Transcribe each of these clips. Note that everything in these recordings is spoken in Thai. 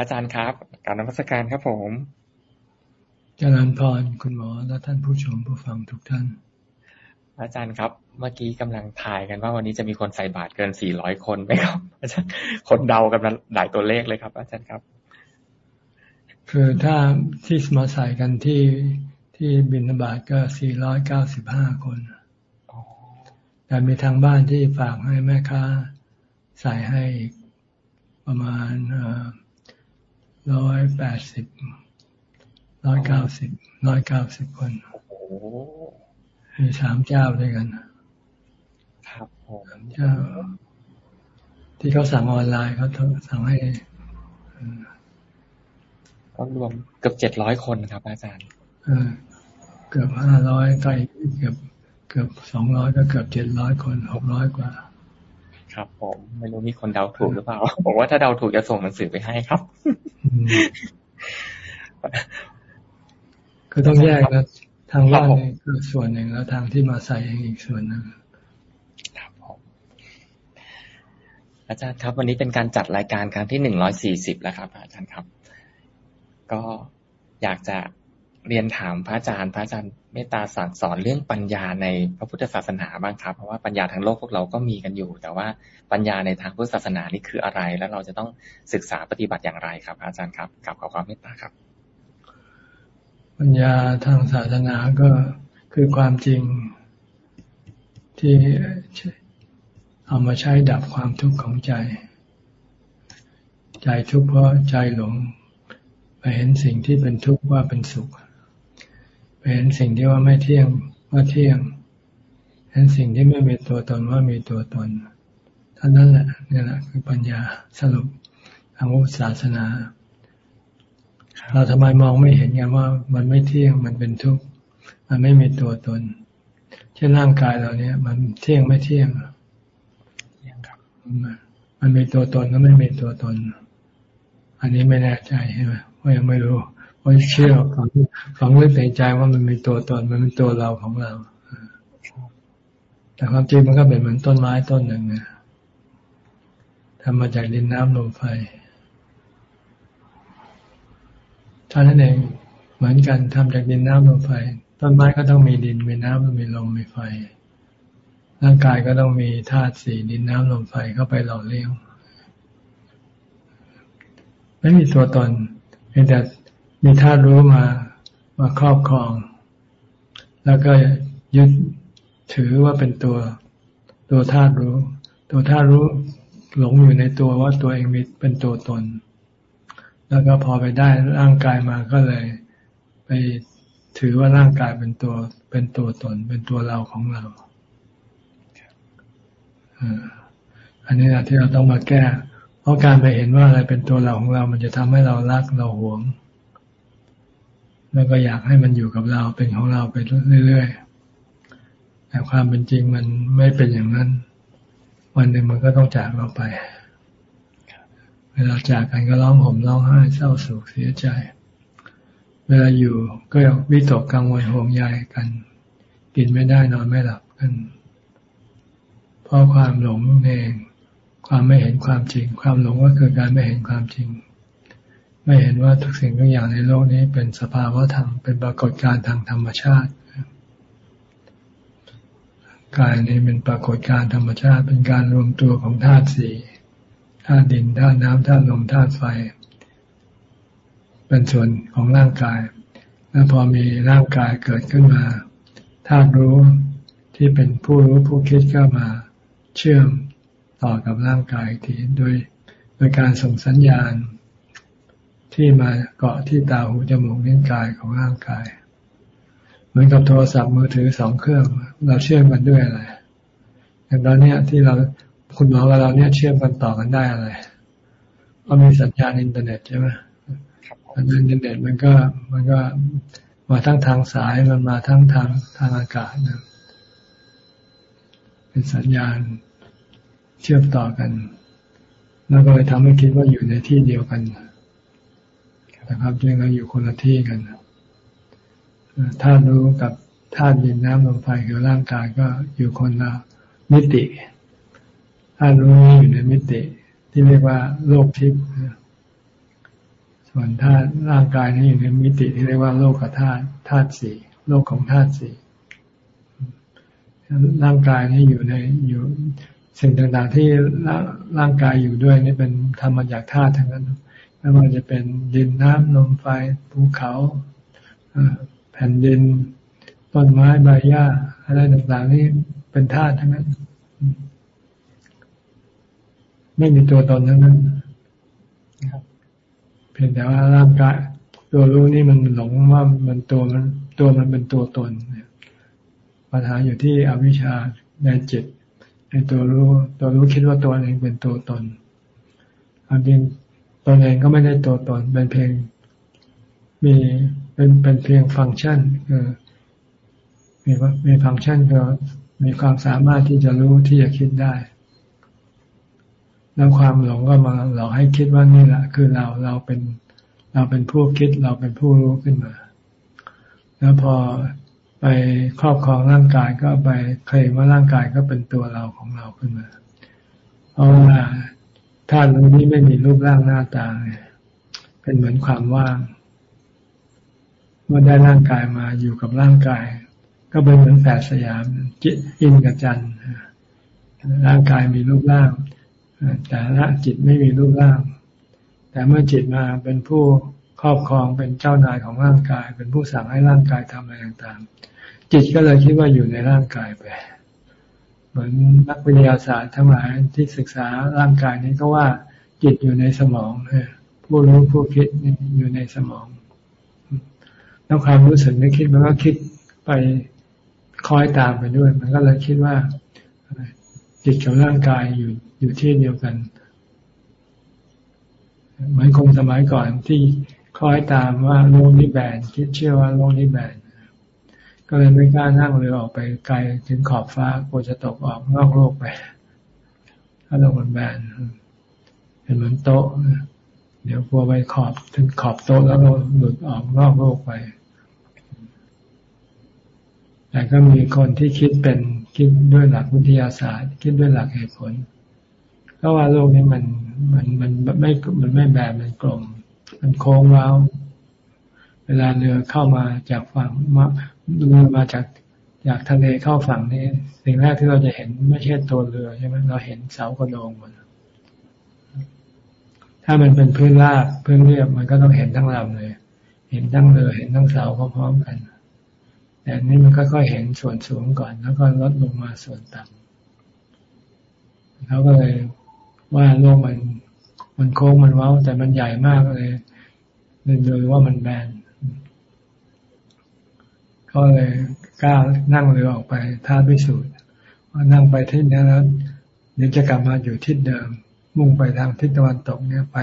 อาจารย์ครับการนมัสการครับผมเจริญพรคุณหมอและท่านผู้ชมผู้ฟังทุกท่าน อาจารย์ครับ เมื่อกี้กำลังทายกันว่าวันนี้จะมีคนใส่บาตรเกินสี่ร้อยคนไหมครับ อาจารย์คนเดากันมาหลายตัวเลขเลยครับ อาจารย์ครับ คือถ้าที่มาใส่กันที่ที่บินบาตก็สี่ร้อยเก้าสิบห้าคน แต่มีทางบ้านที่ฝากให้แม่ค้าใส่ให้ประมาณ ร้อยแปดสิบร้อยเก้าสิบร้อยเก้าสิบคนมีสามเจ้าด้วยกันครับผมเจ้า ที่เขาสั่งออนไลน์เขาสั่งให้ก็รวมเกือบเจ็ดร้อยคนครับ อาจารย์เกือบห้าร้อยก็เกือบเกือบสองร้อยก็เกือบเจ็ดร้อยคนหกร้อยกว่า ครับ ผมไม่รู้มีคนเดาถูกหรือเปล่าบอกว่าถ้าเดาถูกจะส่งหนังสือไปให้ครับ ก็ต้องแยกนะทางว่านนี่คือส่วนหนึ่งแล้วทางที่มาใส่เองอีกส่วนหนึ่งครับผมอาจารย์ครับ วันนี้เป็นการจัดรายการครั้งที่หนึ่งร้อยสี่สิบแล้วครับ อาจารย์ครับ ก็อยากจะ เรียนถามพระอาจารย์ พระอาจารย์เมตตาสั่งสอนเรื่องปัญญาในพระพุทธศาสนาบ้างครับ เพราะว่าปัญญาทางโลกพวกเราก็มีกันอยู่ แต่ว่าปัญญาในทางพุทธศาสนานี่คืออะไร แล้วเราจะต้องศึกษาปฏิบัติอย่างไรครับ อาจารย์ครับกลับขอความเมตตาครับ ปัญญาทางศาสนาก็คือความจริงที่เอามาใช้ดับความทุกข์ของใจ ใจทุกข์เพราะใจหลงไปเห็นสิ่งที่เป็นทุกข์ว่าเป็นสุข เห็นสิ่งที่ว่าไม่เที่ยงว่าเที่ยง เห็นสิ่งที่ไม่มีตัวตนว่ามีตัวตนท่านั้นแหละนี่แหละคือปัญญาสรุปทางพุทธศาสนา เราทำไมมองไม่เห็นกันว่ามันไม่เที่ยงมันเป็นทุกข์มันไม่มีตัวตน เช่นร่างกายเราเนี้ยมันเที่ยงไม่เที่ยงมันมีตัวตนก็ไม่มีตัวตน อันนี้ไม่แน่ใจใช่ไหมว่ายังไม่รู้ เพราะเชื่อฝังฝังลึกในใจว่ามันมีตัวตนมันเป็นตัวเราของเรา แต่ความจริงมันก็เป็นเหมือนต้นไม้ต้นหนึ่งนะทำมาจากดินน้ำลมไฟท่านั้นเองเหมือนกันทำจากดินน้ำลมไฟ ต้นไม้ก็ต้องมีดินมีน้ำมีลมมีไฟ ร่างกายก็ต้องมีธาตุสี่ดินน้ำลมไฟเข้าไปหล่อเลี้ยงไม่มีตัวตนเพียงแต่ มีธาตุรู้มามาครอบครอง แล้วก็ยึดถือว่าเป็นตัวตัวธาตุรู้ ตัวธาตุรู้หลงอยู่ในตัวว่าตัวเองมีเป็นตัวตน แล้วก็พอไปได้ร่างกายมาก็เลย ไปถือว่าร่างกายเป็นตัวเป็นตัวตน เป็นตัวเราของเราอันนี้แหละที่เราต้องมาแก้ เพราะการไปเห็นว่าอะไรเป็นตัวเราของเรา มันจะทำให้เรารักเราหวง แล้วก็อยากให้มันอยู่กับเราเป็นของเราไปเรื่อยๆ แต่ความเป็นจริงมันไม่เป็นอย่างนั้น วันหนึ่งมันก็ต้องจากเราไป เวลาจากกันก็ร้องห่มร้องไห้เศร้าโศกเสียใจ เวลาอยู่ก็วิตกกังวลห่วงใยกัน กินไม่ได้นอนไม่หลับกันเพราะความหลงเอง ความไม่เห็นความจริง ความหลงก็คือการไม่เห็นความจริง ไม่เห็นว่าทุกสิ่งทุกอย่างในโลกนี้เป็นสภาวะธรรมเป็นปรากฏการณ์ทางธรรมชาติกายนี้เป็นปรากฏการณ์ธรรมชาติเป็นการรวมตัวของธาตุสี่ธาตุดินธาตุน้ำธาตุลมธาตุไฟ เป็นส่วนของร่างกาย แล้วพอมีร่างกายเกิดขึ้นมาธาตุรู้ที่เป็นผู้รู้ผู้คิดก็มาเชื่อมต่อกับร่างกายทีโดยโดยการส่งสัญญาณ ที่มาเกาะที่ตาหูจมูกนิ้วกายของร่างกาย เหมือนกับโทรศัพท์มือถือสองเครื่อง เราเชื่อมกันด้วยอะไรอย่างตอนนี้ที่เราคุณหมอกับเราเนี่ยเชื่อมกันต่อกันได้อะไรเพราะมีสัญญาณอินเทอร์เน็ตใช่ไหมสัญญาณอินเทอร์เน็ตมันก็มันก็มาทั้งทางสายมันมาทั้งทางทางอากาศนะเป็นสัญญาณเชื่อมต่อกัน แล้วก็เลยทำให้คิดว่าอยู่ในที่เดียวกันนะะครับจริงเราอยู่คนละที่กันธาตุรู้กับธาตุดินน้ำลมไฟคือร่างกายก็อยู่คนละมิติธาตุรู้อยู่ในมิติ ที่เรียกว่าโลกทิพย์ส่วนธาตุร่างกายนี่อยู่ในมิติที่เรียกว่าโลกธาตุธาตุสี่โลกของธาตุสี่ร่างกายนี่อยู่ในอยู่สิ่งต่างๆที่ร่างกายอยู่ด้วยนี่เป็นทำมจากธาตุทั้งนั้น ไม่ว่าจะเป็นดินน้ำลมไฟภูเขาแผ่นดินต้นไม้ใบหญ้าอะไรต่างๆนี่เป็นธาตุทั้งนั้น ไม่มีตัวตนทั้งนั้นเพียงแต่ว่าร่างกายตัวรู้นี่มันหลงว่ามันตัวมันตัวมันเป็นตัวตนปัญหาอยู่ที่อวิชชาในจิตในตัวรู้ ตัวรู้คิดว่าตัวเองเป็นตัวตนความจริง ตนเองก็ไม่ได้ตัวตนเป็นเพียงมีเป็นเป็นเพียงฟังก์ชันคือมีมีฟังก์ชันก็มีความสามารถที่จะรู้ที่จะคิดได้ แล้วความหลงก็มาหลอกให้คิดว่านี่แหละคือเราเราเป็นเราเป็นผู้คิดเราเป็นผู้รู้ขึ้นมา แล้วพอไปครอบครองร่างกายก็ไปเคลมว่าร่างกายก็เป็นตัวเราของเราขึ้นมา เพราะว่า ธาตุนี้ไม่มีรูปร่างหน้าตา เป็นเหมือนความว่าง เมื่อได้ร่างกายมาอยู่กับร่างกาย ก็เป็นเหมือนแฝดสยามจิตอินกับจันร่างกายมีรูปร่าง แต่ละจิตไม่มีรูปร่าง แต่เมื่อจิตมาเป็นผู้ครอบครองเป็นเจ้านายของร่างกาย เป็นผู้สั่งให้ร่างกายทำอะไรต่างๆ จิตก็เลยคิดว่าอยู่ในร่างกายไป เหมือนนักวิทยาศาสตร์ทั้งหลายที่ศึกษาร่างกายนี้ก็ว่าจิตอยู่ในสมองผู้รู้ผู้คิดอยู่ในสมอง แล้วความรู้สึกนึกคิดมันก็คิดไปคอยตามไปด้วย มันก็เลยคิดว่าจิตกับร่างกายอยู่อยู่ที่เดียวกันเหมือนคงสมัยก่อนที่คอยตามว่าโลกนี้แบนคิดเชื่อว่าโลกนี้แบน ก็เลยไม่กล้านั่งเรือออกไปไกลถึงขอบฟ้ากลัวจะตกออกนอกโลกไป ถ้าลกมันแบนเห็นเหมือนโต๊ะเดี๋ยวกลัวไปขอบถึงขอบโต๊ะแล้วเราหลุดออกนอกโลกไปแต่ก็มีคนที่คิดเป็นคิดด้วยหลักวิทยาศาสตร์ คิดด้วยหลักเหตุผลเพราะว่าโลกนี้มันมันมันไม่มันไม่แบบมันกลม มันโค้งว้าวเวลาเรือเข้ามาจากฝั่งมา เรือมาจากจากทะเลเข้าฝั่งนี้สิ่งแรกที่เราจะเห็นไม่ใช่ตัวเรือใช่ไหมเราเห็นเสากระโดงหมดถ้ามันเป็นพื้นราบพื้นเรียบมันก็ต้องเห็นทั้งลำเลย เห็นทั้งเรือเห็นทั้งเสาพร้อมๆกันแต่นี้มันก็ค่อยเห็นส่วนสูงก่อน แล้วก็ลดลงมาส่วนต่ำเขาก็เลยว่าโลกมัน มันโค้งมันเว้า แต่มันใหญ่มากเลยเลยว่ามันแบน ก็เลยกล้านั่งเรือออกไปท่าพิสูจน์ว่านั่งไปที่นี้แล้วเดี๋ยวจะกลับมาอยู่ทิศเดิม มุ่งไปทางทิศตะวันตกเนี่ยไป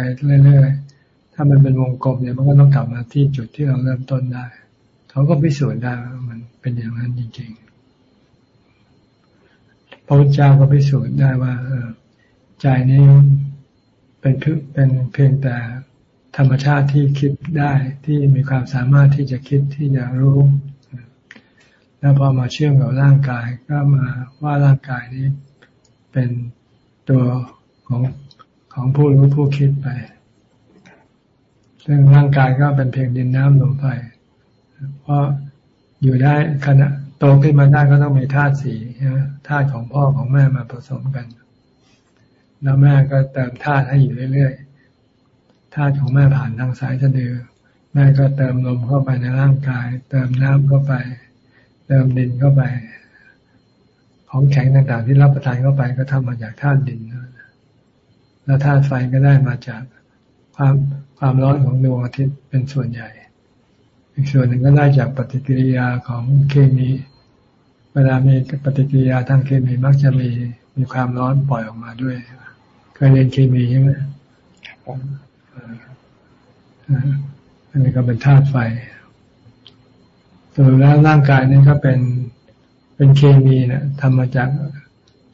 เรื่อยๆถ้ามันเป็นวงกลมเนี่ยมันก็ต้องกลับมาที่จุดที่เราเริ่มต้นได้ เขาก็พิสูจน์ได้มันเป็นอย่างนั้นจริงๆพระพุทธเจ้าก็พิสูจน์ได้ว่าใจนี้เป็นเป็นเพียงแต่ธรรมชาติที่คิดได้ที่มีความสามารถที่จะคิดที่จะรู้ แล้วพอมาเชื่อมกับร่างกายก็มาว่าร่างกายนี้เป็นตัวของของผู้รู้ผู้คิดไป ซึ่งร่างกายก็เป็นเพียงดินน้ำลมไฟ เพราะอยู่ได้ขณะโตขึ้นมาได้ก็ต้องมีธาตุสีธาตุของพ่อของแม่มาผสมกัน แล้วแม่ก็เติมธาตุให้อยู่เรื่อยๆ ธาตุของแม่ผ่านทางสายสะดือ แม่ก็เติมลมเข้าไปในร่างกาย เติมน้ำเข้าไป เติมดินเข้าไป ของแข็งต่างๆ ที่รับประทานเข้าไปก็ทำมาจากธาตุดินแล้วธาตุไฟก็ได้มาจากความความร้อนของดวงอาทิตย์เป็นส่วนใหญ่ อีกส่วนหนึ่งก็ได้จากปฏิกิริยาของเคมี เวลามีปฏิกิริยาทางเคมีมักจะมีมีความร้อนปล่อยออกมาด้วยเคยเรียนเคมีใช่ไหมอันนี้ก็เป็นธาตุไฟ ส่วนแล้วร่างกายนี่ก็เป็นเป็นเคมีนะทำมาจาก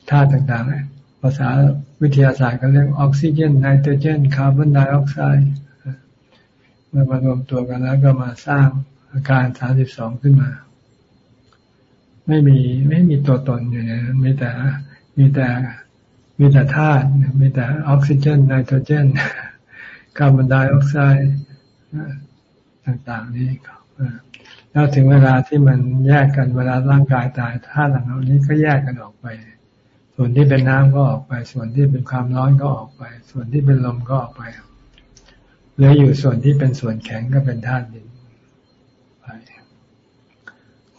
ธาตุต่างๆ ภาษาวิทยาศาสตร์ก็เรียกออกซิเจนไนโตรเจนคาร์บอนไดออกไซด์เมื่อมารวมตัวกันแล้วก็มาสร้างอาการสามสิบสองขึ้นมา ไม่มีไม่มีตัวตนอยู่นนั้นมีแต่มีแต่มีแต่ธาตุมีแต่ออกซิเจนไนโตรเจนคาร์บอนไดออกไซด์ต่างๆ นี้ แล้วถึงเวลาที่มันแยกกันเวลาร่างกายตายธาตุเหล่านี้ก็แยกกันออกไป ส่วนที่เป็นน้ำก็ออกไป ส่วนที่เป็นความร้อนก็ออกไป ส่วนที่เป็นลมก็ออกไปเหลืออยู่ส่วนที่เป็นส่วนแข็งก็เป็นธาตุดินไป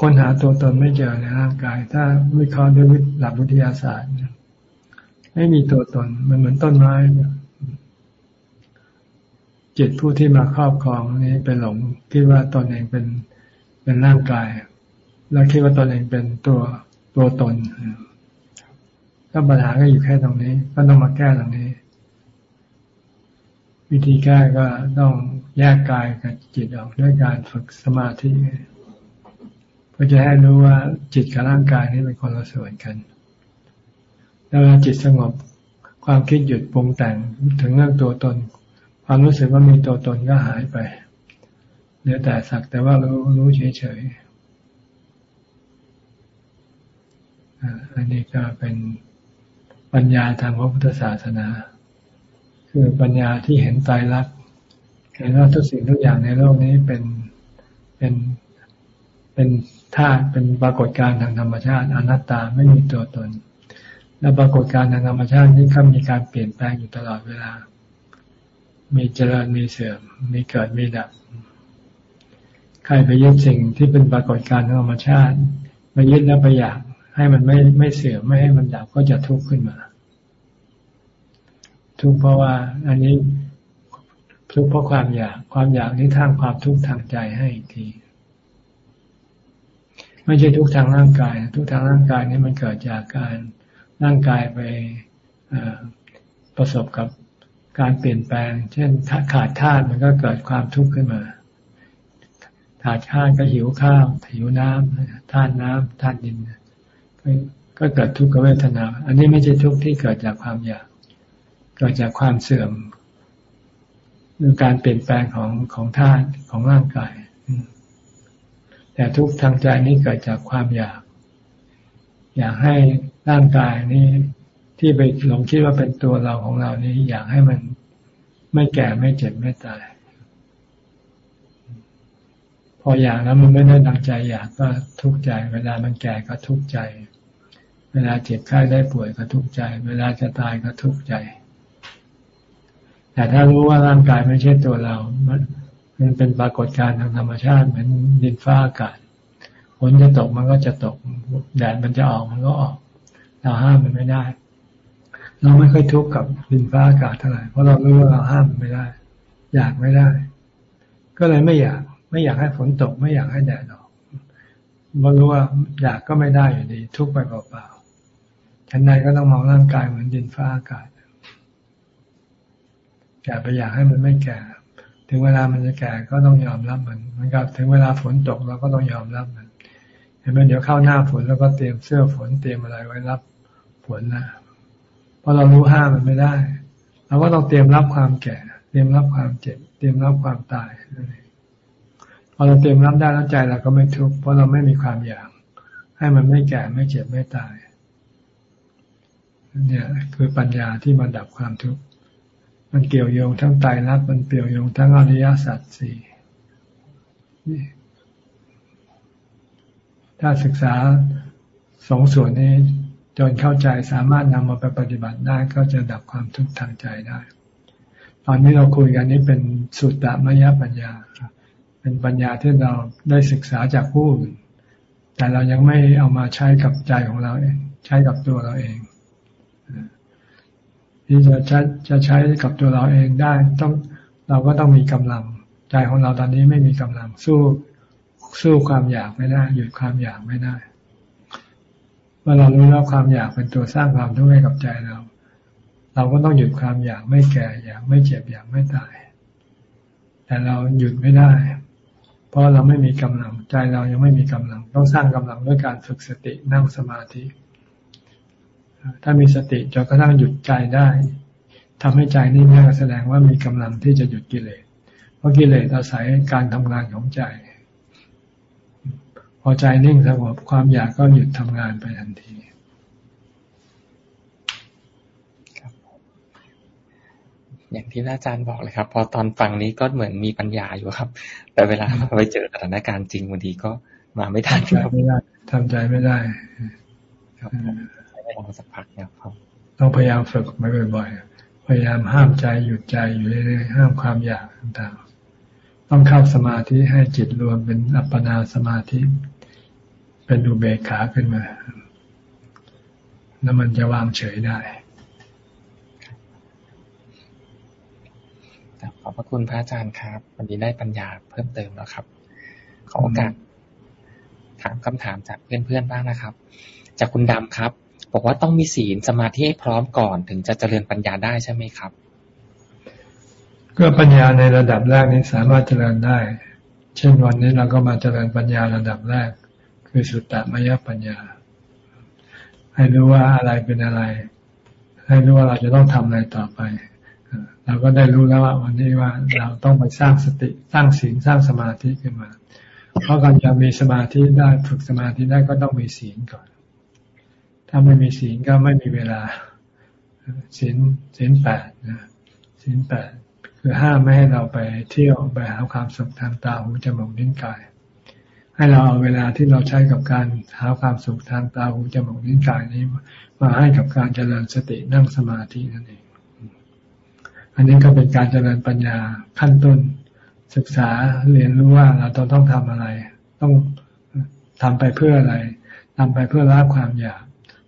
ค้นหาตัวตนไม่เจอในร่างกาย ถ้าวิเคราะห์ด้วยหลักวิทยาศาสตร์ไม่มีตัวตนมันเหมือนต้นไม้จิตผู้ที่มาครอบครองนี้เป็นหลงคิดว่าตนเองเป็น เป็นร่างกาย แล้วคิดว่าตนเองเป็นตัวตัวตนก็ปัญหาก็อยู่แค่ตรงนี้ ก็ต้องมาแก้ตรงนี้ วิธีแก้ก็ต้องแยกกายกับจิตออกด้วยการฝึกสมาธิเพื่อจะให้รู้ว่าจิตกับร่างกายนี้เป็นคนละส่วนกัน แล้วเวลาจิตสงบความคิดหยุดปรุงแต่งถึงเรื่องตัวตน ความรู้สึกว่ามีตัวตนก็หายไป เหลือแต่สักแต่ว่ารู้รู้เฉยๆอันนี้ก็เป็นปัญญาทางพระพุทธศาสนา คือปัญญาที่เห็นตายรักเห็นว่าทุกสิ่งทุกอย่างในโลกนี้เป็นเป็นเป็นธาตุเป็นปรากฏการณ์ทางธรรมชาติอนัตตาไม่มีตัวตน และปรากฏการณ์ทางธรรมชาตินี้ก็มีการเปลี่ยนแปลงอยู่ตลอดเวลา มีเจริญมีเสื่อม มีเกิดมีดับ ใครไปยึดสิ่งที่เป็นปรากฏการณ์ธรรมชาติไปยึดแล้วไปอยากให้มันไม่ไม่เสื่อมไม่ให้มันดับก็จะทุกข์ขึ้นมา ทุกข์เพราะว่าอันนี้ทุกข์เพราะความอยาก ความอยากนี้ทางความทุกข์ทางใจให้อีกที ไม่ใช่ทุกข์ทางร่างกาย ทุกข์ทางร่างกายนี้มันเกิดจากการร่างกายไปประสบกับการเปลี่ยนแปลง เช่นขาดธาตุมันก็เกิดความทุกข์ขึ้นมา ขาดธาตุก็หิวข้าวหิวน้ำธาตุน้ำธาตุดินก็เกิดทุกขเวทนา อันนี้ไม่ใช่ทุกข์ที่เกิดจากความอยาก เกิดจากความเสื่อมหรือการเปลี่ยนแปลงของของธาตุของร่างกาย แต่ทุกทางใจนี้เกิดจากความอยาก อยากให้ร่างกายนี้ที่ไปหลงคิดว่าเป็นตัวเราของเรานี้อยากให้มันไม่แก่ไม่เจ็บไม่ตาย พออยากแล้วมันไม่ได้ดังใจอยากก็ทุกข์ใจ เวลามันแก่ก็ทุกข์ใจ เวลาเจ็บไข้ได้ป่วยก็ทุกข์ใจ เวลาจะตายก็ทุกข์ใจ แต่ถ้ารู้ว่าร่างกายไม่ใช่ตัวเรามันมันเป็นปรากฏการณ์ทางธรรมชาติเหมือนดินฟ้าอากาศฝนจะตกมันก็จะตก แดดมันจะออกมันก็ออก เราห้ามมันไม่ได้ เราไม่ค่อยทุกข์กับดินฟ้าอากาศเท่าไหร่เพราะเรารู้ว่าเราห้ามไม่ได้ อยากไม่ได้ ก็เลยไม่อยาก ไม่อยากให้ฝนตก ไม่อยากให้แดดออกเพราะรู้ว่าอยากก็ไม่ได้อยู่ดี ทุกข์ไปเปล่าๆฉันใดก็ต้องมองร่างกายเหมือนดินฟ้าอากาศอย่าไปอยากให้มันไม่แก่ ถึงเวลามันจะแก่ก็ต้องยอมรับมันมันก็ถึงเวลาฝนตกเราก็ต้องยอมรับมันเห็นไหมเดี๋ยวเข้าหน้าฝนแล้วก็เตรียมเสื้อฝนเตรียมอะไรไว้รับฝนนะเพอเรารู้ห้ามมันไม่ได้เราก็ต้องเตรียมรับความแก่ เตรียมรับความเจ็บ เตรียมรับความตายนั่นเอง พอเราเตรียมรับได้แล้วใจเราก็ไม่ทุกข์เพราะเราไม่มีความอยากให้มันไม่แก่ไม่เจ็บไม่ตาย เนี่ย คือปัญญาที่มาดับความทุกข์มันเกี่ยวโยงทั้งตายรักมันเปี่ยวโยงทั้งอริยสัจสี่ถ้าศึกษาสองส่วนนี้จนเข้าใจสามารถนำมาไปปฏิบัติได้ก็จะดับความทุกข์ทางใจได้ ตอนนี้เราคุยกันนี้เป็นสุตตมยปัญญา เป็นปัญญาที่เราได้ศึกษาจากผู้อื่น แต่เรายังไม่เอามาใช้กับใจของเราเอง ใช้กับตัวเราเองที่จะใช้จะใช้กับตัวเราเองได้ ต้องเราก็ต้องมีกำลัง ใจของเราตอนนี้ไม่มีกำลังสู้สู้ความอยากไม่ได้ หยุดความอยากไม่ได้เมื่อเรารู้ว่าความอยากเป็นตัวสร้างความทุกข์ให้กับใจเรา เราก็ต้องหยุดความอยากไม่แก่อยากไม่เจ็บอยากไม่ตาย แต่เราหยุดไม่ได้ เพราะเราไม่มีกำลังใจเรายังไม่มีกำลัง ต้องสร้างกำลังด้วยการฝึกสตินั่งสมาธิ ถ้ามีสติจนกระทั่งหยุดใจได้ทำให้ใจนิ่งได้แสดงว่ามีกำลังที่จะหยุดกิเลส เพราะกิเลสอาศัยการทำงานของใจ พอใจนิ่งสงบความอยากก็หยุดทำงานไปทันที อย่างที่อาจารย์บอกเลยครับ พอตอนฟังนี้ก็เหมือนมีปัญญาอยู่ครับ แต่เวลาไปเจอสถานการณ์จริงบางทีก็มาไม่ทันครับไม่ได้ทำใจไม่ได้ครับใช้เวลาสักพักเนี่ยครับ ต้องพยายามฝึกมาบ่อยๆพยายามห้ามใจหยุดใจอยู่เรื่อยๆห้ามความอยากต่างๆ ต้องเข้าสมาธิให้จิตรวมเป็นอัปปนาสมาธิ เป็นอุเบกขาขึ้นมา แล้วมันจะวางเฉยได้ ขอบพระคุณพระอาจารย์ครับ วันนี้ได้ปัญญาเพิ่มเติมแล้วครับ ขอโอกาสถามคำถามจากเพื่อนๆบ้างนะครับ จากคุณดำครับ บอกว่าต้องมีศีลสมาธิให้พร้อมก่อนถึงจะเจริญปัญญาได้ใช่ไหมครับ ก็ปัญญาในระดับแรกนี้สามารถเจริญได้ เช่นวันนี้เราก็มาเจริญปัญญาระดับแรก คือสุตตมยปัญญา ให้รู้ว่าอะไรเป็นอะไร ให้รู้ว่าเราจะต้องทำอะไรต่อไป เราก็ได้รู้แล้วว่าวันนี้ว่าเราต้องไปสร้างสติสร้างศีลสร้างสมาธิขึ้นมา เพราะการจะมีสมาธิได้ฝึกสมาธิได้ก็ต้องมีศีลก่อน ถ้าไม่มีศีลก็ไม่มีเวลาศีลศีลแปดนะศีลแปดคือห้ามไม่ให้เราไปเที่ยวไปหาความสุขทางตาหูจมูกนิ้วกาย ให้เราเอาเวลาที่เราใช้กับการหาความสุขทางตาหูจมูกนิ้วกายนี้ มาให้กับการเจริญสตินั่งสมาธินั่นเอง อันนี้ก็เป็นการเจริญปัญญาขั้นต้น ศึกษาเรียนรู้ว่าเราต้องต้องทำอะไร ต้องทำไปเพื่ออะไรทำไปเพื่อละความอยาก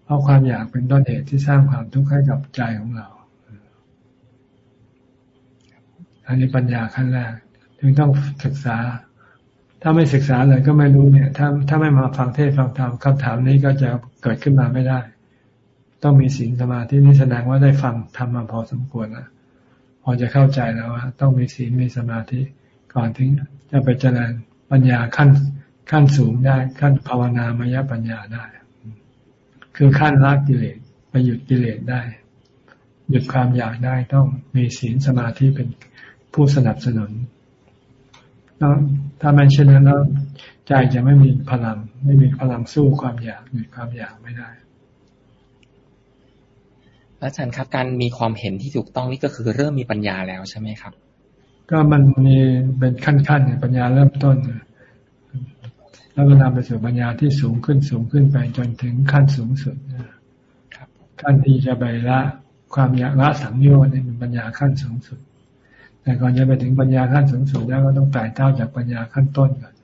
เพราะความอยากเป็นต้นเหตุที่สร้างความทุกข์ให้กับใจของเรา อันนี้ปัญญาขั้นแรกถึงต้องศึกษา ถ้าไม่ศึกษาเลยก็ไม่รู้เนี่ย ถ้าถ้าไม่มาฟังเทศฟังธรรมคำถามนี้ก็จะเกิดขึ้นมาไม่ได้ ต้องมีศีลสมาธินี่แสดงว่าได้ฟังทำมาพอสมควรแล้ว อจะเข้าใจแล้วว่าต้องมีศีลมีสมาธิ ก่อนถึงจะไปเจริญปัญญาขั้นขั้นสูงได้ขั้นภาวนามยปัญญาได้ คือขั้นละกิเลสไปหยุดกิเลสได้ หยุดความอยากได้ต้องมีศีลสมาธิเป็นผู้สนับสนุนถ้าไม่เช่นนั้นแล้วใจจะไม่มีพลัง ไม่มีพลังสู้ความอยากหยุดความอยากไม่ได้ อาจารย์ครับ การมีความเห็นที่ถูกต้องนี่ก็คือเริ่มมีปัญญาแล้วใช่ไหมครับ ก็มันมีเป็นขั้นๆปัญญาเริ่มต้น แล้วก็นำไปสู่ปัญญาที่สูงขึ้นสูงขึ้นไปจนถึงขั้นสูงสุดขั้นที่จะไปละความอยากละสังโยชน์นี่เป็นปัญญาขั้นสูงสุด แต่ก่อนจะไปถึงปัญญาขั้นสูงสุดแล้วก็ต้องไต่เต้าจากปัญญาขั้นต้นก่อน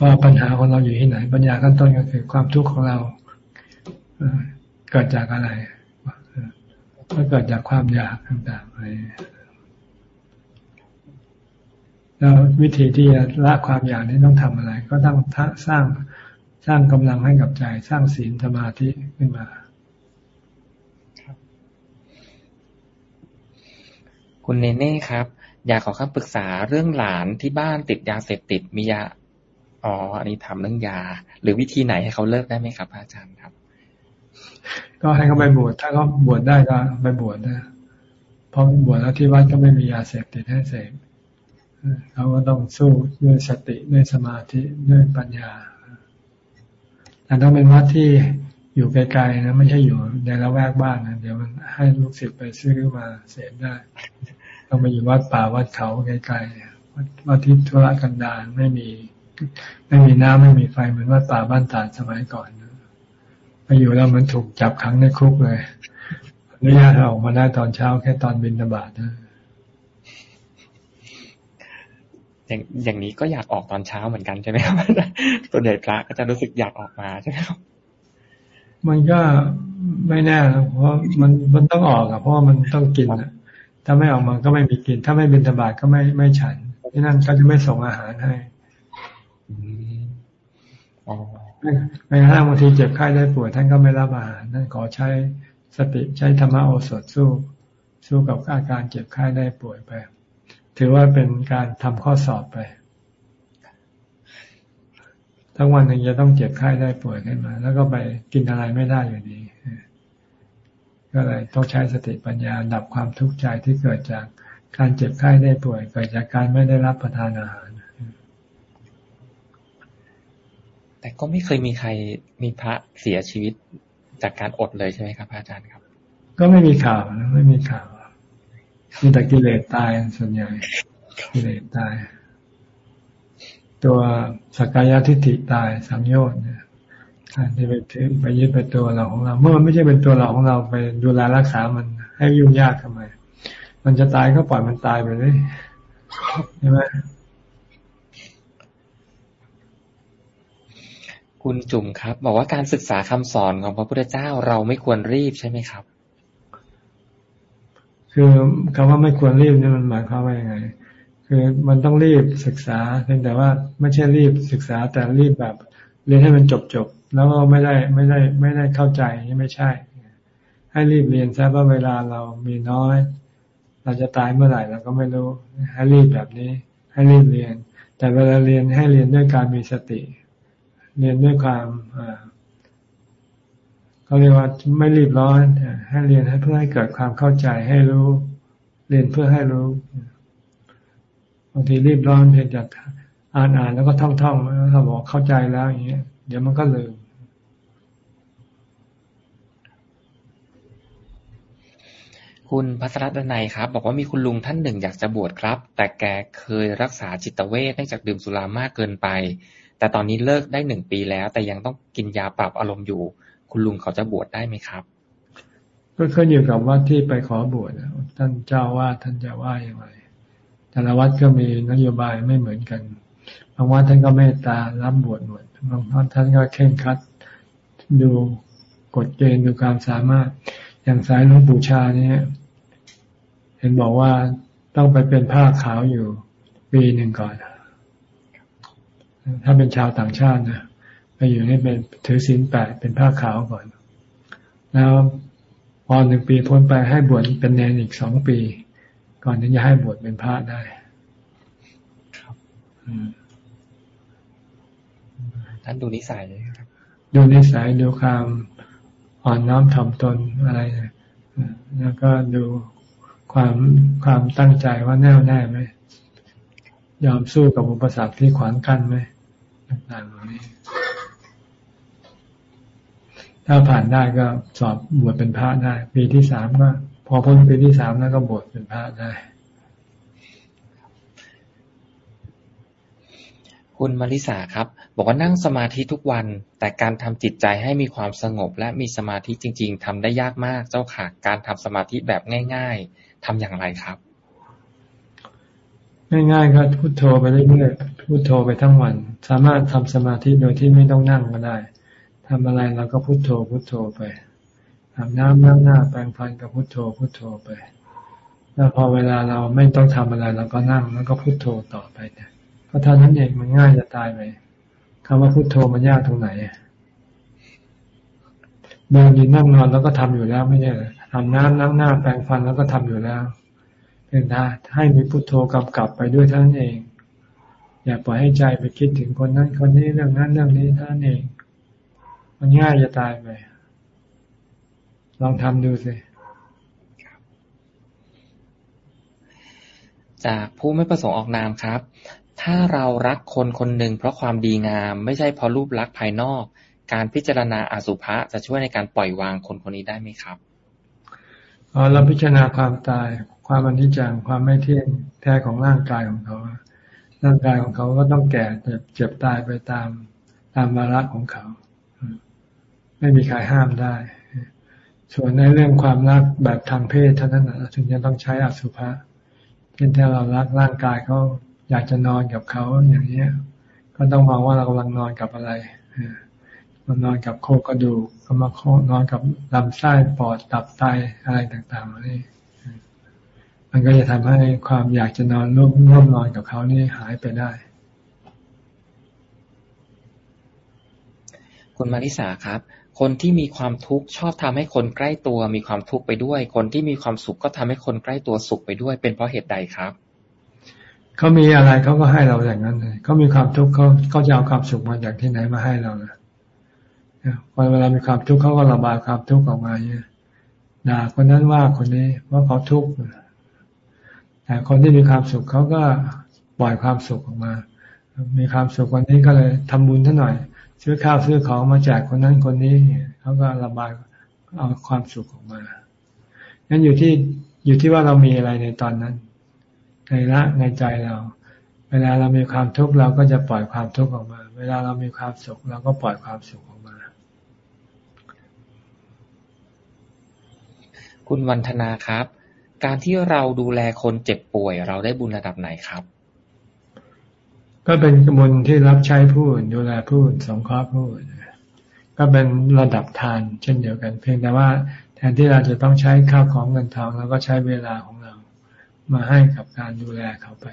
ว่าปัญหาของเราอยู่ที่ไหน ปัญญาขั้นต้นก็คือความทุกข์ของเรา เกิดจากอะไรก็เกิดจากความอยากต่างๆไปแล้ววิธีที่จะละความอยากนี้ต้องทำอะไร ก็ต้องสร้างสร้างกำลังให้กับใจ สร้างศีลสมาธิขึ้นมาคุณเนเน่ครับ อยากขอคำปรึกษาเรื่องหลานที่บ้านติดยาเสพติดมียาอ๋ออันนี้ทำเรื่องยา หรือวิธีไหนให้เขาเลิกได้ไหมครับอาจารย์ครับ ก็ให้เขาไปบวชถ้าเขาบวชได้ก็ไปบวชนะพราะบวชแล้วที่วัดก็ไม่มียาเสพติดให้เสพเขาก็ต้องสู้ด้วยสติด้วยสมาธิด้วยปัญญาแต่ต้องเป็นวัดที่อยู่ไกลๆนะไม่ใช่อยู่ในละแวกบ้านนะเดี๋ยวมันให้ลูกศิษย์ไปซื้อมาเสพได้ ต้องไปอยู่วัดป่าวัดเขาไกลๆวัดที่ธุระกันดารไม่มี ไม่มีน้ำไม่มีไฟเหมือนวัดป่าบ้านตาดสมัยก่อน ไปอยู่แล้วมันถูกจับขังในคุกเลยอนุญาตออกมาได้ตอนเช้าแค่ตอนบินธบาตนะอย่างอย่างนี้ก็อยากออกตอนเช้าเหมือนกันใช่ไหมครับส่วนใหญ่พระก็จะรู้สึกอยากออกมาใช่ไหมครับมันก็ไม่แน่เพราะมันมันต้องออกอะเพราะมันต้องกินอะถ้าไม่ออกมาก็ไม่มีกิน ถ้าไม่บินธบาตก็ไม่ไม่ฉันที่นั่นก็จะไม่ส่งอาหารให้อ๋อ แม้กระทั่งบางทีเจ็บไข้ได้ป่วยท่านก็ไม่รับอาหารท่านขอใช้สติใช้ธรรมโอสถสู้สู้กับอาการเจ็บไข้ได้ป่วยไป ถือว่าเป็นการทำข้อสอบไปทั้งวันหนึ่งจะต้องเจ็บไข้ได้ป่วยขึ้นมา แล้วก็ไปกินอะไรไม่ได้อยู่ดีก็เลยต้องใช้สติปัญญาดับความทุกข์ใจที่เกิดจากการเจ็บไข้ได้ป่วยเกิดจากการไม่ได้รับประทานอาหาร แต่ก็ไม่เคยมีใครมีพระเสียชีวิตจากการอดเลยใช่ไหมครับอาจารย์ครับ ก็ไม่มีข่าวนะไม่มีข่าวมีแต่กิเลสตายส่วนใหญ่กิเลสตาย ตัวสกายทิฏฐิตายสังโยชน์เนี่ยที่ไปถือไปยึดไปตัวเราของเรา เมื่อมันไม่ใช่เป็นตัวเราของเราไปดูแลรักษามันให้ยุ่งยากทำไม มันจะตายก็ปล่อยมันตายไปเลยใช่ไหม คุณจุ๋มครับ บอกว่าการศึกษาคำสอนของพระพุทธเจ้าเราไม่ควรรีบใช่ไหมครับ คือคำว่าไม่ควรรีบนี่มันหมายความว่ายังไง คือมันต้องรีบศึกษาเพียงแต่ว่าไม่ใช่รีบศึกษาแต่รีบแบบเรียนให้มันจบจบแล้วก็ไม่ได้ไม่ได้ไม่ได้เข้าใจนี่ไม่ใช่ ให้รีบเรียนซะว่าเวลาเรามีน้อย เราจะตายเมื่อไหร่เราก็ไม่รู้ ให้รีบแบบนี้ ให้รีบเรียน แต่เวลาเรียนให้เรียนด้วยการมีสติ เรียนด้วยความเขาเรียกว่าไม่รีบร้อน ให้เรียนให้เพื่อให้เกิดความเข้าใจให้รู้ เรียนเพื่อให้รู้บางทีรีบร้อนเพียงแต่อ่านอ่านแล้วก็ท่องท่องแล้วเราบอกเข้าใจแล้วอย่างเงี้ย เดี๋ยวมันก็ลืมคุณพัสรัตนัยครับ บอกว่ามีคุณลุงท่านหนึ่งอยากจะบวชครับ แต่แกเคยรักษาจิตเวทเนื่องจากดื่มสุรามากเกินไป แต่ตอนนี้เลิกได้หนึ่งปีแล้ว แต่ยังต้องกินยาปรับอารมณ์อยู่ คุณลุงเขาจะบวชได้ไหมครับ ก็ขึ้นอยู่กับวัดที่ไปขอบวชท่านเจ้าว่าท่านจะว่าอย่างไรแต่ละวัดก็มีนโยบายไม่เหมือนกันบางวัดท่านก็เมตตารับบวชหมดบางวัดท่านก็เข่งคัดดูกฎเกณฑ์ดูความสามารถ อย่างสายหลวงปู่ชาเนี่ย เห็นบอกว่าต้องไปเป็นผ้าขาวอยู่ปีหนึ่งก่อน ถ้าเป็นชาวต่างชาตินะไปอยู่นี่เป็นถือศีลแปดเป็นผ้าขาวก่อน แล้วพอหนึ่งปีพ้นไปให้บวชเป็นเนรอีกสองปี ก่อนที่จะให้บวชเป็นพระได้ท่านดูนิสัยครับดูนิสัยดูความอ่อนน้อมถ่อมตนอะไรแล้วก็ดูความความตั้งใจว่าแน่วแน่ไหมยอมสู้กับอุปสรรคที่ขวางกั้นไหม ต่างๆเหล่านี้ ถ้าผ่านได้ก็สอบบวชเป็นพระได้ ปีที่สามก็พอพ้นปีที่สามแล้วก็บวชเป็นพระได้ คุณมาริสาครับ บอกว่านั่งสมาธิทุกวัน แต่การทำจิตใจให้มีความสงบ และมีสมาธิจริง ๆทำได้ยากมากเจ้าค่ะ การทำสมาธิแบบง่าย ๆทำอย่างไรครับ ง่ายๆก็พุโทโธไปเรื่อยๆพุโทโธไปทั้งวัน สามารถทำสมาธิโดยที่ไม่ต้องนั่งก็ได้ทำอะไรเราก็พุโทโธพุโทโธไปอาบน้ำน้ำหน้าแปรงฟันก็พุโทโธพุโทโธไป แล้วพอเวลาเราไม่ต้องทำอะไรเราก็นั่งแล้วก็พุโทโธต่อไปเนี่ยก็ท่านั้นเองมันง่ายจะตายไปคำว่าพุโทโธมันยากตรงไหนเดินยืนนั่งนอนแล้วก็ทำอยู่แล้วไม่ใช่หรอทำน้ำน้ำหน้าแปรงฟันแล้วก็ทำอยู่แล้ว เป็นท่าให้มีพุโทโธกำกับไปด้วยท่านเอง อย่าปล่อยให้ใจไปคิดถึงคนนั้นคนนี้เรื่องนั้นเรื่องนี้ท่านเอง มันง่ายจะตายไป ลองทำดูสิจากผู้ไม่ประสงค์ออกนามครับ ถ้าเรารักคนคนหนึ่งเพราะความดีงาม ไม่ใช่เพราะรูปลักษณ์ภายนอก การพิจารณาอาสุภะจะช่วยในการปล่อยวางคนคนนี้ได้ไหมครับอ๋อเราพิจารณาความตาย ความอนิจจังความไม่เที่ยงแท้ของร่างกายของเขา ร่างกายของเขาก็ต้องแก่เจ็บเจ็บตายไปตามตามวาระของเขา ไม่มีใครห้ามได้ ส่วนในเรื่องความรักแบบทางเพศเท่านั้นถึงจะต้องใช้อสุภะเช่นถ้าเรารักร่างกายเขาอยากจะนอนกับเขาอย่างเนี้ย ก็ต้องมองว่าเรากำลังนอนกับอะไรมันนอนกับโคกระดูกก็มาโคนอนกับลำไส้ปอดตับไตอะไรต่างๆนี่ มันก็จะทำให้ความอยากจะนอนร่วมร่วมนอนกับเขานี่หายไปได้ คุณมาริสาครับ คนที่มีความทุกข์ชอบทำให้คนใกล้ตัวมีความทุกข์ไปด้วย คนที่มีความสุขก็ทำให้คนใกล้ตัวสุขไปด้วย เป็นเพราะเหตุใดครับเขามีอะไรเขาก็ให้เราอย่างนั้นเลยเขามีความทุกข์เขาเขาจะเอาความสุขมาจากที่ไหนมาให้เรานะพอเวลามีความทุกข์เขาก็ระบายความทุกข์ออกมาเนี่ยด่าคนนั้นว่าคนนี้ว่าเขาทุกข์ แต่คนที่มีความสุขเขาก็ปล่อยความสุขออกมา มีความสุขวันนี้ก็เลยทำบุญท่าหน่อย ซื้อข้าวซื้อของมาแจกคนนั้นคนนี้เขาก็ระบายเอาความสุขออกมางั้นอยู่ที่อยู่ที่ว่าเรามีอะไรในตอนนั้น ในละในใจเรา เวลาเรามีความทุกข์เราก็จะปล่อยความทุกข์ออกมา เวลาเรามีความสุขเราก็ปล่อยความสุขออกมา คุณวันธนาครับ การที่เราดูแลคนเจ็บป่วย เราได้บุญระดับไหนครับ ก็เป็นกบุญที่รับใช้ผู้อื่นดูแลผู้อื่นสงเคราะห์ผู้อื่นก็เป็นระดับทานเช่นเดียวกัน เพียงแต่ว่าแทนที่เราจะต้องใช้ข้าวของเงินทองเราก็ใช้เวลาของเรามาให้กับการดูแลเขาไป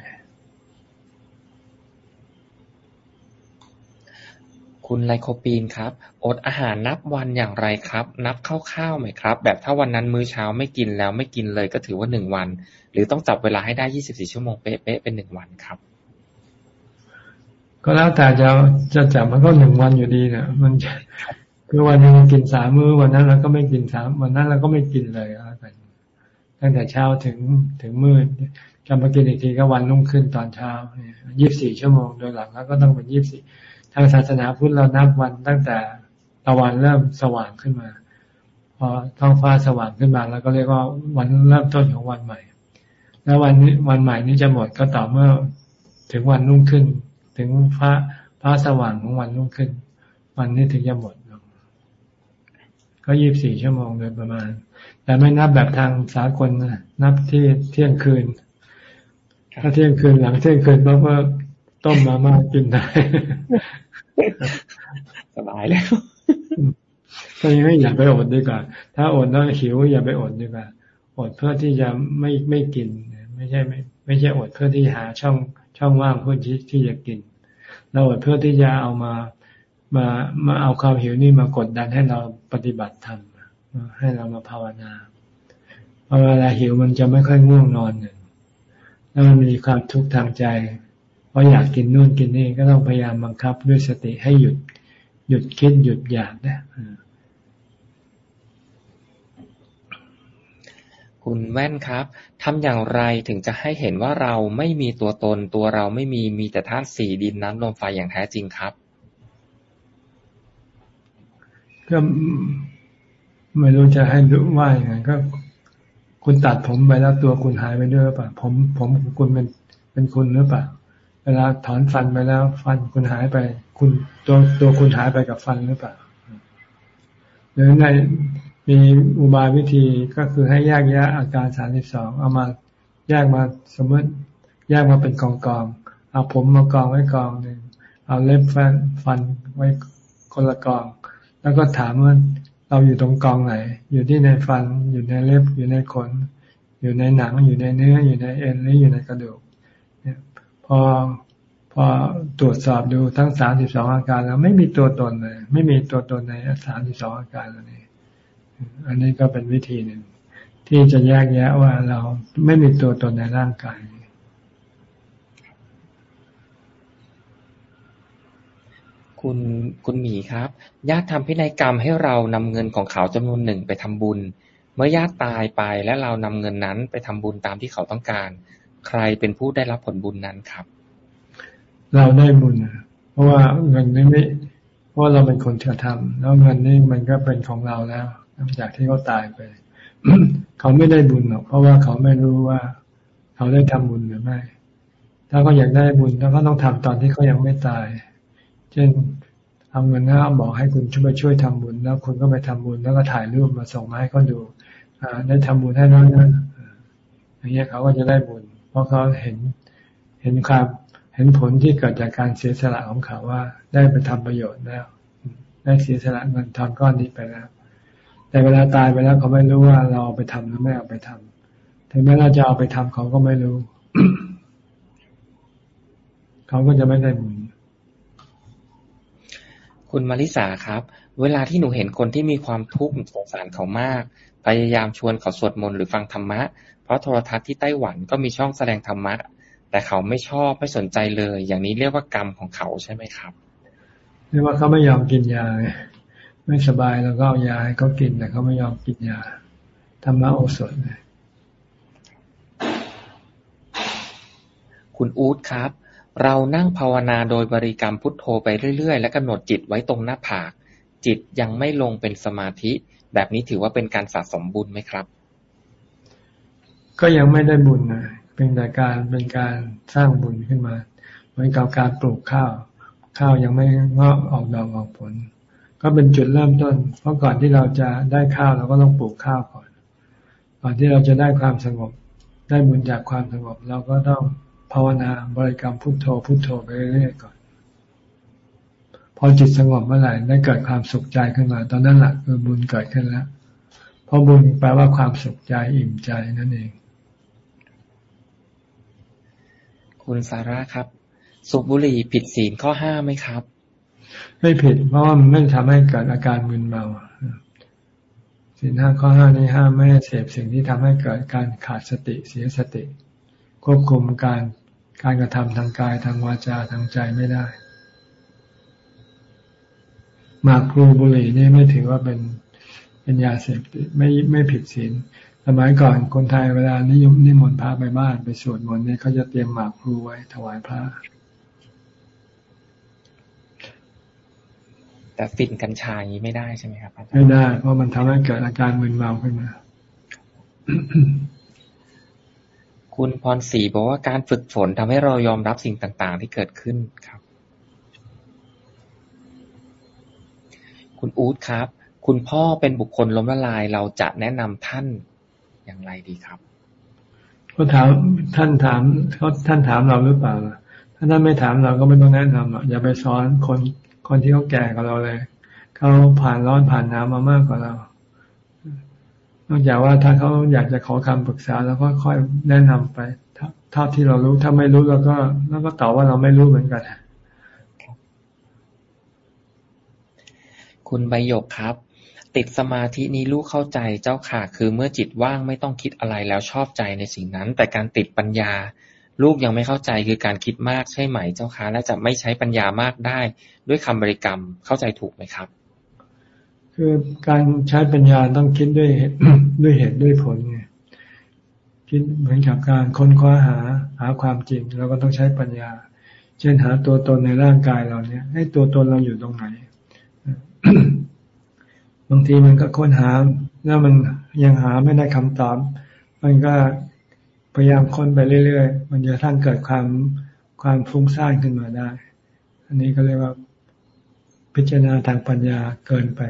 คุณไลโคปีนครับ อดอาหารนับวันอย่างไรครับ นับคร่าวๆไหมครับ แบบถ้าวันนั้นมื้อเช้าไม่กินแล้วไม่กินเลยก็ถือว่าหนึ่งวัน หรือต้องจับเวลาให้ได้ยี่สิบสี่ชั่วโมงเป๊ะๆเป็นหนึ่งวันครับ ก็แล้วแต่จะจะจับมันก็หนึ่งวันอยู่ดีเนี่ยมันคือวันนึงกินสามมื้อวันนั้นเราก็ไม่กินสามวันนั้นเราก็ไม่กินเลยแล้วกันตั้งแต่เช้าถึงถึงมืด จะมากินอีกทีก็วันรุ่งขึ้นตอนเช้ายี่สิบสี่ชั่วโมงโดยหลักแล้วก็ต้องเป็นยี่สิบสี่ทางศาสนาพุทธเรานับวันตั้งแต่ตะวันเริ่มสว่างขึ้นมา พอท้องฟ้าสว่างขึ้นมา แล้วก็เรียกว่าวันเริ่มต้นของวันใหม่ แล้ววันนี้วันใหม่นี้จะหมดก็ต่อเมื่อถึงวันรุ่งขึ้น ถึงพระพระสว่างของวันรุ่งขึ้น วันนี้ถึงจะหมดก็ยี่บสี่ชั่วโมงโดยประมาณ แต่ไม่นับแบบทางสากลนะนับที่เที่ยงคืน ถ้าเที่ยงคืนหลังเที่ยงคืนปั๊บก็ต้มมาม่ากินได้สบายแล้วก็ยังไม่อย่าไปอดดีกว่า ถ้าอดแล้วหิวอย่าไปอดดีกว่าอดเพื่อที่จะไม่ไม่กิน ไม่ใช่ไม่ไม่ใช่อดเพื่อที่หาช่องช่องว่างเพื่อที่ที่จะกิน เราอดเพื่อที่จะเอามามามาเอาความหิวนี่มากดดันให้เราปฏิบัติธรรมให้เรามาภาวนาพอเวลาหิวมันจะไม่ค่อยง่วงนอนหนึ่ง แล้วมันมีความทุกข์ทางใจ เพราะอยากกินนู่นกินนี่ก็ต้องพยายามบังคับด้วยสติให้หยุด หยุดคิดหยุดอยากนะคุณแว่นครับทำอย่างไรถึงจะให้เห็นว่าเราไม่มีตัวตนตัวเราไม่มีมีแต่ธาตุสี่ดินน้ำลมไฟอย่างแท้จริงครับก็ไม่รู้จะให้รู้ว่าอย่างไงก็ คุณตัดผมไปแล้วตัวคุณหายไปด้วยหรือเปล่าผมผมคุณเป็นเป็นคุณหรือเปล่าเวลาถอนฟันไปแล้ว ฟันคุณหายไป คุณตัวตัวคุณหายไปกับฟันหรือเปล่าหรือในมีอุบายวิธีก็คือให้แยกแยะอาการสามสิบสองเอามาแยกมาสมมติแยกมาเป็นกองกองเอาผมมากองไว้กองหนึ่งเอาเล็บฟันฟันไว้คนละกอง แล้วก็ถามว่า เราอยู่ตรงกองไหน อยู่ที่ในฟัน อยู่ในเล็บ อยู่ในขน อยู่ในหนัง อยู่ในเนื้อ อยู่ในเอ็นหรืออยู่ในกระดูกเนี่ยพอพอตรวจสอบดูทั้งสามสิบสองอาการแล้วไม่มีตัวตนเลย ไม่มีตัวตนในสามสิบสองอาการเหล่านี้อันนี้ก็เป็นวิธีหนึ่งที่จะแยกแยะว่าเราไม่มีตัวตนในร่างกาย คุณคุณหมีครับ ญาติทำพินัยกรรมให้เรานำเงินของเขาจำนวนหนึ่งไปทำบุญ เมื่อญาติตายไปและเรานำเงินนั้นไปทำบุญตามที่เขาต้องการ ใครเป็นผู้ได้รับผลบุญนั้นครับ เราได้บุญเพราะว่าเงินนี้ไม่เพราะเราเป็นคนกระทำแล้วเงินนี้มันก็เป็นของเราแล้วหลังจากที่เขาตายไป เขาไม่ได้บุญหรอกเพราะว่าเขาไม่รู้ว่า เขาได้ทำบุญหรือไม่ ถ้าเขาอยากได้บุญเขาก็ต้องทำตอนที่เขายังไม่ตาย เช่น เอาเงินนะบอกให้คุณช่วยช่วยทำบุญ แล้วคุณก็ไปทำบุญแล้วก็ถ่ายรูปมาส่งมาให้เขาดูอ่าได้ทำบุญให้น้อยนั้นอย่างเงี้ยเขาก็จะได้บุญ เพราะเขาเห็นเห็นความเห็นผลที่เกิดจากการเสียสละของเขาว่า ได้ไปทำประโยชน์แล้ว ได้เสียสละเงินทอนก้อนนี้ไปแล้ว แต่เวลาตายไปแล้วเขาไม่รู้ว่าเราเอาไปทำหรือไม่เอาไปทำถึงแม้เราจะเอาไปทำเขาก็ไม่รู้ เขาก็จะไม่ได้บุญ คุณมาริสาครับ เวลาที่หนูเห็นคนที่มีความทุกข์สงสารเขามาก พยายามชวนเขาสวดมนต์หรือฟังธรรมะ เพราะโทรทัศน์ที่ไต้หวันก็มีช่องแสดงธรรมะ แต่เขาไม่ชอบไม่สนใจเลย อย่างนี้เรียกว่ากรรมของเขาใช่ไหมครับเรียกว่าเขาไม่ยอมกินยา ไม่สบายแล้วก็เอายาให้เขากินแต่เขาไม่ยอมกินยาธรรมะโอสถคุณอู๊ดครับ เรานั่งภาวนาโดยบริกรรมพุทโธไปเรื่อย ๆ และกำหนดจิตไว้ตรงหน้าผาก จิตยังไม่ลงเป็นสมาธิ แบบนี้ถือว่าเป็นการสะสมบุญไหมครับ ก็ยังไม่ได้บุญนะเป็นแต่การเป็นการสร้างบุญขึ้นมา เหมือนกับการปลูกข้าว ข้าวยังไม่งอกออกดอกออกผล ก็เป็นจุดเริ่มต้น เพราะก่อนที่เราจะได้ข้าวเราก็ต้องปลูกข้าวก่อน ก่อนที่เราจะได้ความสงบ ได้บุญจากความสงบเราก็ต้อง ภาวนาบริกรรมพุทโธพุทโธไปเรื่อยๆก่อน พอจิตสงบเมื่อไหร่ได้เกิดความสุขใจขึ้นมา ตอนนั้นแหละคือบุญเกิดขึ้นแล้วเพราะบุญแปลว่าความสุขใจอิ่มใจนั่นเอง คุณสาระครับ สุบุหรี่ผิดศีลข้อห้าไหมครับ ไม่ผิด เพราะว่ามันไม่ทำให้เกิดอาการมึนเมาศีลห้าข้อห้านี้ห้ามไม่ให้เสพสิ่งที่ทำให้เกิดการขาดสติเสียสติ ควบคุมการการกระทำทางกายทางวาจาทางใจไม่ได้หมากพลูบุหรี่นี่ไม่ถือว่าเป็นเป็นยาเสพติดไม่ไม่ผิดศีลสมัยก่อนคนไทยเวลานิยมนิมนต์พระไปบ้านไปสวดมนต์เนี่ยเขาจะเตรียมหมากพลูไว้ถวายพระ แต่ฝิ่นกัญชานี้ไม่ได้ใช่ไหมครับไม่ได้ เพราะมันทำให้เกิดอาการมึนเมาขึ้นมา คุณพรศรีบอกว่าการฝึกฝนทำให้เรายอมรับสิ่งต่าง ๆ ที่เกิดขึ้นครับ คุณอู๊ดครับ คุณพ่อเป็นบุคคลล้มละลาย เราจะแนะนำท่านอย่างไรดีครับก็ถามท่านถามเขาท่านถามเราหรือเปล่าถ้าท่านไม่ถามเราก็ไม่ต้องแนะนำหรอกอย่าไปสอนคนคนที่เขาแก่กว่าเราเลยเขาผ่านร้อนผ่านน้ำมามากกว่าเรา นอกจากว่าถ้าเขาอยากจะขอคำปรึกษาแล้วก็ค่อยแนะนำไปเท่าที่เรารู้ถ้าไม่รู้เราก็แล้วก็ตอบว่าเราไม่รู้เหมือนกันคุณใบหยกครับ ติดสมาธินี้ลูกเข้าใจเจ้าค่ะ คือเมื่อจิตว่างไม่ต้องคิดอะไรแล้วชอบใจในสิ่งนั้น แต่การติดปัญญา ลูกยังไม่เข้าใจคือการคิดมากใช่ไหมเจ้าค่ะและจะไม่ใช้ปัญญามากได้ ด้วยคำบริกรรมเข้าใจถูกไหมครับ คือการใช้ปัญญาต้องคิดด้วยด้วยเหตุด้วยผลไงคิดเหมือนกับการค้นคว้าหาหาความจริงเราก็ต้องใช้ปัญญา เช่นหาตัวตนในร่างกายเราเนี่ย ให้ตัวตนเราอยู่ตรงไหน บางทีมันก็ค้นหา แล้วมันยังหาไม่ได้คำตอบ มันก็พยายามค้นไปเรื่อยๆ มันจะทั้งเกิดความความฟุ้งซ่านขึ้นมาได้ อันนี้ก็เรียกว่าพิจารณาทางปัญญาเกินไป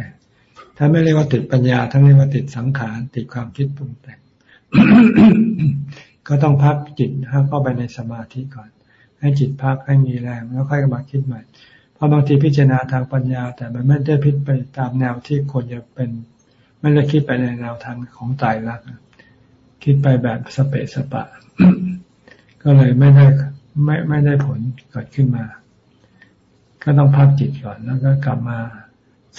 ถ้าไม่เรียกว่าติดปัญญาทั้งเรียกว่าติดสังขารติดความคิดปรุงแต่งก็ต้องพักจิตให้เข้าไปในสมาธิก่อน ให้จิตพักให้มีแรงแล้วค่อยมาคิดใหม่เพราะบางทีพิจารณาทางปัญญา แต่มันไม่ได้พิจไปตามแนวที่ควรจะเป็น ไม่ได้คิดไปในแนวทางของตายรักคิดไปแบบสเปสปะ ก็เลยไม่ได้ไม่ไม่ได้ผลเกิดขึ้นมา ก็ต้องพักจิตก่อนแล้วก็กลับมา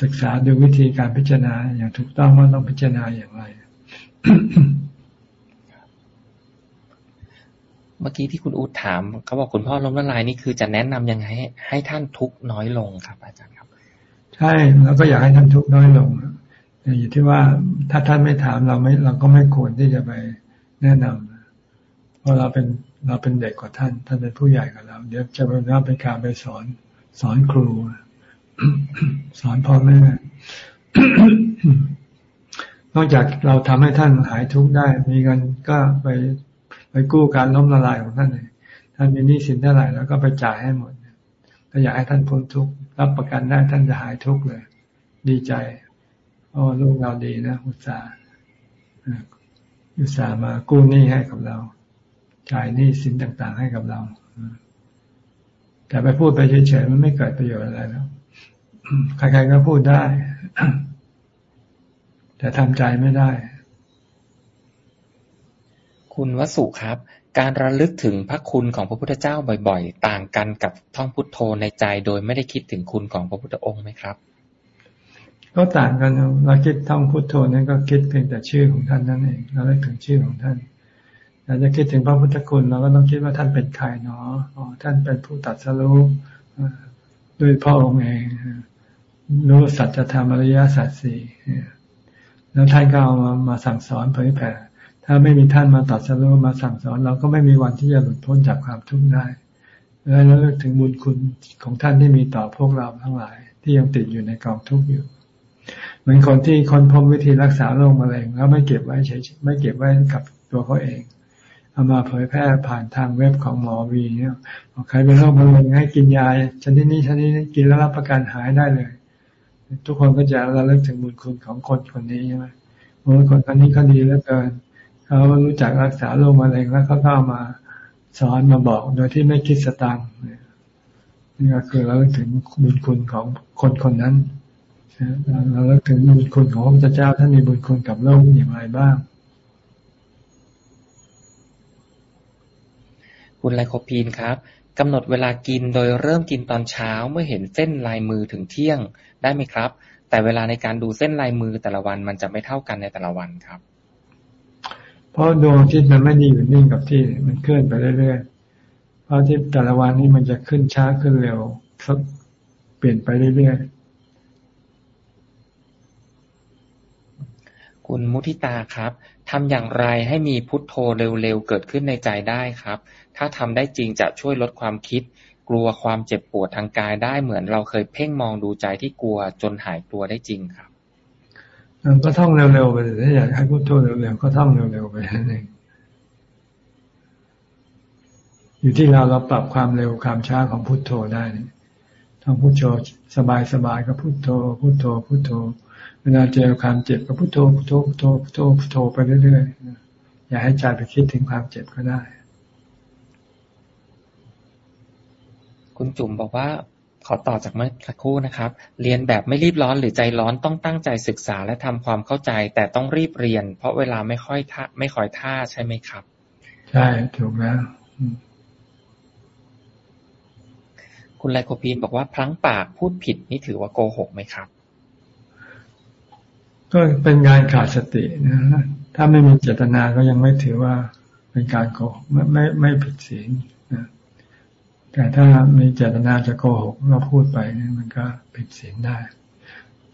ศึกษาดูวิธีการพิจารณาอย่างถูกต้องว่าต้องพิจารณาอย่างไร เมื่อกี้ที่คุณอูดถามเขาบอกคุณพ่อล้มละลายนี่คือจะแนะนํำยังไงให้ให้ท่านทุกน้อยลงครับ อาจารย์ครับ ใช่แล้วก็อยากให้ท่านทุกน้อยลงแต่อยู่ที่ว่าถ้าท่านไม่ถามเราไม่เราก็ไม่ควรที่จะไปแนะนำเพราะเราเป็นเราเป็นเด็กกว่าท่าน ท่านเป็นผู้ใหญ่กว่าเรา เดี๋ยวจะเป็นว่าเป็นการไปสอนสอนครู สอนพ่อแม่นอกจากเราทำให้ท่านหายทุกข์ได้ มีเงินก็ไปไปกู้การล้มละลายของท่านเลยท่านมีหนี้สินเท่าไหร่แล้วก็ไปจ่ายให้หมดก็อยากให้ท่านพ้นทุกข์รับประกันได้ท่านจะหายทุกข์เลย ดีใจโอ้ลูกเราดีนะอุตส่าห์อุตส่าห์มากู้หนี้ให้กับเรา จ่ายหนี้สินต่างๆให้กับเรา แต่ไปพูดไปเฉยๆมันไม่เกิดประโยชน์อะไรแล้ว ใครๆก็พูดได้ แต่ทำใจไม่ได้ คุณวสุครับ การระลึกถึงพระคุณของพระพุทธเจ้าบ่อย ๆ ต่างกันกับท่องพุทโธในใจโดยไม่ได้คิดถึงคุณของพระพุทธองค์ไหมครับ ก็ต่างกันเราคิดท่องพุทโธนั้นก็คิดเพียงแต่ชื่อของท่านนั่นเองเราได้ถึงชื่อของท่านเราจะคิดถึงพระพุทธคุณเราก็ต้องคิดว่าท่านเป็นใครเนาะอ๋อท่านเป็นผู้ตัดสรู้ด้วยพ่อองค์เอง รู้สัจธรรมอริยสัจสี่แล้วท่านก็เอามามาสั่งสอนเผยแผ่ ถ้าไม่มีท่านมาตัดสรุปมาสั่งสอน เราก็ไม่มีวันที่จะหลุดพ้นจากความทุกข์ได้แล้วเลิกถึงบุญคุณของท่านที่มีต่อพวกเราทั้งหลาย ที่ยังติดอยู่ในกองทุกข์อยู่ เหมือนคนที่คนพบวิธีรักษาโรคมะเร็งแล้วไม่เก็บไว้เฉยไม่เก็บไว้กับตัวเขาเองเอามาเผยแพร่ผ่านทางเว็บของหมอวีเนี่ยใครเป็นโรคมะเร็งให้กินยาชนิดนี้ชนิดนี้กินแล้วรับประกันหายได้เลย ทุกคนก็จะระลึกถึงบุญคุณของคนคนนี้ใช่ไหมโอ้คนคนนี้เขาดีเหลือเกินเขารู้จักรักษาโรคมะเร็งแล้วเขาก็มาสอนมาบอกโดยที่ไม่คิดสตังค์นี่ก็คือเราถึงบุญคุณของคนคนนั้นเราถึงบุญคุณของพระเจ้าท่านมีบุญคุณกับโลกอย่างไรบ้าง คุณไลโคพีนครับ กำหนดเวลากินโดยเริ่มกินตอนเช้าเมื่อเห็นเส้นลายมือถึงเที่ยง ได้ไหมครับ แต่เวลาในการดูเส้นลายมือแต่ละวันมันจะไม่เท่ากันในแต่ละวันครับ เพราะดวงอาทิตย์มันไม่ดีอยู่นิ่งกับที่มันเคลื่อนไปเรื่อยๆเพราะที่แต่ละวันนี้มันจะขึ้นช้าขึ้นเร็วเปลี่ยนไปเรื่อยๆคุณมุทิตาครับ ทำอย่างไรให้มีพุทโธเร็วๆเกิดขึ้นในใจได้ครับ ถ้าทำได้จริงจะช่วยลดความคิด กลัวความเจ็บปวดทางกายได้เหมือนเราเคยเพ่งมองดูใจที่กลัวจนหายกลัวได้จริงครับก็ท่องเร็วๆไปถ้าอยากให้พุทโธเร็วๆก็ท่องเร็วๆไปนั่นเองอยู่ที่เราเราปรับความเร็วความช้าของพุทโธได้ท่องพุทโธสบายๆก็พุทโธพุทโธพุทโธ เวลาเจอความเจ็บก็พุทโธพุทโธพุทโธพุทโธพุทโธไปเรื่อยๆอย่าให้ใจไปคิดถึงความเจ็บก็ได้ คุณจุ๋มบอกว่าขอต่อจากเมื่อสักครู่นะครับ เรียนแบบไม่รีบร้อนหรือใจร้อนต้องตั้งใจศึกษาและทำความเข้าใจ แต่ต้องรีบเรียน เพราะเวลาไม่ค่อยท่าไม่คอยท่าใช่ไหมครับ ใช่ถูกแล้วคุณไลโคพีนบอกว่าพลั้งปากพูดผิดนี่ถือว่าโกหกไหมครับ ก็เป็นงานขาดสตินะถ้าไม่มีเจตนาก็ยังไม่ถือว่าเป็นการโกหกไม่ไม่ไม่ผิดศีลนะแต่ถ้ามีเจตนาจะโกหกก็พูดไปนี่มันก็ผิดศีลได้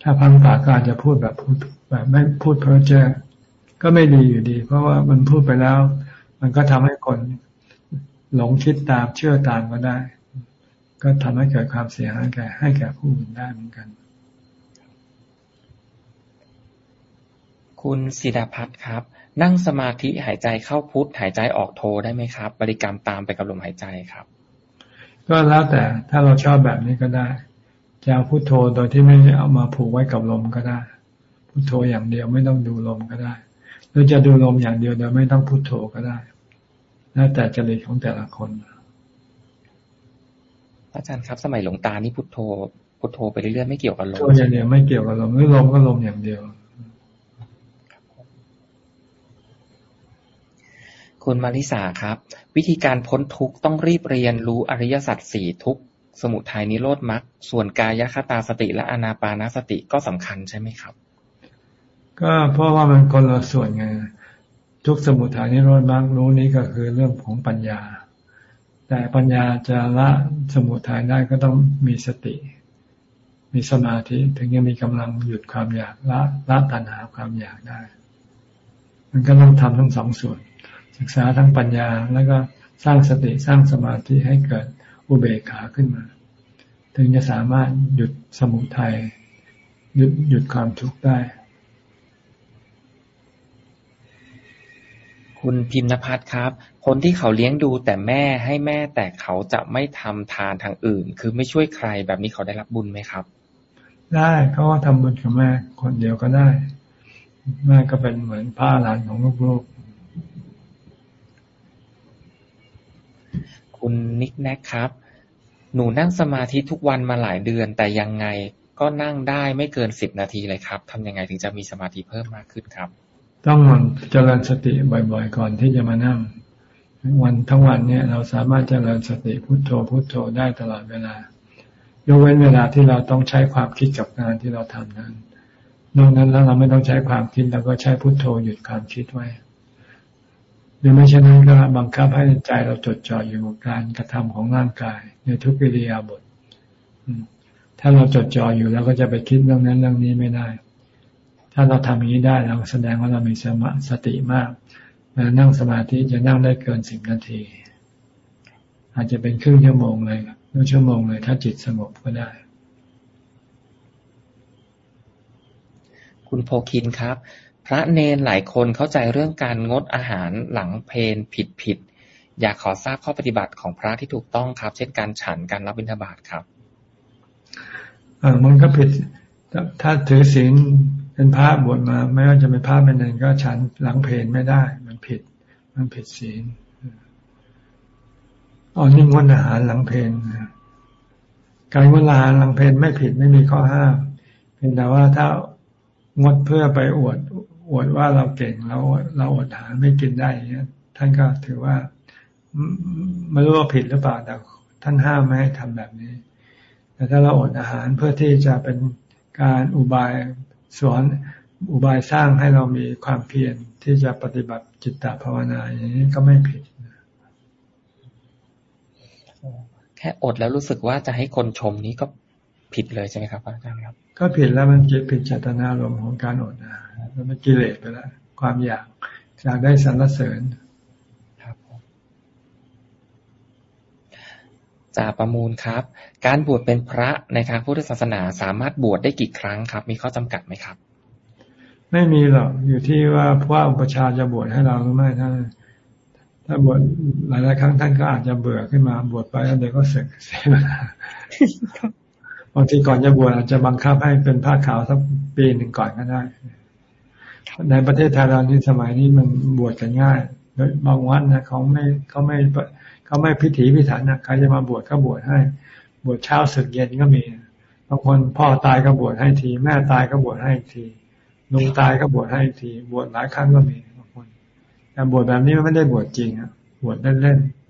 ถ้าพังปากก็อาจจะพูดแบบพูดแบบไม่พูดเพ้อเจ้อก็ไม่ดีอยู่ดี เพราะว่ามันพูดไปแล้ว มันก็ทำให้คนหลงคิดตามเชื่อตามก็ได้ ก็ทำให้เกิดความเสียหายแก่ให้แก่ผู้อื่นได้เหมือนกัน คุณศิดาพัฒน์ครับ นั่งสมาธิหายใจเข้าพุทหายใจออกโทได้ไหมครับ บริกรรมตามไปกับลมหายใจครับ ก็แล้วแต่ถ้าเราชอบแบบนี้ก็ได้จะเอาพุทโธโดยที่ไม่เอามาผูกไว้กับลมก็ได้ พุทโธอย่างเดียวไม่ต้องดูลมก็ได้หรือจะดูลมอย่างเดียวโดยไม่ต้องพุทโธก็ได้แล้วแต่จริตของแต่ละคนอาจารย์ครับ สมัยหลวงตานี่พุทโธพุทโธไปเรื่อยๆไม่เกี่ยวกับลมพุทโธอย่างเดียวไม่เกี่ยวกับลมหรือลมก็ลมอย่างเดียว คุณมาริสาครับ วิธีการพ้นทุกข์ต้องรีบเรียนรู้อริยสัจสี่ทุกสมุทัยนิโรธมรรคส่วนกายคตาสติและอนาปานาสติก็สำคัญใช่ไหมครับ ก็เพราะว่ามันคนละส่วนไงทุกสมุทัยนิโรธมรรครู้นี้ก็คือเรื่องของปัญญา แต่ปัญญาจะละสมุทัยได้ก็ต้องมีสติ มีสมาธิถึงจะมีกำลังหยุดความอยากละละตัณหาความอยากได้ มันก็ต้องทำทั้งสองส่วน ศึกษาทั้งปัญญา แล้วก็สร้างสติสร้างสมาธิให้เกิดอุเบกขาขึ้นมา ถึงจะสามารถหยุดสมุทัยหยุดหยุดความทุกข์ได้ คุณพิมพ์นภัทรครับ คนที่เขาเลี้ยงดูแต่แม่ให้แม่แต่เขาจะไม่ทำทานทางอื่น คือไม่ช่วยใครแบบนี้เขาได้รับบุญไหมครับ ได้เขาก็ทำบุญกับแม่คนเดียวก็ได้แม่ก็เป็นเหมือนพ่อหลานของลูก คุณนิกแนกครับ หนูนั่งสมาธิทุกวันมาหลายเดือน แต่ยังไงก็นั่งได้ไม่เกินสิบนาทีเลยครับทำยังไงถึงจะมีสมาธิเพิ่มมากขึ้นครับ ต้องมันเจริญสติบ่อยๆ ก่อนที่จะมานั่ง วันทั้งวันเนี่ยเราสามารถเจริญสติพุโทโธพุโทโธได้ตลอดเวลายกเว้นเวลาที่เราต้องใช้ความคิดกับงานที่เราทำนั้น นอกนั้นแล้วเราไม่ต้องใช้ความคิดเราก็ใช้พุโทโธหยุดความคิดไว้ หรือไม่เช่นนั้นก็บังคับให้ใจเราจดจ่ออยู่กับการกระทำของร่างกาย ในทุกวิริยาบทถ้าเราจดจ่ออยู่แล้วก็จะไปคิดเรื่องนั้นเรื่องนี้ไม่ได้ ถ้าเราทำอย่างนี้ได้เราแสดงว่าเรามีสมาสติมากเวลานั่งสมาธิจะนั่งได้เกินสิบนาที อาจจะเป็นครึ่งชั่วโมงเลยหรือชั่วโมงเลย ถ้าจิตสงบก็ได้ คุณโพคินครับ พระเนนหลายคนเข้าใจเรื่องการงดอาหารหลังเพนผิดผิด อยากขอทราบข้อปฏิบัติของพระที่ถูกต้องครับ เช่นการฉันการรับบิณฑบาตครับมันก็ผิด ถ้าถือศีลเป็นพระบวชมา ไม่ว่าจะเป็นพระเป็นเนรก็ฉันหลังเพนไม่ได้ มันผิด มันผิดศีลอ๋อนี่งดอาหารหลังเพนการงดอาหารหลังเพนไม่ผิดไม่มีข้อห้ามเพียงแต่ว่าถ้างดเพื่อไปอวด อวดว่าเราเก่งเราเราอดอาหารไม่กินได้เงี้ยท่านก็ถือว่าไม่รู้ว่าผิดหรือเปล่าแต่ท่านห้ามไม่ให้ทำแบบนี้ แต่ถ้าเราอดอาหารเพื่อที่จะเป็นการอุบายสอนอุบายสร้างให้เรามีความเพียรที่จะปฏิบัติจิตตภาวนาอย่างนี้ก็ไม่ผิดแค่อดแล้วรู้สึกว่าจะให้คนชมนี้ก็ผิดเลยใช่ไหมครับอาจารย์ครับ ก็ผิดแล้วมันผิดเจตนารมณ์ของการอดอาหารมันกิเลสไปแล้วความอยากอยากได้สรรเสริญจากประมูลครับ การบวชเป็นพระในทางพุทธศาสนาสามารถบวชได้กี่ครั้งครับ มีข้อจำกัดไหมครับ ไม่มีหรอกอยู่ที่ว่าพระอุปชาจะบวชให้เราหรือไม่ถ้าถ้าบวชหลายหลายครั้งท่านก็อาจจะเบื่อขึ้นมา บวชไปแล้วเดี๋ยวก็เสกเสียบางทีก่อนจะบวชอาจจะบังคับให้เป็นผ้าขาวสักปีหนึ่งก่อนก็ได้ ในประเทศไทยเรานี่สมัยนี้มันบวชกันง่ายโดยบางวันนะเขาไม่เขาไม่เขาไม่พิถีพิถันนะใครจะมาบวชก็บวชให้ บวชเช้าสึกเย็นก็มีบางคนพ่อตายก็บวชให้ที แม่ตายก็บวชให้ทีลุงตายก็บวชให้ที บวชหลายครั้งก็มีบางคนแต่บวชแบบนี้มันไม่ได้บวชจริงอะบวชเล่นๆ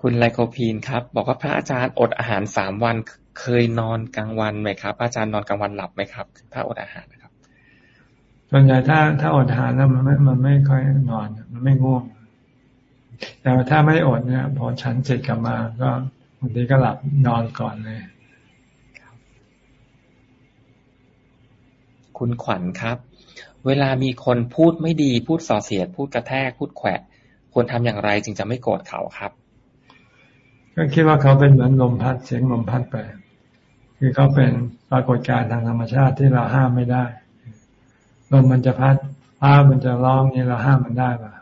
คุณไลโคพีนครับ บอกว่าพระอาจารย์อดอาหารสามวัน เคยนอนกลางวันไหมครับ อาจารย์นอนกลางวันหลับไหมครับ ถ้าอดอาหารส่วนใหญ่ถ้าถ้าอดอาหารแล้วมันไม่มันไม่ค่อยนอน มันไม่ง่วงแต่ถ้าไม่อดเนี่ย พอฉันเสร็จกลับมาก็บางทีก็หลับนอนก่อนเลยคุณขวัญครับ เวลามีคนพูดไม่ดีพูดส่อเสียด พูดกระแทกพูดแขวะควรทำอย่างไรจึงจะไม่โกรธเขาครับ ก็คิดว่าเขาเป็นเหมือนลมพัดเสียงลมพัดไป คือเขาเป็นปรากฏการณ์ทางธรรมชาติที่เราห้ามไม่ได้ลมมันจะพัดฟ้ามันจะร้องนี่เราห้ามมันได้ป่ะ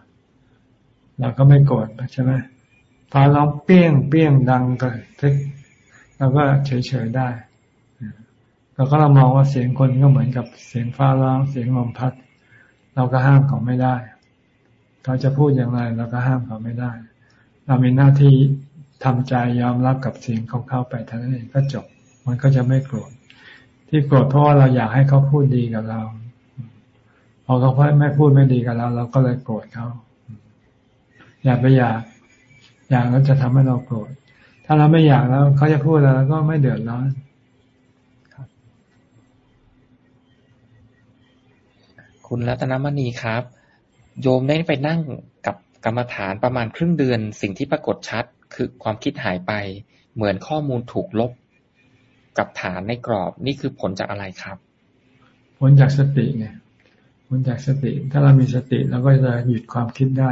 เราก็ไม่โกรธใช่ไหมฟ้าร้องเปี้ยงเปี้ยงดังก็ทึกเราก็เฉยเฉยได้เราก็เรามองว่าเสียงคนก็เหมือนกับเสียงฟ้าร้องเสียงลมพัด เราก็ห้ามเขาไม่ได้ เขาจะพูดอย่างไรเราก็ห้ามเขาไม่ได้ เรามีหน้าที่ทำใจยอมรับกับเสียงของเขาไปเท่านั้นเองก็จบ มันก็จะไม่โกรธที่โกรธเพราะว่าเราอยากให้เขาพูดดีกับเรา พอเขาไม่พูดไม่ดีกับเรา เราก็เลยโกรธเขาอยากไปอยากอยากแล้วจะทำให้เราโกรธถ้าเราไม่อยากแล้วเขาจะพูดแล้วก็ไม่เดือดร้อนคุณรัตนมณีครับ โยมได้ไปนั่งกับกรรมฐานประมาณครึ่งเดือน สิ่งที่ปรากฏชัดคือความคิดหายไป เหมือนข้อมูลถูกลบ กับฐานในกรอบนี่คือผลจากอะไรครับ ผลจากสติไงผลจากสติ ถ้าเรามีสติเราก็จะหยุดความคิดได้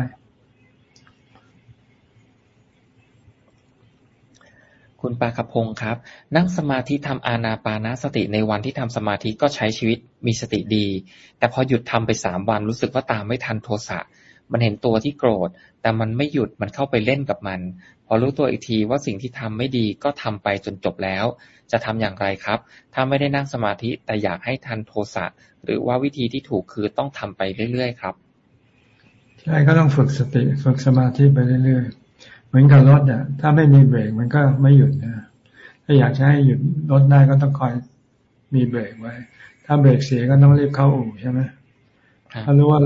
คุณปาคพงศ์ครับ นั่งสมาธิทำอานาปานาสติในวันที่ทำสมาธิก็ใช้ชีวิตมีสติดี แต่พอหยุดทำไปสามวันรู้สึกว่าตามไม่ทันโทสะ มันเห็นตัวที่โกรธ แต่มันไม่หยุดมันเข้าไปเล่นกับมัน พอรู้ตัวอีกทีว่าสิ่งที่ทำไม่ดีก็ทำไปจนจบแล้ว จะทำอย่างไรครับ ถ้าไม่ได้นั่งสมาธิแต่อยากให้ทันโทสะหรือว่าวิธีที่ถูกคือต้องทำไปเรื่อย ๆ ครับใช่ก็ต้องฝึกสติฝึกสมาธิไปเรื่อยๆ เหมือนกับรถอะถ้าไม่มีเบรกมันก็ไม่หยุดนะถ้าอยากจะให้หยุดรถได้ก็ต้องคอยมีเบรกไว้ ถ้าเบรกเสียก็ต้องรีบเข้าอู่ใช่ไหม ถ้ารู้ว่า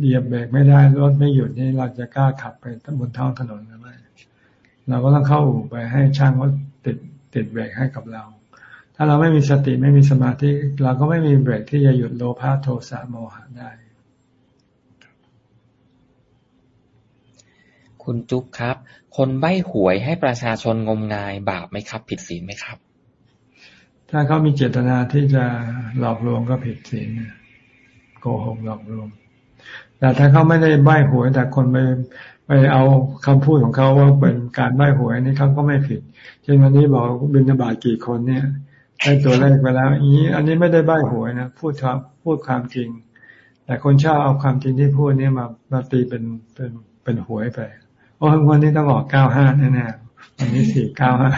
เหยียบเบรกไม่ได้รถไม่หยุดนี่เราจะกล้าขับไปบนท้องถนนหรือไม่เราก็ต้องเข้าอู่ไปให้ช่างเขาติดติดเบรกให้กับเรา ถ้าเราไม่มีสติไม่มีสมาธิเราก็ไม่มีเบรกที่จะหยุดโลภะโทสะโมหะได้ คุณจุ๊บครับ คนใบ้หวยให้ประชาชนงมงายบาปไหมครับ ผิดศีลไหมครับ ถ้าเขามีเจตนาที่จะหลอกลวงก็ผิดศีล โกหกหลอกลวงแต่ถ้าเขาไม่ได้ใบ้หวยแต่คนไปไปเอาคำพูดของเขาว่าเป็นการใบ้หวยนี่เขาก็ไม่ผิด เช่นวันนี้บอกบินบาตกี่คนเนี่ยได้ตัวเลขไปแล้วอีอันนี้ไม่ได้ใบ้หวยนะพูดความพูดความจริง แต่คนชอบเอาความจริงที่พูดนี่มามาตีเป็นเป็นเป็นหวยไปโอ้วันนี้ต้องออกเก้าห้าแน่ๆวันนี้สี่เก้าห้า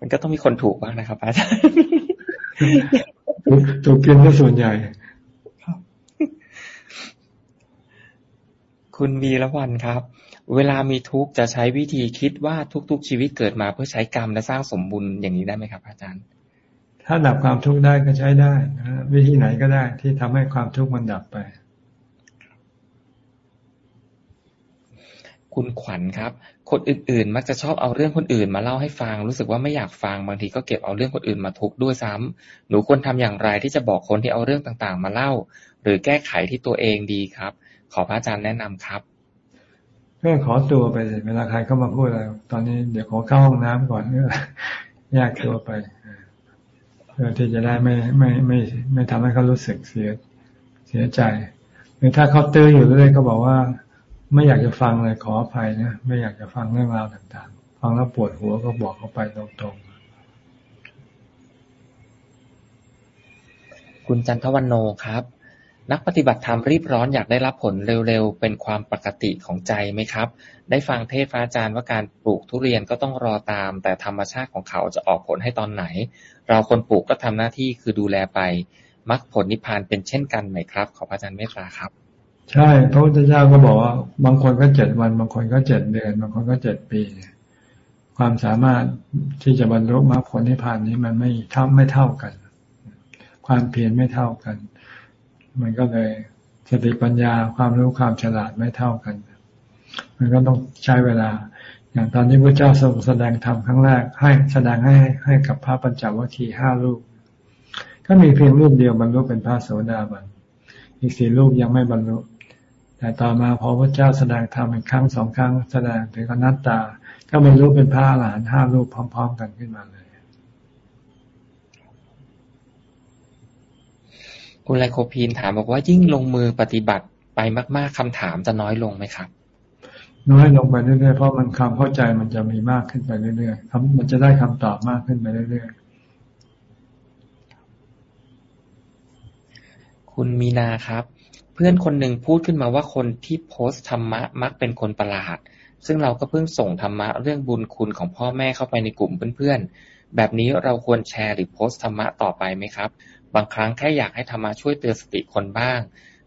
มันก็ต้องมีคนถูกบ้างนะครับอาจารย์ ถูกกินก็ส่วนใหญ่คุณวีรวันครับ เวลามีทุกข์จะใช้วิธีคิดว่าทุกๆชีวิตเกิดมาเพื่อใช้กรรมและสร้างสมบุญอย่างนี้ได้ไหมครับ อาจารย์ ถ้าดับความทุกข์ได้ก็ใช้ได้นะวิธีไหนก็ได้ที่ทำให้ความทุกข์มันดับไป คุณขวัญครับ คนอื่นๆ มักจะชอบเอาเรื่องคนอื่นมาเล่าให้ฟัง รู้สึกว่าไม่อยากฟัง บางทีก็เก็บเอาเรื่องคนอื่นมาทุกข์ด้วยซ้ำหนูควรทำอย่างไรที่จะบอกคนที่เอาเรื่องต่างๆ มาเล่า หรือแก้ไขที่ตัวเองดีครับ ขอพระอาจารย์แนะนำครับก็ขอตัวไปเลยเวลาใครเข้ามาพูดอะไร ตอนนี้เดี๋ยวขอเข้าห้องน้ำก่อนเพื่อแยกตัวไปเพื่อที่จะได้ไม่ไม่ไม่ไม่ทำให้เขารู้สึกเสียเสียใจหรือถ้าเขาตื้ออยู่เรื่อยก็บอกว่า ไม่อยากจะฟังเลยขออภัยนะไม่อยากจะฟังเรื่องราวต่างๆ ฟังแล้วปวดหัวก็บอกเขาไปตรงๆ คุณจันทวันโนครับ นักปฏิบัติธรรมรีบร้อนอยากได้รับผลเร็วๆ เป็นความปกติของใจไหมครับ ได้ฟังเทศพระอาจารย์ว่าการปลูกทุเรียนก็ต้องรอตาม แต่ธรรมชาติของเขาจะออกผลให้ตอนไหน เราคนปลูกก็ทำหน้าที่คือดูแลไปมรรคผลนิพพานเป็นเช่นกันไหมครับ ขอพระอาจารย์เมตตาครับ ใช่ พระพุทธเจ้าก็บอกว่า บางคนก็เจ็ดวัน บางคนก็เจ็ดเดือน บางคนก็เจ็ดปี ความสามารถที่จะบรรลุมรรคผลนิพพานนี้มันไม่เท่าไม่เท่ากัน ความเพียรไม่เท่ากัน มันก็เลยสติปัญญาความรู้ความฉลาดไม่เท่ากัน มันก็ต้องใช้เวลา อย่างตอนนี้พระเจ้าทรงแสดงธรรมครั้งแรก ให้แสดงให้ให้กับพระปัญจวัคคีย์ห้าลูกก็มีเพียงรูปเดียวบรรลุเป็นพระโสดาบัน อีกสี่ลูกยังไม่บรรลุ แต่ต่อมาพอพระเจ้าแสดงธรรมเป็นครั้งสองครั้งแสดงถึงอนัตตา ก็บรรลุเป็นพระอรหันต์ห้าลูกพร้อม ๆ กันขึ้นมาเลย คุณไลโคพีนถามบอกว่ายิ่งลงมือปฏิบัติไปมากๆคำถามจะน้อยลงไหมครับ น้อยลงไปเรื่อยๆเพราะมันความเข้าใจมันจะมีมากขึ้นไปเรื่อยๆครับมันจะได้คำตอบมากขึ้นไปเรื่อยๆคุณมีนาครับ เพื่อนคนหนึ่งพูดขึ้นมาว่าคนที่โพสต์ธรรมะมักเป็นคนประหลาด ซึ่งเราก็เพิ่งส่งธรรมะเรื่องบุญคุณของพ่อแม่เข้าไปในกลุ่มเพื่อนๆ แบบนี้เราควรแชร์หรือโพสต์ธรรมะต่อไปไหมครับ บางครั้งแค่อยากให้ธรรมะช่วยเตือนสติคนบ้าง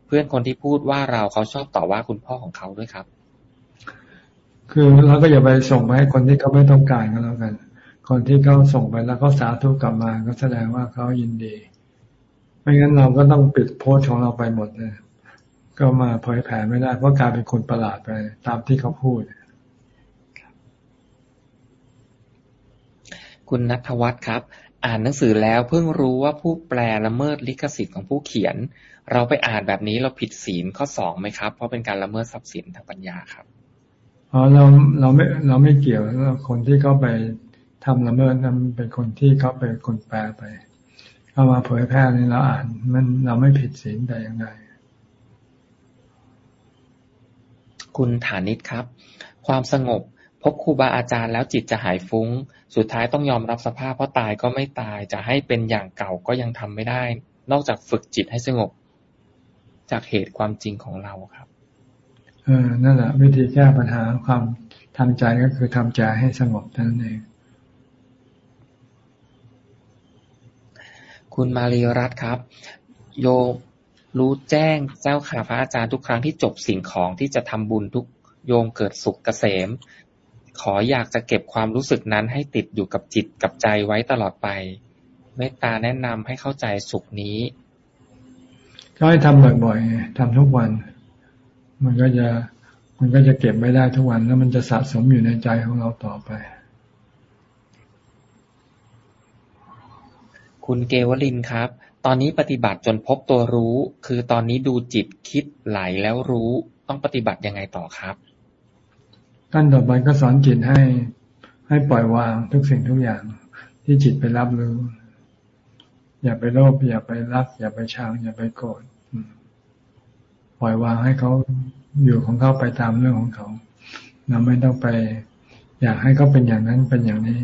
เพื่อนคนที่พูดว่าเราเขาชอบต่อว่าคุณพ่อของเขาด้วยครับ คือเราก็อย่าไปส่งไปให้คนที่เขาไม่ต้องการก็แล้วกัน คนที่เขาส่งไปแล้วเขาสาธุกลับมาก็แสดงว่าเขายินดี ไม่งั้นเราก็ต้องปิดโพสของเราไปหมดเลย ก็มาเผยแผ่ไม่ได้ เพราะกลายเป็นคนประหลาดไปตามที่เขาพูด คุณนัทวัฒน์ครับ อ่านหนังสือแล้วเพิ่งรู้ว่าผู้แปลละเมิดลิขสิทธิ์ของผู้เขียน เราไปอ่านแบบนี้เราผิดศีลข้อสองไหมครับ เพราะเป็นการละเมิดทรัพย์สินทางปัญญาครับอ๋อเราเราไม่เราไม่เกี่ยวคนที่เขาไปทำละเมิดนั้นเป็นคนที่เขาเป็นคนแปลไปเอามาเผยแพร่นี่เราอ่าน มันเราไม่ผิดศีลแต่อย่างใด คุณฐานิตครับ ความสงบ พบครูบาอาจารย์แล้วจิตจะหายฟุง้ง สุดท้ายต้องยอมรับสภาพเพราะตายก็ไม่ตาย จะให้เป็นอย่างเก่าก็ยังทำไม่ได้ นอกจากฝึกจิตให้สงบ จากเหตุความจริงของเราครับ เออนั่นแหละวิธีแก้ปัญหาความทางใจก็คือทำใจให้สงบนั่นเองคุณมารีรัตครับ โย รู้แจ้งเจ้าข่าพระอาจารย์ทุกครั้งที่จบสิ่งของที่จะทำบุญทุกโยมเกิดสุขเกษม ขออยากจะเก็บความรู้สึกนั้นให้ติดอยู่กับจิตกับใจไว้ตลอดไป เมตตาแนะนำให้เข้าใจสุขนี้ก็ให้ทำบ่อยๆทำทุกวัน มันก็จะมันก็จะเก็บไม่ได้ทุกวันแล้วมันจะสะสมอยู่ในใจของเราต่อไป คุณเกวลินครับ ตอนนี้ปฏิบัติจนพบตัวรู้ คือตอนนี้ดูจิตคิดไหลแล้วรู้ ต้องปฏิบัติยังไงต่อครับขั้นต่อไปก็สอนจิตให้ให้ปล่อยวางทุกสิ่งทุกอย่าง ที่จิตไปรับรู้ อย่าไปโลภอย่าไปรัก อย่าไปชังอย่าไปโกรธปล่อยวางให้เขาอยู่ของเขาไปตามเรื่องของเขา เราไม่ต้องไป อยากให้เขาเป็นอย่างนั้นเป็นอย่างนี้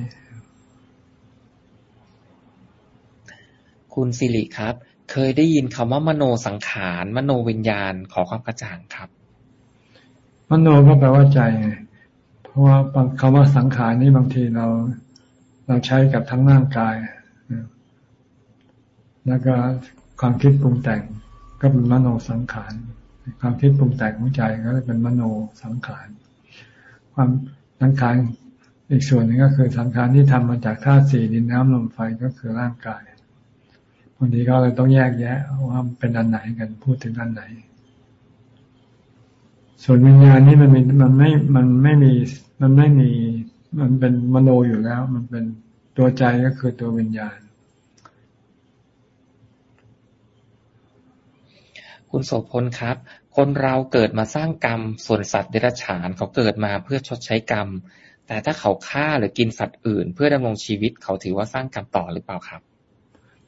คุณสิริครับ เคยได้ยินคำว่ามโนสังขาร มโนวิญญาณขอความกระจ่างครับ มโนก็แปลว่าใจไงเพราะว่าคำว่าสังขารนี่บางทีเราเราใช้กับทั้งร่างกาย แล้วก็ความคิดปรุงแต่งก็เป็นมโนสังขาร ความคิดปรุงแต่งของใจก็เป็นมโนสังขาร ความสังขารอีกส่วนหนึ่งก็คือสังขารที่ทำมาจากธาตุสี่ดินน้ำลมไฟก็คือร่างกาย บางทีก็เลยต้องแยกแยะว่าเป็นอันไหนกันพูดถึงอันไหน ส่วนวิญญาณนี่มันมีมันไม่มันไม่มีมันไม่มีมันเป็นมโนอยู่แล้ว มันเป็นตัวใจก็คือตัววิญญาณ คุณโสพลครับ คนเราเกิดมาสร้างกรรม ส่วนสัตว์เดรัจฉานเขาเกิดมาเพื่อชดใช้กรรม แต่ถ้าเขาฆ่าหรือกินสัตว์อื่น เพื่อดำรงชีวิตเขาถือว่าสร้างกรรมต่อหรือเปล่าครับ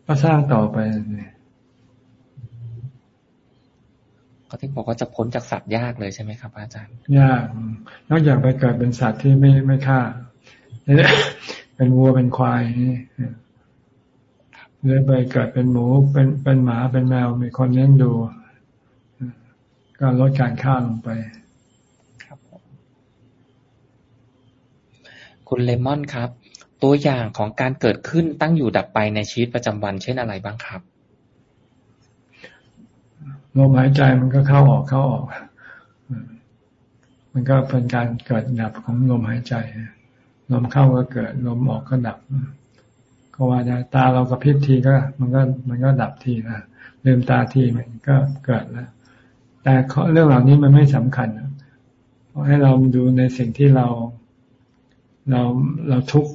ก็สร้างต่อไปก็ที่บอกว่าจะพ้นจากสัตว์ยากเลยใช่ไหมครับ อาจารย์ ยาก นอกจากไปเกิดเป็นสัตว์ที่ไม่ไม่ฆ่า เป็นวัวเป็นควายนี่หรือไปเกิดเป็นหมูเป็นเป็นหมาเป็นแมวมีคนเลี้ยงดู ก็ลดการฆ่าลงไป ครับ คุณเลมอนครับ ตัวอย่างของการเกิดขึ้นตั้งอยู่ดับไปในชีวิตประจำวัน เช่นอะไรบ้างครับลมหายใจมันก็เข้าออกเข้าออก มันก็เป็นการเกิดดับของลมหายใจลมเข้าก็เกิดลมออกก็ดับ ก็ว่าได้ตาเรากระพริบทีก็ มันก็มันก็ดับทีนะลืมตาทีมันก็เกิดแล้วแต่เรื่องเหล่านี้มันไม่สำคัญเพราะให้เราดูในสิ่งที่เราเราเราทุก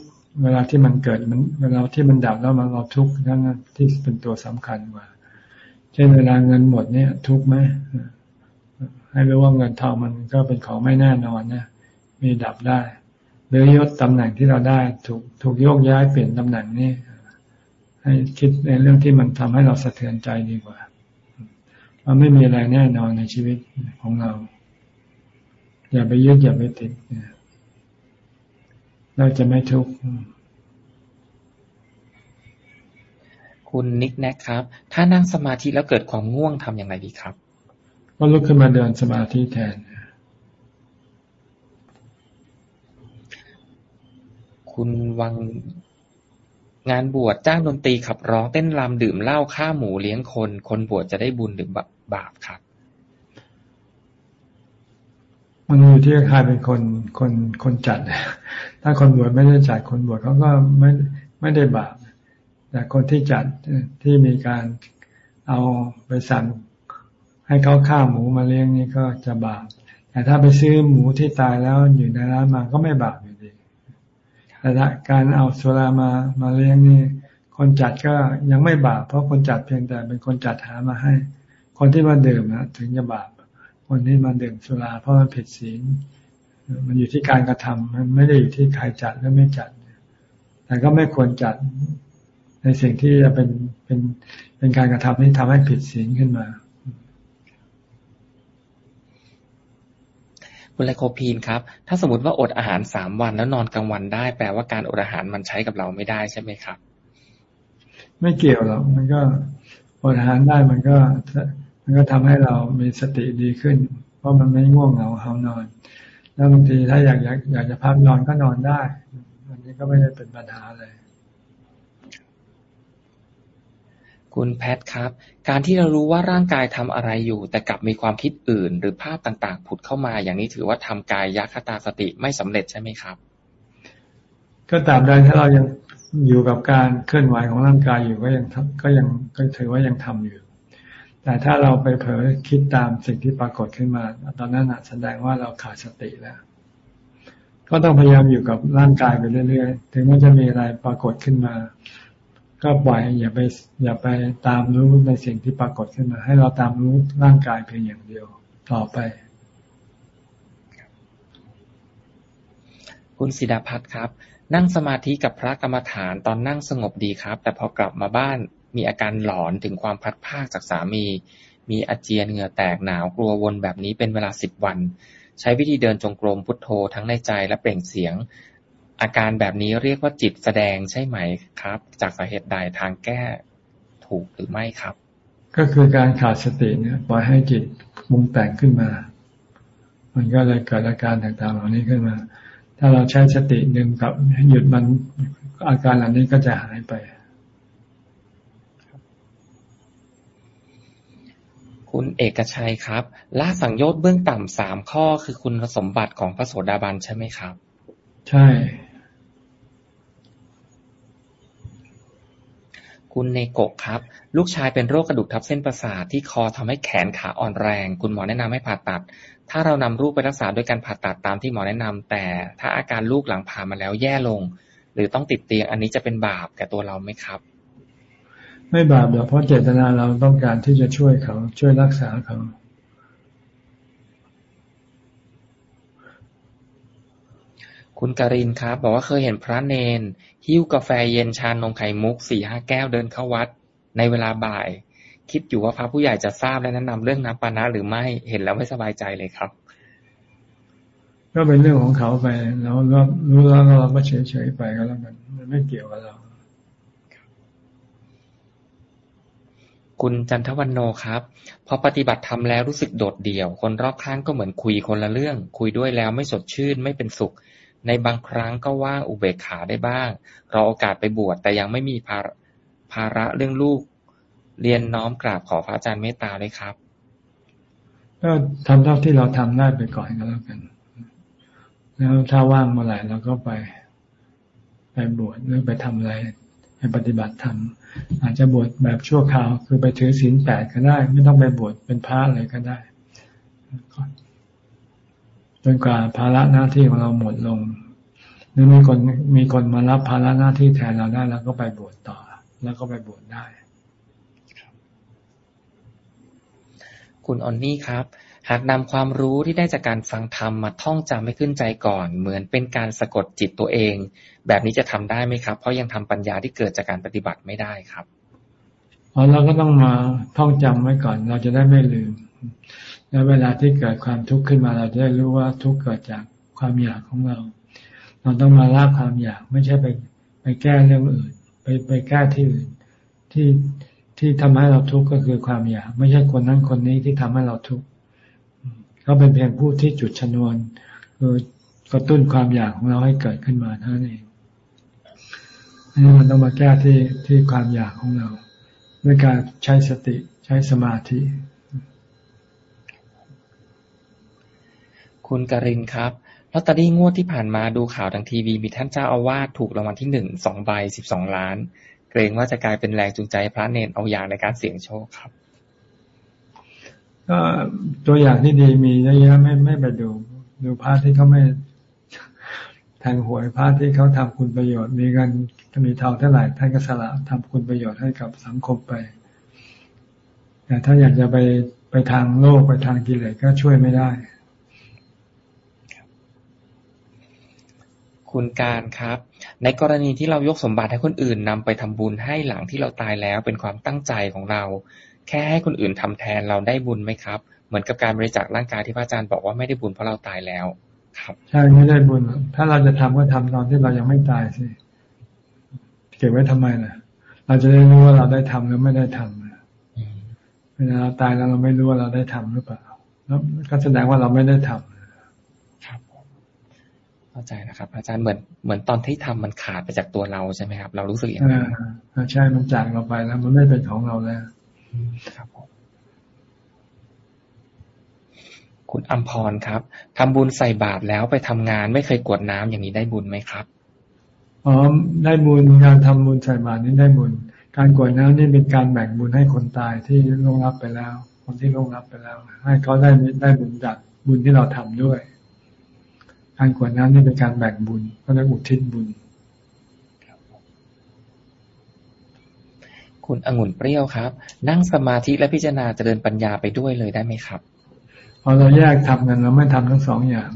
เวลาที่มันเกิดมันเวลาที่มันดับแล้วมันเราทุกข์นั่นที่เป็นตัวสำคัญกว่า เช่นเวลาเงินหมดเนี่ย ทุกข์ไหมให้รู้ว่าเงินทองมันก็เป็นของไม่แน่นอนนะมีดับได้ หรือยศตำแหน่งที่เราได้ ถูกถูกโยกย้ายเปลี่ยนตำแหน่งนี่ให้คิดในเรื่องที่มันทำให้เราสะเทือนใจดีกว่ามันไม่มีอะไรแน่นอนในชีวิตของเรา อย่าไปยึดอย่าไปติดเราจะไม่ทุกข์คุณนิกแนกครับ ถ้านั่งสมาธิแล้วเกิดความง่วงทำอย่างไรดีครับ ก็ลุกขึ้นมาเดินสมาธิแทน คุณวังงานบวชจ้างดนตรีขับร้องเต้นรำดื่มเหล้าฆ่าหมูเลี้ยงคน คนบวชจะได้บุญหรือบาปครับ มันอยู่ที่ใครเป็นคนคนคนจัด ถ้าคนบวชไม่ได้จัดคนบวชเขาก็ไม่ไม่ได้บาปแต่คนที่จัดที่มีการเอาไปสั่งให้เขาฆ่าหมูมาเลี้ยงนี่ก็จะบาปแต่ถ้าไปซื้อหมูที่ตายแล้วอยู่ในร้านมาก็ไม่บาปอยู่ดีแต่การเอาสุรามามาเลี้ยงนี่ คนจัดก็ยังไม่บาปเพราะคนจัดเพียงแต่เป็นคนจัดหามาให้ คนที่มาดื่มนะถึงจะบาป คนที่มาดื่มสุราเพราะมันผิดศีลมันอยู่ที่การกระทำมันไม่ได้อยู่ที่ใครจัดหรือไม่จัด แต่ก็ไม่ควรจัดในสิ่งที่จะเป็นเป็นเป็นการกระทำที่ทำให้ผิดศีลขึ้นมา คุณไลโคพีนครับ ถ้าสมมติว่าอดอาหารสามวันแล้วนอนกลางวันได้ แปลว่าการอดอาหารมันใช้กับเราไม่ได้ใช่ไหมครับ ไม่เกี่ยวหรอกมันก็อดอาหารได้มันก็ มันก็ทำให้เรามีสติดีขึ้น เพราะมันไม่ง่วงเหงาเฮานอน แล้วบางทีถ้าอยากอยากอยากจะพักนอนก็นอนได้ อันนี้ก็ไม่ได้เป็นปัญหาเลย คุณแพทครับ การที่เรารู้ว่าร่างกายทำอะไรอยู่ แต่กลับมีความคิดอื่น หรือภาพต่างๆ ผุดเข้ามา อย่างนี้ถือว่าทำกายยัคตาสติไม่สำเร็จใช่ไหมครับ ก็ตามใดถ้าเรายังอยู่กับการเคลื่อนไหวของร่างกายอยู่ก็ยังก็ยังก็ถือว่ายังทำอยู่ แต่ถ้าเราไปเผลอคิดตามสิ่งที่ปรากฏขึ้นมา ตอนนั้นแสดงว่าเราขาดสติแล้ว ก็ต้องพยายามอยู่กับร่างกายไปเรื่อยๆ ถึงมันจะมีอะไรปรากฏขึ้นมา ก็ปล่อยอย่าไปอย่าไปตามรู้ในสิ่งที่ปรากฏขึ้นมา ให้เราตามรู้ร่างกายเพียงอย่างเดียวต่อไป คุณศิดาพัฒครับ นั่งสมาธิกับพระกรรมฐานตอนนั่งสงบดีครับ แต่พอกลับมาบ้าน มีอาการหลอนถึงความพัดภาคจากสามี มีอาเจียนเหงื่อแตกหนาวกลัววนแบบนี้เป็นเวลาสิบวัน ใช้วิธีเดินจงกรมพุทโธทั้งในใจและเปล่งเสียง อาการแบบนี้เรียกว่าจิตแสดงใช่ไหมครับ จากสาเหตุใดทางแก้ถูกหรือไม่ครับ ก็คือการขาดสติเนี่ยปล่อยให้จิตมุงแต่งขึ้นมา มันก็เลยเกิดอาการต่างๆเหล่านี้ขึ้นมา ถ้าเราใช้สติดึงกับหยุดมันอาการเหล่านี้ก็จะหายไป คุณเอกชัยครับ ละสังโยชน์เบื้องต่ำสามข้อคือคุณสมบัติของพระโสดาบันใช่ไหมครับ ใช่ คุณเนโกะครับ ลูกชายเป็นโรคกระดูกทับเส้นประสาทที่คอทำให้แขนขาอ่อนแรง คุณหมอแนะนำให้ผ่าตัด ถ้าเรานำลูกไปรักษาด้วยการผ่าตัดตามที่หมอแนะนำแต่ถ้าอาการลูกหลังผ่ามาแล้วแย่ลง หรือต้องติดเตียงอันนี้จะเป็นบาปแก่ตัวเราไหมครับ ไม่บาปหรอกเพราะเจตนาเราต้องการที่จะช่วยเขา ช่วยรักษาเขาคุณการินครับ บอกว่าเคยเห็นพระเนน หิ้วกาแฟเย็นชานมไข่มุกสี่ห้าแก้วเดินเข้าวัด ในเวลาบ่าย คิดอยู่ว่าพระผู้ใหญ่จะทราบและแนะนำเรื่องน้ำปานะหรือไม่เห็นแล้วไม่สบายใจเลยครับ ก็เป็นเรื่องของเขาไปเรารู้แล้วเราก็เฉยๆไปก็แล้วกันมันไม่เกี่ยวกับเรา คุณจันทวันโนครับ พอปฏิบัติทำแล้วรู้สึกโดดเดี่ยว คนรอบข้างก็เหมือนคุยคนละเรื่อง คุยด้วยแล้วไม่สดชื่นไม่เป็นสุข ในบางครั้งก็ว่างอุเบกขาได้บ้าง รอโอกาสไปบวชแต่ยังไม่มีภาระภาระเรื่องลูก เรียนน้อมกราบขอพระอาจารย์เมตตาเลยครับ ก็ทำเท่าที่เราทำได้ไปก่อนก็แล้วกัน แล้วถ้าว่างเมื่อไหร่เราก็ไป ไปบวชหรือไปทำอะไรไปปฏิบัติธรรม อาจจะบวชแบบชั่วคราว คือไปถือศีลแปดก็ได้ ไม่ต้องไปบวชเป็นพระอะไรก็ได้จนกว่าภาระหน้าที่ของเราหมดลง หรือมีคนมีคนมารับภาระหน้าที่แทนเราได้แล้วก็ไปบวชต่อ แล้วก็ไปบวชได้ คุณออนนี่ครับ หากนำความรู้ที่ได้จากการฟังธรรมมาท่องจำให้ขึ้นใจก่อน เหมือนเป็นการสะกดจิตตัวเอง แบบนี้จะทำได้ไหมครับ เพราะยังทำปัญญาที่เกิดจากการปฏิบัติไม่ได้ครับอ๋อเราก็ต้องมาท่องจำไว้ก่อน เราจะได้ไม่ลืม แล้วเวลาที่เกิดความทุกข์ขึ้นมาเราจะได้รู้ว่าทุกข์เกิดจากความอยากของเรา เราต้องมาละความอยาก ไม่ใช่ไปไปแก้เรื่องอื่น ไปไปแก้ที่อื่นที่ที่ทำให้เราทุกข์ก็คือความอยาก ไม่ใช่คนนั้นคนนี้ที่ทำให้เราทุกข์ เขาเป็นเพียงผู้ที่จุดชนวนคือกระตุ้นความอยากของเราให้เกิดขึ้นมาเท่านั้นเองนี่มันต้องมาแก้ที่ที่ความอยากของเรา ด้วยการใช้สติใช้สมาธิ คุณกรินครับลอตเตอรี่งวดที่ผ่านมาดูข่าวทางทีวี มีท่านเจ้าอาวาสถูกรางวัลที่หนึ่งสองใบสิบสองล้าน เกรงว่าจะกลายเป็นแรงจูงใจพระเนนเอาอย่างในการเสี่ยงโชคครับ ก็ตัวอย่างที่ดีมีเยอะแยะไม่ไม่ไปดู ดูพระที่เขาไม่แทงหวยพระที่เขาทำคุณประโยชน์ มีเงินมีเทองเท่าไหร่ท่านก็สละทำคุณประโยชน์ให้กับสังคมไปแต่ถ้าอยากจะไปไปทางโลกไปทางกิเลสก็ช่วยไม่ได้ คุณการครับ ในกรณีที่เรายกสมบัติให้คนอื่นนำไปทำบุญให้หลังที่เราตายแล้วเป็นความตั้งใจของเรา แค่ให้คนอื่นทำแทนเราได้บุญไหมครับ เหมือนกับการบริจาคร่างกายที่พระอาจารย์บอกว่าไม่ได้บุญเพราะเราตายแล้ว ครับใช่ไม่ได้บุญ ถ้าเราจะทำก็ทำตอนที่เรายังไม่ตายสิเก็บไว้ทำไมล่ะ เราจะได้รู้ว่าเราได้ทำหรือไม่ได้ทำเวลาเราตายแล้วเราไม่รู้ว่าเราได้ทำหรือเปล่าแล้วก็แสดงว่าเราไม่ได้ทำครับเข้าใจนะครับ อาจารย์เหมือนเหมือนตอนที่ทำมันขาดไปจากตัวเราใช่ไหมครับ เรารู้สึกอย่างนั้นใช่มันจากเราไปแล้ว มันไม่เป็นของเราแล้ว ครับคุณอัมพรครับทำบุญใส่บาตรแล้วไปทำงาน ไม่เคยกวดน้ำอย่างนี้ได้บุญไหมครับอ๋อได้บุญการทำบุญใส่บาตรนี่ได้บุญ การกวดน้ำนี่เป็นการแบ่งบุญให้คนตายที่ลงรับไปแล้ว คนที่ลงรับไปแล้ว ให้เขาได้ได้บุญจากบุญที่เราทำด้วย การกวดน้ำนี่เป็นการแบ่งบุญก็ได้อุทิศบุญ คุณองุ่นเปรี้ยวครับ นั่งสมาธิและพิจารณาจะเดินปัญญาไปด้วยเลยได้ไหมครับพอเราแยกทำกันเราไม่ทำทั้งสองอย่าง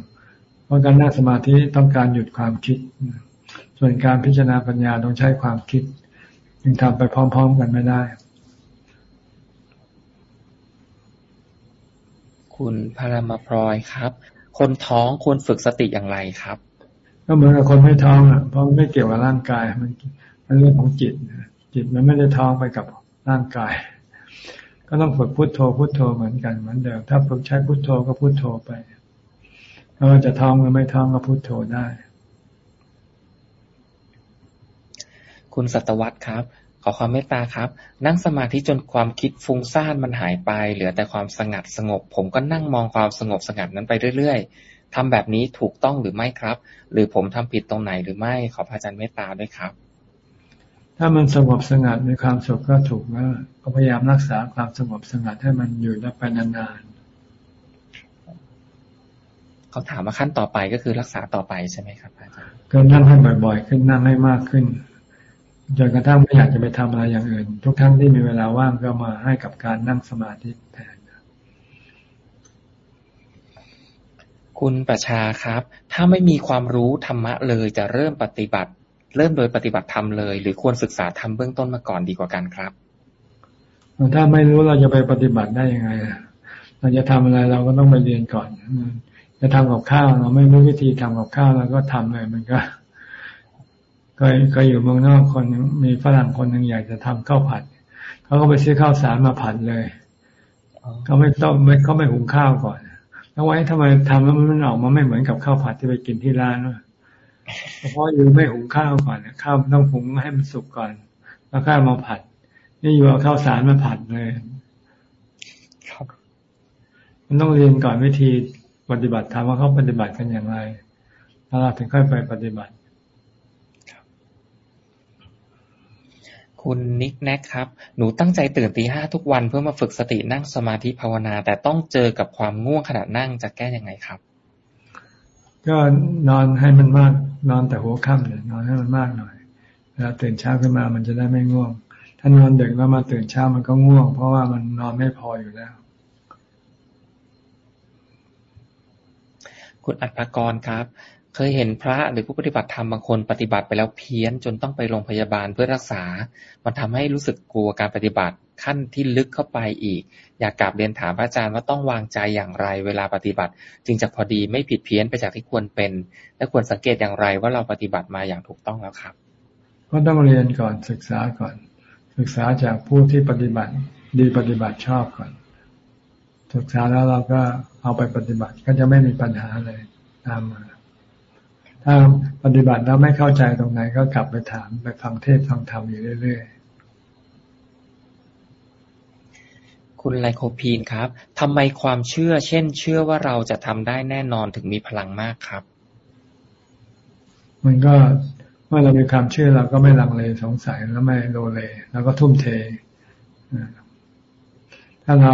เพราะการนั่งสมาธิต้องการหยุดความคิด ส่วนการพิจารณาปัญญาต้องใช้ความคิดจึงทำไปพร้อม ๆ กันไม่ได้คุณพารามาพลอยครับ คนท้องควรฝึกสติอย่างไรครับ ก็เหมือนกับคนไม่ท้องอะ เพราะไม่เกี่ยวกับร่างกาย มันมันเรื่องของจิต จิตมันไม่ได้ท้องไปกับร่างกาย ก็ต้องฝึกพุโทโธพุโทโธเหมือนกันเหมือนเดิมถ้าฝึกใช้พุโทโธก็พุโทโธไปไม่ว่าจะท้องหรือไม่ท้องก็พุโทโธได้ คุณสัตวัตครับ ขอความเมตตาครับ นั่งสมาธิจนความคิดฟุ้งซ่านมันหายไป เหลือแต่ความสงัดสงบ ผมก็นั่งมองความสงบสงัดนั้นไปเรื่อยๆทำแบบนี้ถูกต้องหรือไม่ครับ หรือผมทำผิดตรงไหนหรือไม่ขอพระอาจารย์เมตตาด้วยครับ ถ้ามันสงบสงัดมีความสุขก็ถูกแล้วก็พยายามรักษาความสงบสงัดให้มันอยู่ได้ไปนานๆเขาถามว่าขั้นต่อไปก็คือรักษาต่อไปใช่ไหมครับอาจารย์ก็นั่งให้บ่อยๆ ขึ้นนั่งให้มากขึ้นจนกระทั่งไม่อยากจะไปทำอะไรอย่างอื่น ทุกครั้งที่มีเวลาว่างก็มาให้กับการนั่งสมาธิแทนคุณประชาครับ ถ้าไม่มีความรู้ธรรมะเลยจะเริ่มปฏิบัติ เริ่มโดยปฏิบัติธรรมเลย หรือควรศึกษาธรรมเบื้องต้นมาก่อนดีกว่ากันครับ ถ้าไม่รู้เราจะไปปฏิบัติได้ยังไงเราจะทำอะไรเราก็ต้องไปเรียนก่อนจะทำกับข้าวเราไม่รู้วิธีทำกับข้าวเราก็ทำเลยมันก็ก็ก็อยู่เมืองนอกคนมีฝรั่งคนหนึ่งอยากจะทำข้าวผัดเขาก็ไปซื้อข้าวสารมาผัดเลยเขาไม่ต้องไม่เขาไม่หุงข้าวก่อนแล้วไว้ทำไมทำแล้วมันออกมาไม่เหมือนกับข้าวผัดที่ไปกินที่ร้านวะ เพราะอยู่ไม่หุงข้าวก่อนข้าวต้องหุงให้มันสุกก่อน แล้วข้าวมาผัด นี่อยู่เอาข้าวสารมาผัดเลยมันต้องเรียนก่อนวิธีปฏิบัติธรรมว่าเขาปฏิบัติกันอย่างไรแล้วเราถึงค่อยไปปฏิบัติคุณนิกแนกครับ หนูตั้งใจตื่นตีห้าทุกวันเพื่อมาฝึกสตินั่งสมาธิภาวนา แต่ต้องเจอกับความง่วงขณะนั่งจะแก้ยังไงครับ ก็นอนให้มันมาก นอนแต่หัวค่ำเนี่ยนอนให้มันมากหน่อยแล้วตื่นเช้าขึ้นมามันจะได้ไม่ง่วง ถ้านอนเด็กแล้วมาตื่นเช้ามันก็ง่วง เพราะว่ามันนอนไม่พออยู่แล้ว คุณอัฏฐกรครับ เคยเห็นพระหรือผู้ปฏิบัติธรรมบางคนปฏิบัติไปแล้วเพี้ยนจนต้องไปโรงพยาบาลเพื่อรักษา มันทำให้รู้สึกกลัวการปฏิบัติขั้นที่ลึกเข้าไปอีก อยากกลับเรียนถามพระอาจารย์ว่าต้องวางใจอย่างไรเวลาปฏิบัติ จึงจะพอดีไม่ผิดเพี้ยนไปจากที่ควรเป็น และควรสังเกตอย่างไรว่าเราปฏิบัติมาอย่างถูกต้องแล้วครับ ก็ต้องเรียนก่อนศึกษาก่อน ศึกษาจากผู้ที่ปฏิบัติดีปฏิบัติชอบก่อน ศึกษาแล้วเราก็เอาไปปฏิบัติก็จะไม่มีปัญหาเลยตามมา ถ้าปฏิบัติแล้วไม่เข้าใจตรงไหนก็กลับไปถามไปฟังเทศฟังธรรมอยู่เรื่อยๆ คุณไลโคพีนครับทำไมความเชื่อ เช่น เชื่อว่าเราจะทำได้แน่นอนถึงมีพลังมากครับ มันก็เมื่อเรามีความเชื่อเราก็ไม่ลังเลสงสัยแล้วไม่โลเลแล้วก็ทุ่มเทถ้าเรา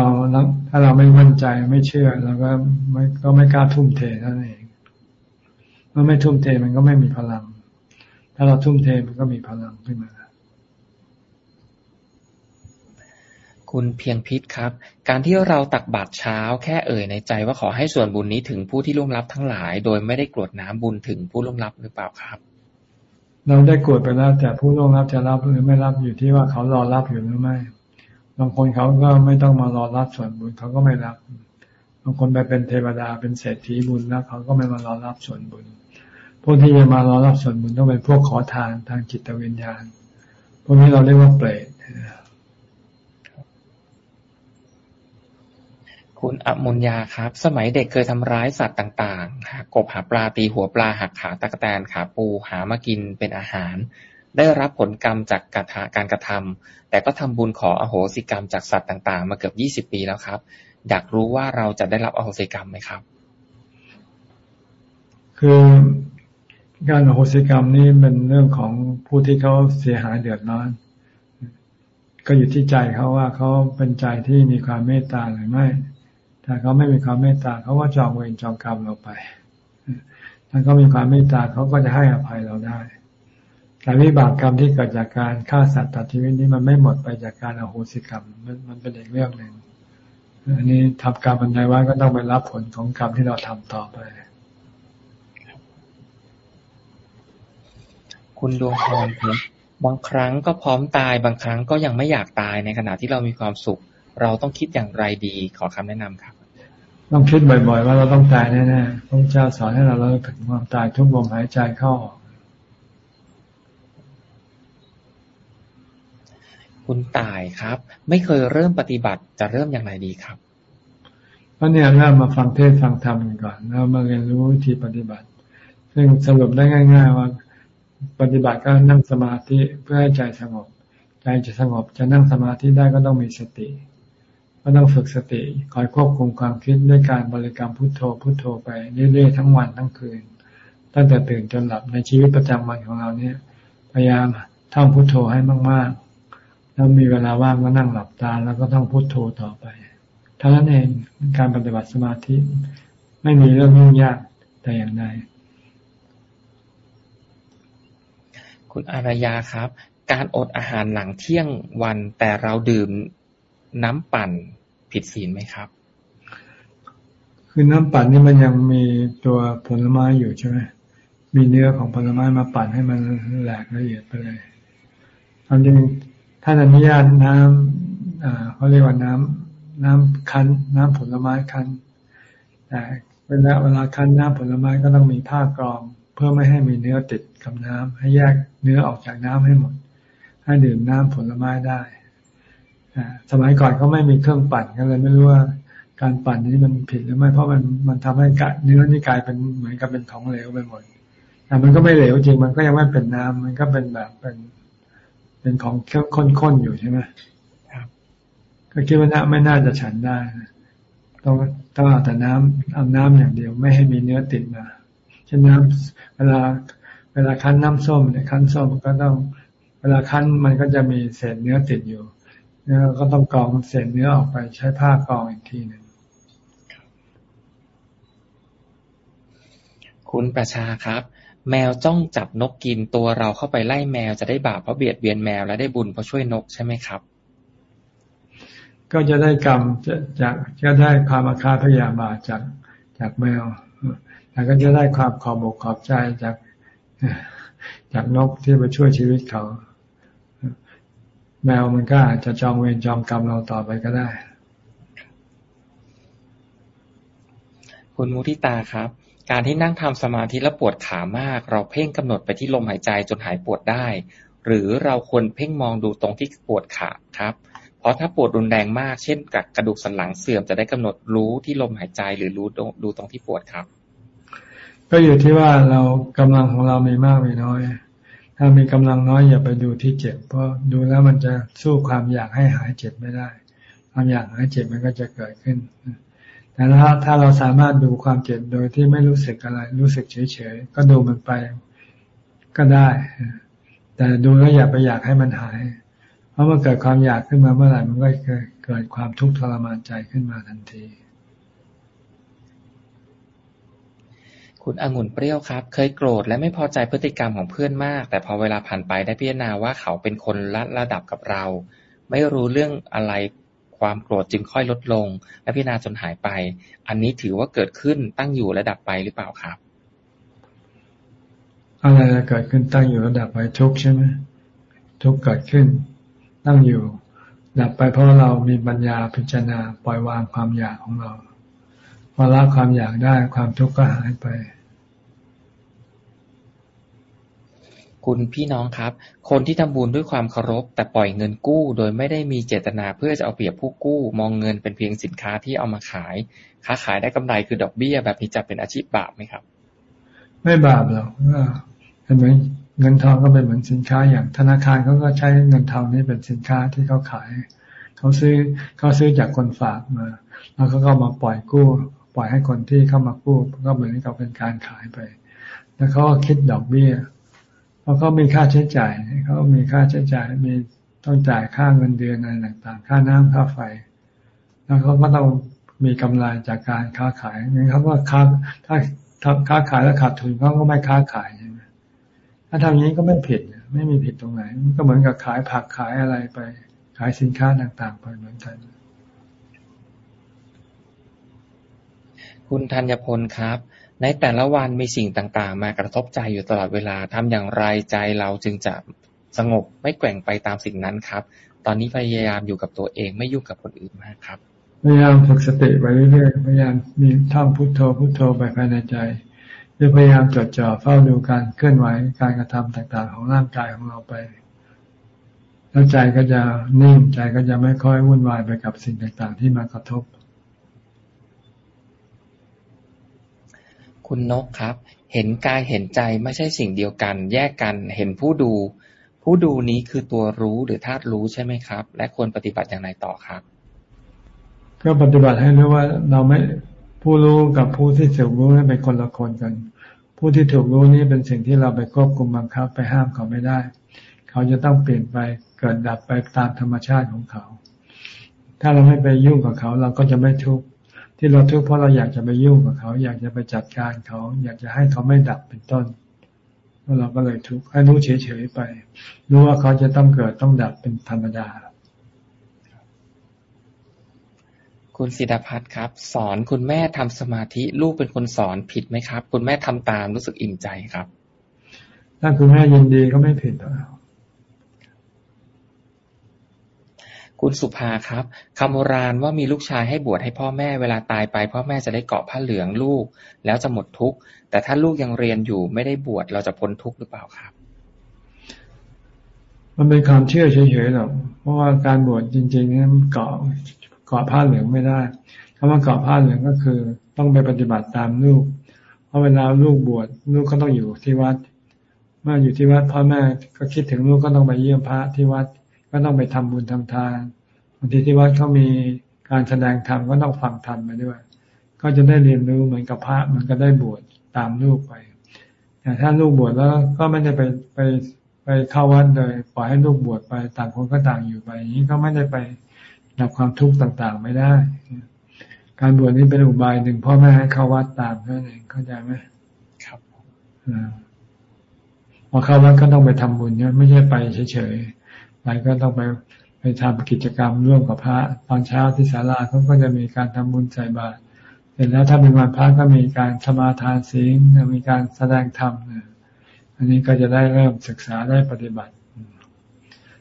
ถ้าเราไม่มั่นใจไม่เชื่อเราก็ไม่ก็ไม่กล้าทุ่มเทนั่นเอง เมื่อไม่ทุ่มเทมันก็ไม่มีพลัง ถ้าเราทุ่มเทมันก็มีพลังขึ้นมาคุณเพียงพิษครับ การที่เราตักบาตรเช้าแค่เอ่ยในใจว่าขอให้ส่วนบุญนี้ถึงผู้ที่ร่วงรับทั้งหลาย โดยไม่ได้กรวดน้ำบุญถึงผู้ร่วงรับหรือเปล่าครับ เราได้กรวดไปแล้วแต่ผู้ร่วงรับจะรับหรือไม่รับอยู่ที่ว่าเขารอรับอยู่หรือไม่บางคนเขาก็ไม่ต้องมารอรับส่วนบุญเขาก็ไม่รับบางคนไปเป็นเทวดาเป็นเศรษฐีบุญแล้วเขาก็ไม่มารอรับส่วนบุญ พวกที่จะมารอรับส่วนบุญต้องเป็นพวกขอทานทางจิตวิญญาณ พวกนี้เราเรียกว่าเปรตคุณอมุญญาครับ สมัยเด็กเคยทำร้ายสัตว์ต่างๆหากบหาปลาตีหัวปลาหักขาตะกแตนขาปูหามากินเป็นอาหาร ได้รับผลกรรมจากการกระทำแต่ก็ทำบุญขออโหสิกรรมจากสัตว์ต่างๆ มาเกือบยี่สิบปีแล้วครับ อยากรู้ว่าเราจะได้รับอโหสิกรรมไหมครับ คือ การโหสิกรรมนี่เป็นเรื่องของผู้ที่เขาเสียหายเดือดร้อน ก็อยู่ที่ใจเขาว่าเขาเป็นใจที่มีความเมตตาหรือไม่ ถ้าเขาไม่มีความเมตตาเขาก็จองเวรจองกรรมเราไป ถ้าเขามีความเมตตาเขาก็จะให้อภัยเราได้ แต่วิบากกรรมที่เกิดจากการฆ่าสัตว์ตัดชีวิตนี้มันไม่หมดไปจากการอโหสิกรรม มันมันเป็นอีกเรื่องหนึ่งอันนี้ทำกรรมบันไดไว้ก็ต้องไปรับผลของกรรมที่เราทำต่อไป คุณดวงพรครับบางครั้งก็พร้อมตาย บางครั้งก็ยังไม่อยากตายในขณะที่เรามีความสุข เราต้องคิดอย่างไรดีขอคำแนะนำครับกต้องคิดบ่อย ๆ ว่าเราต้องตายแน่ๆพระเจ้าสอนให้เราเราถึงความตายทุกลมหายใจเข้าออกคุณตายครับ ไม่เคยเริ่มปฏิบัติจะเริ่มอย่างไรดีครับเพราะเนี่ยเริ่มมาฟังเทศฟังธรรมกันก่อนแล้วมาเรียนรู้วิธีปฏิบัติ ซึ่งสรุปได้ง่าย ๆ ว่า ปฏิบัติก็นั่งสมาธิเพื่อให้ใจสงบ ใจจะสงบจะนั่งสมาธิได้ก็ต้องมีสติ ก็ต้องฝึกสติ คอยควบคุมความคิดด้วยการบริกรรมพุทโธพุทโธไปเรื่อยๆทั้งวันทั้งคืน ตั้งแต่ตื่นจนหลับในชีวิตประจำวันของเราเนี่ยพยายามท่องพุทโธให้มากๆ แล้วมีเวลาว่างก็นั่งหลับตา แล้วก็ต้องพุทโธต่อไปเท่านั้นเองการปฏิบัติสมาธิ ไม่มีเรื่องยุ่งยากแต่อย่างใด คุณอารยาครับ การอดอาหารหลังเที่ยงวัน แต่เราดื่มน้ำปั่นผิดศีลไหมครับ คือน้ำปั่นนี่มันยังมีตัวผลไม้อยู่ใช่ไหมมีเนื้อของผลไม้มาปั่นให้มันแหลกละเอียดไปเลยความจริงท่านอนุญาตน้ำเขาเรียกว่าน้ำน้ำคั้น น้ำผลไม้คั้นแต่เวลาเวลาคั้นน้ำผลไม้ก็ต้องมีผ้ากรอง เพื่อไม่ให้มีเนื้อติด กับน้ำให้แยกเนื้อออกจากน้ำให้หมด ให้ดื่มน้ำผลไม้ได้สมัยก่อนเขาไม่มีเครื่องปั่นก็เลยไม่รู้ว่าการปั่นนี้มันผิดหรือไม่เพราะมันมันทำให้เนื้อนี่กลายเป็นเหมือนกับเป็นของเหลวไปหมดแต่มันก็ไม่เหลวจริงมันก็ยังไม่เป็นน้ำมันก็เป็นแบบเป็น เป็นของข้นๆอยู่ใช่ไหมครับ ก็คิดว่าน่าไม่น่าจะฉันได้ต้องต้องเอาแต่น้ำเอาน้ำอย่างเดียว ไม่ให้มีเนื้อติดมาเช่นน้ำเวลา เวลาคั้นน้ำส้มเนี่ยคั้นส้มก็ต้อง เวลาคั้นมันก็จะมีเศษเนื้อติดอยู่แล้วก็ต้องกรองเศษเนื้อออกไปใช้ผ้ากรองอีกทีหนึ่งคุณประชาครับ แมวจ้องจับนกกินตัวเราเข้าไปไล่แมวจะได้บาปเพราะเบียดเบียนแมวและได้บุญเพราะช่วยนกใช่ไหมครับ ก็จะได้กรรมจะจากจะได้ความอาฆาตพยาบาทจากจากแมวแล้วก็จะได้ความขอบอกขอบใจจาก จากนกที่มาช่วยชีวิตเขา แมวมันก็อาจจะจองเวรจองกรรมเราต่อไปก็ได้ คุณมุทิตาครับ การที่นั่งทำสมาธิแล้วปวดขามาก เราเพ่งกำหนดไปที่ลมหายใจจนหายปวดได้ หรือเราควรเพ่งมองดูตรงที่ปวดขาครับเพราะถ้าปวดรุนแรงมาก เช่นกับกระดูกสันหลังเสื่อมจะได้กำหนดรู้ที่ลมหายใจหรือรู้ดูตรงที่ปวดครับ ก็อยู่ที่ว่าเรากำลังของเรามีมากมีน้อย ถ้ามีกำลังน้อยอย่าไปดูที่เจ็บ เพราะดูแล้วมันจะสู้ความอยากให้หายเจ็บไม่ได้ ความอยากหายเจ็บมันก็จะเกิดขึ้น แต่ถ้าถ้าเราสามารถดูความเจ็บโดยที่ไม่รู้สึกอะไร รู้สึกเฉยๆ ก็ดูมันไปก็ได้ แต่ดูแล้วอย่าไปอยากให้มันหาย เพราะเมื่อเกิดความอยากขึ้นมาเมื่อไหร่มันก็เกิดความทุกข์ทรมานใจขึ้นมาทันที คุณองุ่นเปรี้ยวครับ เคยโกรธและไม่พอใจพฤติกรรมของเพื่อนมาก แต่พอเวลาผ่านไปได้พิจารณาว่าเขาเป็นคนละระดับกับเรา ไม่รู้เรื่องอะไรความโกรธจึงค่อยลดลง และพิจารณาจนหายไป อันนี้ถือว่าเกิดขึ้นตั้งอยู่ระดับไปหรือเปล่าครับ อะไรเกิดขึ้นตั้งอยู่ระดับไปทุกใช่ไหมทุกเกิดขึ้น ตั้งอยู่ ดับไปเพราะเรามีปัญญาพิจารณาปล่อยวางความอยากของเรา พอละความอยากได้ความทุกข์ก็หายไป คุณพี่น้องครับ คนที่ทำบุญด้วยความเคารพ แต่ปล่อยเงินกู้ โดยไม่ได้มีเจตนาเพื่อจะเอาเปรียบผู้กู้ มองเงินเป็นเพียงสินค้าที่เอามาขาย ค้าขายได้กำไรคือดอกเบี้ย แบบนี้จะเป็นอาชีพบาปไหมครับ ไม่บาปหรอกเห็นไหมเงินทองก็เป็นเหมือนสินค้าอย่างธนาคารเขาก็ใช้เงินทองนี้เป็นสินค้าที่เขาขายเขาซื้อเขาซื้อจากคนฝากมา แล้วเขาก็มาปล่อยกู้ ปล่อยให้คนที่เข้ามากู้ก็เหมือนกับเป็นการขายไป แล้วเขาก็คิดดอกเบี้ย เพราะเขามีค่าใช้จ่ายเขามีค่าใช้จ่ายมีต้องจ่ายค่าเงินเดือนอะไรต่างๆ ค่าน้ำค่าไฟ แล้วเขาก็ต้องมีกำไรจากการค้าขายงั้นเขาก็ค้าถ้าถ้าค้าขายแล้วขาดทุนเขาก็ไม่ค้าขายใช่ไหมถ้าทำอย่างนี้ก็ไม่ผิด ไม่มีผิดตรงไหนก็เหมือนกับขายผักขายอะไรไป ขายสินค้าต่างๆไปเหมือนกัน คุณธัญพลครับ ในแต่ละวันมีสิ่งต่างๆ มากระทบใจอยู่ตลอดเวลาทำอย่างไรใจเราจึงจะสงบไม่แกว่งไปตามสิ่งนั้นครับ ตอนนี้พยายามอยู่กับตัวเองไม่ยุ่งกับคนอื่นมากครับ พยายามฝึกสติไปเรื่อยๆ พยายามมีท่องพุทโธพุทโธไปภายในใจ หรือพยายามจดจ่อเฝ้าดูการเคลื่อนไหวการกระทำต่างๆ ของร่างกายของเราไป แล้วใจก็จะนิ่งใจก็จะไม่ค่อยวุ่นวายไปกับสิ่งต่างๆ ที่มากระทบ คุณนกครับ เห็นกายเห็นใจไม่ใช่สิ่งเดียวกัน แยกกันเห็นผู้ดู ผู้ดูนี้คือตัวรู้หรือธาตุรู้ใช่ไหมครับ และควรปฏิบัติอย่างไรต่อครับ ก็ปฏิบัติให้รู้ว่าเราไม่ผู้รู้กับผู้ที่ถูกรู้นี่เป็นคนละคนกัน ผู้ที่ถูกรู้นี่เป็นสิ่งที่เราไปควบคุมบังคับไปห้ามเขาไม่ได้ เขาจะต้องเปลี่ยนไปเกิดดับไปตามธรรมชาติของเขา ถ้าเราไม่ไปยุ่งกับเขา เราก็จะไม่ทุกข์ ที่เราทุกข์เพราะเราอยากจะไปยุ่งกับเขา อยากจะไปจัดการเขา อยากจะให้เขาไม่ดับเป็นต้นเราก็เลยทุกข์ให้รู้เฉยๆไป รู้ว่าเขาจะต้องเกิดต้องดับเป็นธรรมดา คุณศิดาพัฒครับ สอนคุณแม่ทำสมาธิลูกเป็นคนสอนผิดไหมครับ คุณแม่ทำตามรู้สึกอิ่มใจครับ ถ้าคุณแม่ยินดีก็ไม่ผิดหรอก คุณสุภาครับคำโบราณว่ามีลูกชายให้บวชให้พ่อแม่เวลาตายไป พ่อแม่จะได้เกาะผ้าเหลืองลูก แล้วจะหมดทุกข์แต่ถ้าลูกยังเรียนอยู่ไม่ได้บวชเราจะพ้นทุกข์หรือเปล่าครับ มันเป็นความเชื่อเฉยๆหรอกเพราะว่าการบวชจริงๆนี่เกาะเกาะผ้าเหลืองไม่ได้คำว่าเกาะผ้าเหลืองก็คือ ต้องไปปฏิบัติตามลูก เพราะเวลาลูกบวชลูกก็ต้องอยู่ที่วัด เมื่ออยู่ที่วัดพ่อแม่ก็คิดถึงลูกก็ต้องไปเยี่ยมพระที่วัด ก็ต้องไปทำบุญทำทานบางทีที่วัดเขามีการแสดงธรรมก็ต้องฟังธรรมไปด้วย ก็จะได้เรียนรู้เหมือนกับพระมันก็ได้บวชตามลูกไป แต่ถ้าลูกบวชแล้วก็ไม่ได้ไปไปไปเข้าวัดเลยปล่อยให้ลูกบวชไปต่างคนก็ต่างอยู่ไปอย่างนี้ก็ไม่ได้ไปดับความทุกข์ต่างๆ ไม่ได้ การบวชนี้เป็นอุบายหนึ่งพ่อแม่ให้เข้าวัดตามนั่นเองเข้าใจไหมครับพอเข้าวัดก็ต้องไปทำบุญเนี่ยไม่ใช่ไปเฉยๆ ไปก็ต้องไปไปทำกิจกรรมร่วมกับพระ ตอนเช้าที่ศาลาเขาก็จะมีการทำบุญใส่บาตรเสร็จแล้วถ้าเป็นวันพระก็มีการสมาทานศีลมีการแสดงธรรมอันนี้ก็จะได้เริ่มศึกษาได้ปฏิบัติ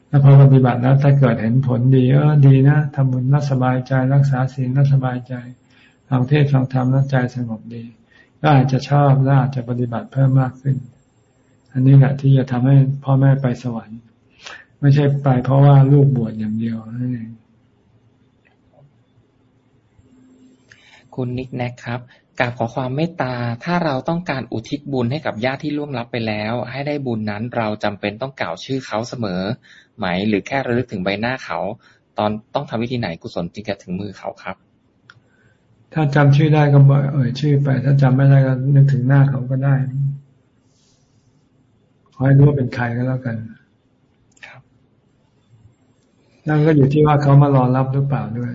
แล้วพอปฏิบัติแล้วถ้าเกิดเห็นผลดีเออดีนะทำบุญน่าสบายใจรักษาศีลน่าสบายใจฟังเทศฟังธรรมแล้วใจสงบดี ก็อาจจะชอบและอาจจะปฏิบัติเพิ่มมากขึ้น อันนี้แหละที่จะทำให้พ่อแม่ไปสวรรค์ ไม่ใช่ไปเพราะว่าลูกบวชอย่างเดียวนั่นเองคุณนิกแนกครับกราบขอความเมตตา ถ้าเราต้องการอุทิศบุญให้กับญาติที่ล่วงลับไปแล้ว ให้ได้บุญนั้นเราจำเป็นต้องกล่าวชื่อเขาเสมอ ไหม หรือแค่ระลึกถึงใบหน้าเขา ตอนต้องทำวิธีไหนกุศลจึงจะถึงมือเขาครับ ถ้าจำชื่อได้ก็เอ่ยชื่อไป ถ้าจำไม่ได้ก็นึกถึงหน้าเขาก็ได้ขอให้รู้ว่าเป็นใครก็แล้วกันครับ นั่นก็อยู่ที่ว่าเขามารอรับหรือเปล่าด้วย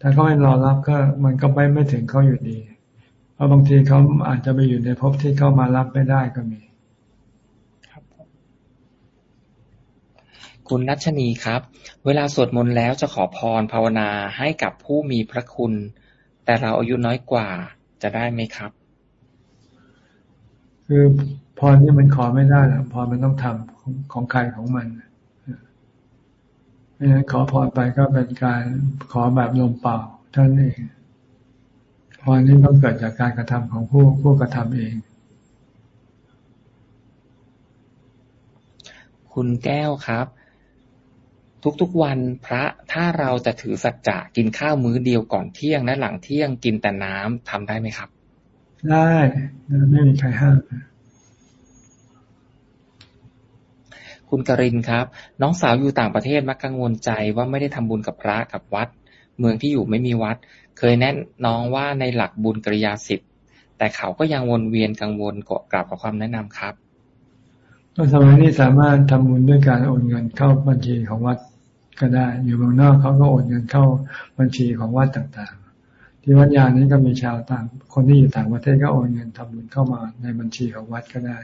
ถ้าเขาไม่รอรับก็มันก็ไปไม่ถึงเขาอยู่ดีราะบางทีเขาอาจจะไปอยู่ในภพที่เขามารับไม่ได้ก็มี ครับคุณนัชนีครับ เวลาสวดมนต์แล้วจะขอพรภาวนาให้กับผู้มีพระคุณ แต่เราอายุน้อยกว่าจะได้ไหมครับ คือพรนี่มันขอไม่ได้หรอกพรมันต้องทำของใครของมันไม่งั้นขอพรไปก็เป็นการขอแบบลมเปล่าท่านเองพรนี้ต้องเกิดจากการกระทำของผู้ผู้กระทำเอง คุณแก้วครับ ทุกๆวันพระถ้าเราจะถือสัจจะกินข้าวมื้อเดียวก่อนเที่ยงและหลังเที่ยงกินแต่น้ำทำได้ไหมครับ ได้ไม่มีใครห้าม คุณกรินครับ น้องสาวอยู่ต่างประเทศมักกังวลใจว่าไม่ได้ทำบุญกับพระกับวัด เมืองที่อยู่ไม่มีวัด เคยแนะน้องว่าในหลักบุญกริยาสิบแต่เขาก็ยังวนเวียนกังวลเกาะกราบขอความแนะนำครับก็สมัยนี้สามารถทำบุญด้วยการโอนเงินเข้าบัญชีของวัดก็ได้ อยู่เมืองนอกเขาก็โอนเงินเข้าบัญชีของวัดต่างๆ ที่วัดยานี้ก็มีชาวต่าง คนที่อยู่ต่างประเทศก็โอนเงินทำบุญเข้ามาในบัญชีของวัดก็ได้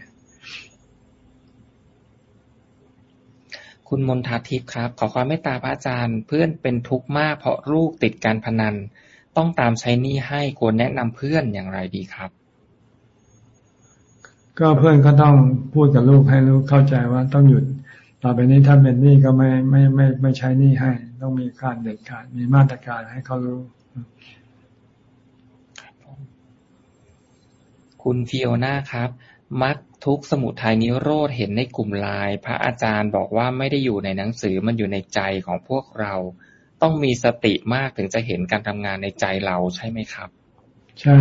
คุณมนทาทิพย์ครับ ขอความเมตตาพระอาจารย์ เพื่อนเป็นทุกข์มากเพราะลูกติดการพนัน ต้องตามใช้หนี้ให้ควรแนะนำเพื่อนอย่างไรดีครับ ก็เพื่อนก็ต้องพูดกับลูกให้ลูกเข้าใจว่าต้องหยุดต่อไปนี้ถ้าเป็นหนี้ก็ไม่ไม่ไม่ไม่ใช้หนี้ให้ ต้องมีการเด็ดขาดมีมาตรการให้เขารู้คุณฟิโอนาครับ มัก ทุกสมุทัย นิโรธ เห็นในกลุ่มไลน์พระอาจารย์บอกว่าไม่ได้อยู่ในหนังสือมันอยู่ในใจของพวกเรา ต้องมีสติมากถึงจะเห็นการทำงานในใจเราใช่ไหมครับ ใช่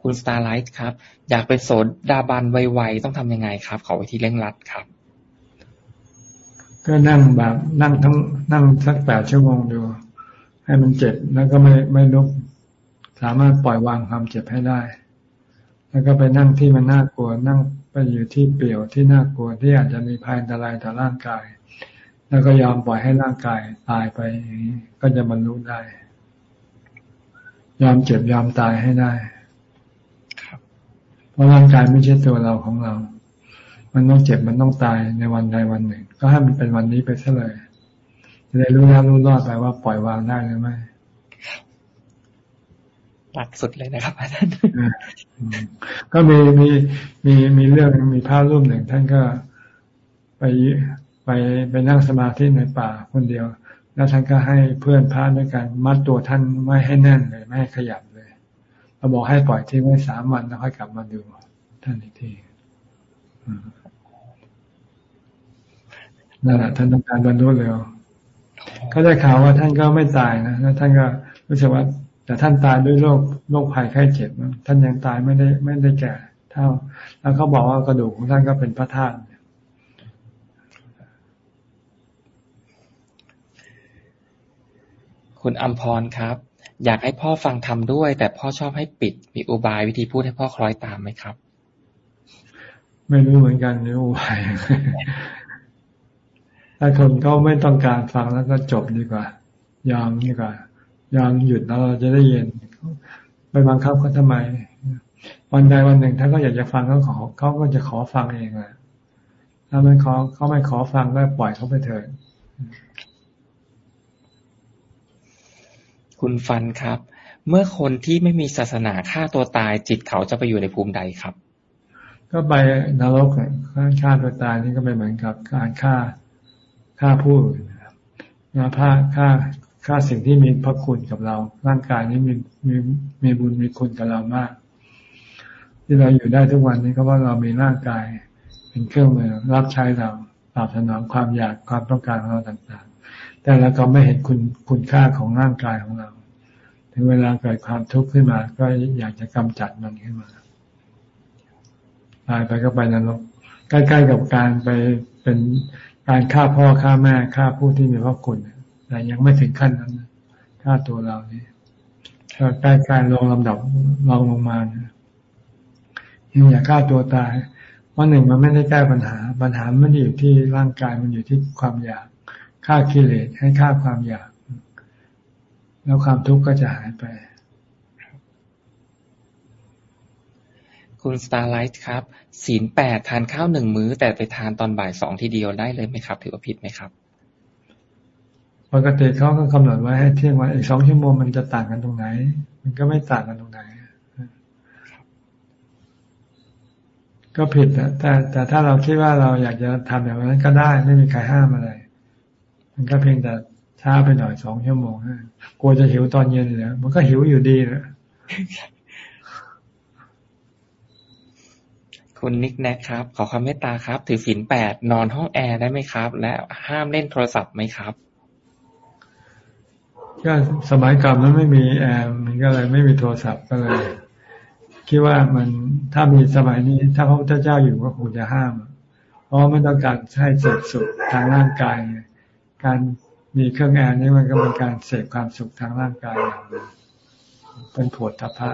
คุณสตาร์ไลท์ครับ อยากเป็นโสดาบันไวๆต้องทำยังไงครับ ขอวิธีเร่งรัดครับ ก็นั่งแบบนั่งทั้งนั่งสักแปดชั่วโมงดู ให้มันเจ็บแล้วก็ไม่ไม่ลุก สามารถปล่อยวางความเจ็บให้ได้ แล้วก็ไปนั่งที่มันน่ากลัว นั่งไปอยู่ที่เปลี่ยวที่น่ากลัวที่อาจจะมีภัยอันตรายต่อร่างกาย แล้วก็ยอมปล่อยให้ร่างกายตายไปอย่างนี้ก็จะบรรลุได้ ยอมเจ็บยอมตายให้ได้เพราะร่างกายไม่ใช่ตัวเราของเรา มันต้องเจ็บมันต้องตายในวันใดวันหนึ่ง ก็ให้มันเป็นวันนี้ไปซะเลยจะได้รู้แล้วรู้รอดไปว่าปล่อยวางได้หรือไม่ หลักสุดเลยนะครับอาจารย์ก็มีมีมีมีเรื่องมีภาพรูปหนึ่ง ท่านก็ไปไปไปนั่งสมาธิในป่าคนเดียว แล้วท่านก็ให้เพื่อนพาด้วยกัน มัดตัวท่านไม่ให้แน่นเลยไม่ให้ขยับเลยเราบอกให้ปล่อยทิ้งไว้สามวันแล้วค่อยกลับมาดูท่านอีกทีนั่นแหละท่านต้องการบรรลุเร็วก็ได้ข่าวว่าท่านก็ไม่ตายนะแล้วท่านก็รู้สึกว่า แต่ท่านตายด้วยโรคโรคภัยไข้เจ็บท่านยังตายไม่ได้ไม่ได้แก่ เท่า แล้วเขาบอกว่ากระดูกของท่านก็เป็นพระธาตุคุณอัมพรครับ อยากให้พ่อฟังทำด้วย แต่พ่อชอบให้ปิด มีอุบายวิธีพูดให้พ่อคล้อยตามไหมครับ ไม่รู้เหมือนกันนี่อุบายถ้าคนเขาไม่ต้องการฟังแล้วก็จบดีกว่า ยอมดีกว่า ยอมหยุดแล้วเราจะได้เย็นไปบังคับเขาทำไม วันใดวันหนึ่งถ้าเขาอยากจะฟังเขาขอเขาก็จะขอฟังเองแหละถ้าไม่ขอเขาไม่ขอฟังก็ปล่อยเขาไปเถิดคุณฟันครับ เมื่อคนที่ไม่มีศาสนาฆ่าตัวตาย จิตเขาจะไปอยู่ในภูมิใดครับ ก็ไปนรกฆ่าตัวตายนี่ก็เป็นเหมือนกับการฆ่าฆ่าผู้อื่นนะฆ่าฆ่า ค่าสิ่งที่มีพระคุณกับเรา ร่างกายนี้มีมีมีบุญมีคุณกับเรามาก ที่เราอยู่ได้ทุกวันนี้ก็เพราะเรามีร่างกายเป็นเครื่องมือรับใช้เราตอบสนองความอยากความต้องการของเราต่างๆ แต่เราก็ไม่เห็นคุณคุณค่าของร่างกายของเรา ถึงเวลาเกิดความทุกข์ขึ้นมา ก็อยากจะกำจัดมันขึ้นมาตายไปก็ไปนรกใกล้ๆกับการไปเป็นการฆ่าพ่อฆ่าแม่ฆ่าผู้ที่มีพระคุณ แต่ยังไม่ถึงขั้นนั้นค่าตัวเราเนี่ก็ใกล้การลงลำดับลองลงมานะยังอย่าฆ่าตัวตายเพราะหนึ่งมันไม่ได้แก้ปัญหา ปัญหาไม่ได้อยู่ที่ร่างกายมันอยู่ที่ความอยากฆ่ากิเลสให้ฆ่าความอยาก แล้วความทุกข์ก็จะหายไป คุณสตาร์ไลท์ครับศีลแปดทานข้าวหนึ่งมื้อ แต่ไปทานตอนบ่ายสองทีเดียวได้เลยไหมครับ ถือว่าผิดไหมครับ ปกติเขาก็กำหนดไว้ให้เที่ยงวันอีกสองชั่วโมงมันจะต่างกันตรงไหน มันก็ไม่ต่างกันตรงไหน ก็ผิดแต่แต่ถ้าเราคิดว่าเราอยากจะทำแบบนั้นก็ได้ไม่มีใครห้ามอะไร มันก็เพียงแต่ช้าไปหน่อยสองชั่วโมงกลัวจะหิวตอนเย็นเลยมันก็หิวอยู่ดีแหละคุณนิกแนะครับ ขอความเมตตาครับ ถือศีลแปดนอนห้องแอร์ได้ไหมครับ และห้ามเล่นโทรศัพท์ไหมครับ ก็สมัยก่อนมันไม่มีแอร์มันก็เลยไม่มีโทรศัพท์ก็เลย คิดว่ามันถ้ามีสมัยนี้ ถ้าพระพุทธเจ้าอยู่ก็คงจะห้าม เพราะไม่ต้องการให้เสพสุขทางร่างกาย การมีเครื่องแอร์นี่มันก็เป็นการเสพความสุขทางร่างกายอย่างนึงเป็นผดทพะ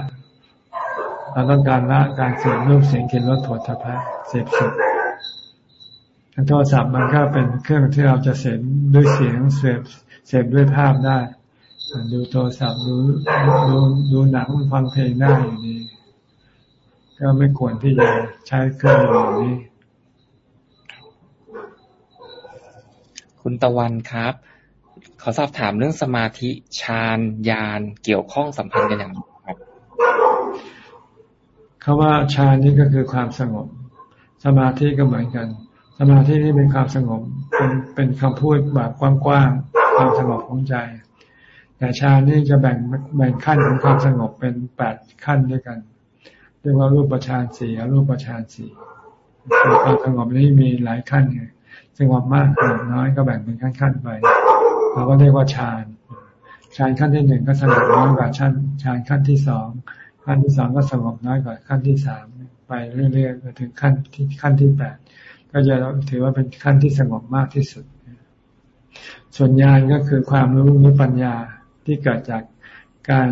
เราต้องการละการเสพรูปเสียงกลิ่นรสผดทพะเสพสุขโทรศัพท์มันก็เป็นเครื่องที่เราจะเสพด้วยเสียงเสพเสพด้วยภาพได้ ดูโทรศัพท์ดูดูดูหนังฟังเพลงได้อยู่ดีก็ไม่ควรที่จะใช้เครื่องมือนี้ คุณตะวันครับ ขอสอบถามเรื่องสมาธิฌานญาณเกี่ยวข้องสัมพันธ์กันอย่างไรครับคาว่าฌานนี่ก็คือความสงบ สมาธิก็เหมือนกันสสมาธินี่เป็นความสงบเป็นเป็นคำพูดแบบกว้างๆความสงบของใจ แต่ฌานนี่จะแบ่งแบ่งขั้นของความสงบเป็นแปดขั้นด้วยกัน เรียกว่ารูปฌานสี่รูปฌานสี่ความสงบนี้มีหลายขั้นไงสงบมากสงบน้อยก็แบ่งเป็นขั้นๆไปเราก็เรียกว่าฌานฌานขั้นที่หนึ่งก็สงบน้อยกว่าชั้นฌานขั้นที่สองขั้นที่สองก็สงบน้อยกว่าขั้นที่สามไปเรื่อยๆไปถึงขั้นที่ขั้นที่แปดก็จะถือว่าเป็นขั้นที่สงบมากที่สุด ส่วนญาณก็คือความรู้หรือปัญญา ที่เกิดจากการ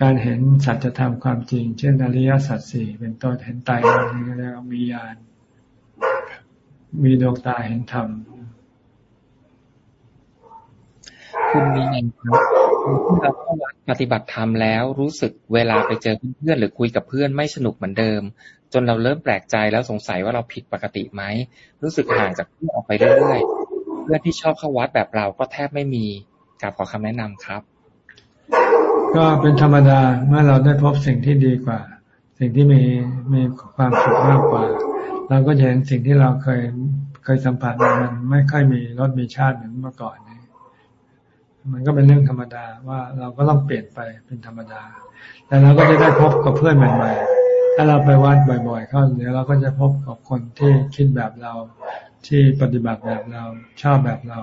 การเห็นสัจธรรมความจริง เช่นอริยสัจสี่เป็นต้นเห็นตรลักษณ์นี่เรียกว่ามีญาณมีดวงตาเห็นธรรมคุณมีเงินครับที่เราเข้าวัดปฏิบัติธรรมแล้วรู้สึกเวลาไปเจอเพื่อนหรือคุยกับเพื่อนไม่สนุกเหมือนเดิม จนเราเริ่มแปลกใจแล้วสงสัยว่าเราผิดปกติไหมรู้สึกห่างจากเพื่อนออกไปเรื่อยๆเพื่อนที่ชอบเข้าวัดแบบเราก็แทบไม่มี กับขอคำแนะนำครับ ก็เป็นธรรมดาเมื่อเราได้พบสิ่งที่ดีกว่า สิ่งที่มีมีความสุขมากกว่า เราก็จะเห็นสิ่งที่เราเคยเคยสัมผัสมันไม่ค่อยมีรสมีชาติเหมือนเมื่อก่อนนี่มันก็เป็นเรื่องธรรมดาว่าเราก็ต้องเปลี่ยนไปเป็นธรรมดา แต่เราก็จะได้พบกับเพื่อนใหม่ๆ ถ้าเราไปวัดบ่อยๆ เข้าเดี๋ยวเราก็จะพบกับคนที่คิดแบบเราที่ปฏิบัติแบบเราชอบแบบเรา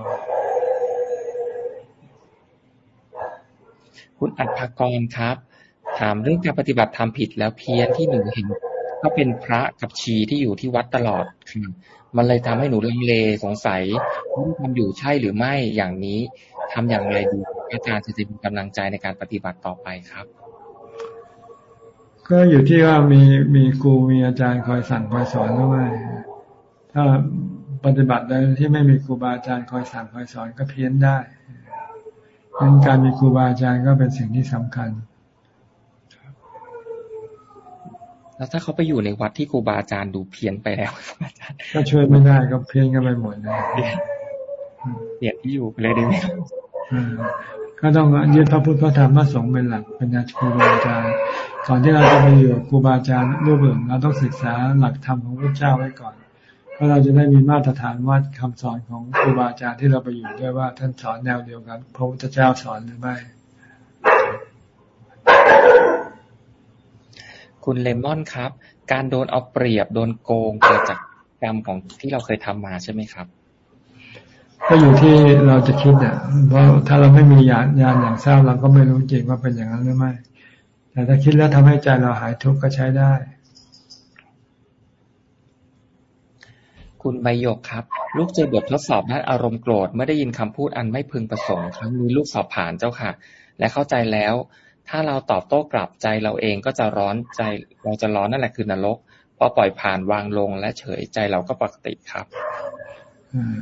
คุณอัฏฐกรครับ ถามเรื่องการปฏิบัติทำผิดแล้วเพี้ยนที่หนูเห็นก็เป็นพระกับชีที่อยู่ที่วัดตลอดค่ะมันเลยทำให้หนูลังเลสงสัยว่าทำอยู่ใช่หรือไม่อย่างนี้ทำอย่างไรดีอาจารย์จะเป็นกำลังใจในการปฏิบัติต่อไปครับ ก็อยู่ที่ว่ามีมีครูมีอาจารย์คอยสั่งคอยสอนหรือไม่ถ้าปฏิบัติโดยที่ไม่มีครูบาอาจารย์คอยสั่งคอยสอนก็เพี้ยนได้ ดังนั้นการมีครูบาอาจารย์ก็เป็นสิ่งที่สำคัญ แล้วถ้าเขาไปอยู่ในวัดที่ครูบาอาจารย์ดูเพี้ยนไปแล้วอาจารย์ก็ช่วยไม่ได้ก็เพี้ยนกันไปหมดนะเปลี่ยนที่อยู่ไปเลยได้ไหมครับอ่าก็ต้องยึดพระพุทธพระธรรมพระสงฆ์เป็นหลักเป็นญาติครูบาอาจารย์ก่อนที่เราจะไปอยู่กับครูบาอาจารย์รูปอื่นเราต้องศึกษาหลักธรรมของพระเจ้าไว้ก่อน เพราะเราจะได้มีมาตรฐานวัดคำสอนของครูบาอาจารย์ที่เราไปอยู่ด้วยว่าท่านสอนแนวเดียวกันพระพุทธเจ้าสอนหรือไม่ คุณเลมอนครับ การโดนเอาเปรียบโดนโกงเกิดจากกรรมของที่เราเคยทำมาใช่ไหมครับก็อยู่ที่เราจะคิดอะเพราะถ้าเราไม่มีญาณญาณอย่างทราบเราก็ไม่รู้จริงว่าเป็นอย่างนั้นหรือไม่ แต่ถ้าคิดแล้วทำให้ใจเราหายทุกข์ก็ใช้ได้ คุณใบหยกครับ ลูกเจอบททดสอบด้านอารมณ์โกรธเมื่อได้ยินคำพูดอันไม่พึงประสงค์ครั้งนี้ลูกสอบผ่านเจ้าค่ะ และเข้าใจแล้ว ถ้าเราตอบโต้กลับใจเราเองก็จะร้อนใจเราจะร้อนนั่นแหละคือนรกพอปล่อยผ่านวางลงและเฉยใจเราก็ปกติครับอ่า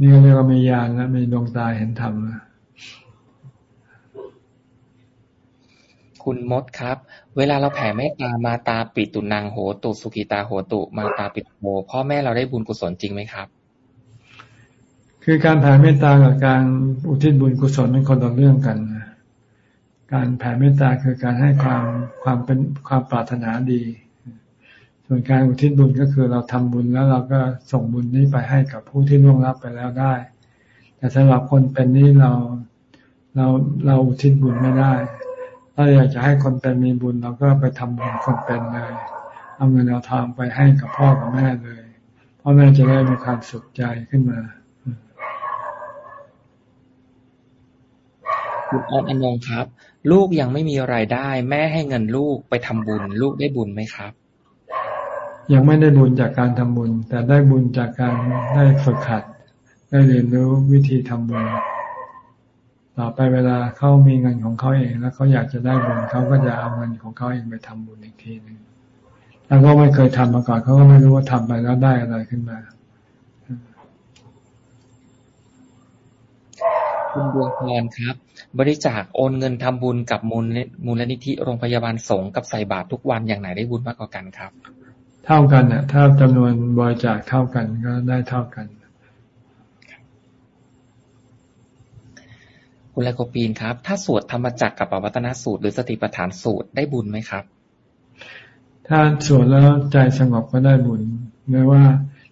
นี่ก็เรียกว่ามีญาณแล้วมีดวงตาเห็นธรรมแล้ว คุณมดครับ เวลาเราแผ่เมตตามาตาปิตุนังโหตุสุกิตาโหตุ มาตาปิตโมพ่อแม่เราได้บุญกุศลจริงไหมครับ คือการแผ่เมตตากับการอุทิศบุญกุศลเป็นคนละเรื่องกัน การแผ่เมตตาคือการให้ความความเป็นความปรารถนาดี ส่วนการอุทิศบุญก็คือเราทำบุญแล้วเราก็ส่งบุญนี้ไปให้กับผู้ที่ล่วงลับไปแล้วได้ แต่สำหรับคนเป็นนี้เราเราเราอุทิศบุญไม่ได้ ถ้าอยากจะให้คนเป็นมีบุญเราก็ไปทำบุญคนเป็นเลย เอาเงินเอาทองไปให้กับพ่อกับแม่เลยพ่อแม่จะได้มีความสุขใจขึ้นมาคุณออนอนงครับ ลูกยังไม่มีรายได้ แม่ให้เงินลูกไปทำบุญ ลูกได้บุญไหมครับ ยังไม่ได้บุญจากการทำบุญ แต่ได้บุญจากการได้ฝึกหัด ได้เรียนรู้วิธีทำบุญ ต่อไปเวลาเขามีเงินของเขาเอง แล้วเขาอยากจะได้บุญเขาก็จะเอาเงินของเขาเองไปทำบุญอีกทีหนึ่งแล้วก็ไม่เคยทำมาก่อนเขาก็ไม่รู้ว่าทำไปแล้วได้อะไรขึ้นมาคุณดวงพรครับ บริจาคโอนเงินทำบุญกับมูลมูลนิธิโรงพยาบาลสงฆ์กับใส่บาตรทุกวันอย่างไหนได้บุญมากกว่ากันครับ เท่ากันน่ะ ถ้าจำนวนบริจาคเท่ากันก็ได้เท่ากัน คุณไลโคปีนครับ ถ้าสวดธรรมจักรกับปวัตนสูตร หรือสติปัฏฐานสูตรได้บุญไหมครับ ถ้าสวดแล้วใจสงบก็ได้บุญหรือว่า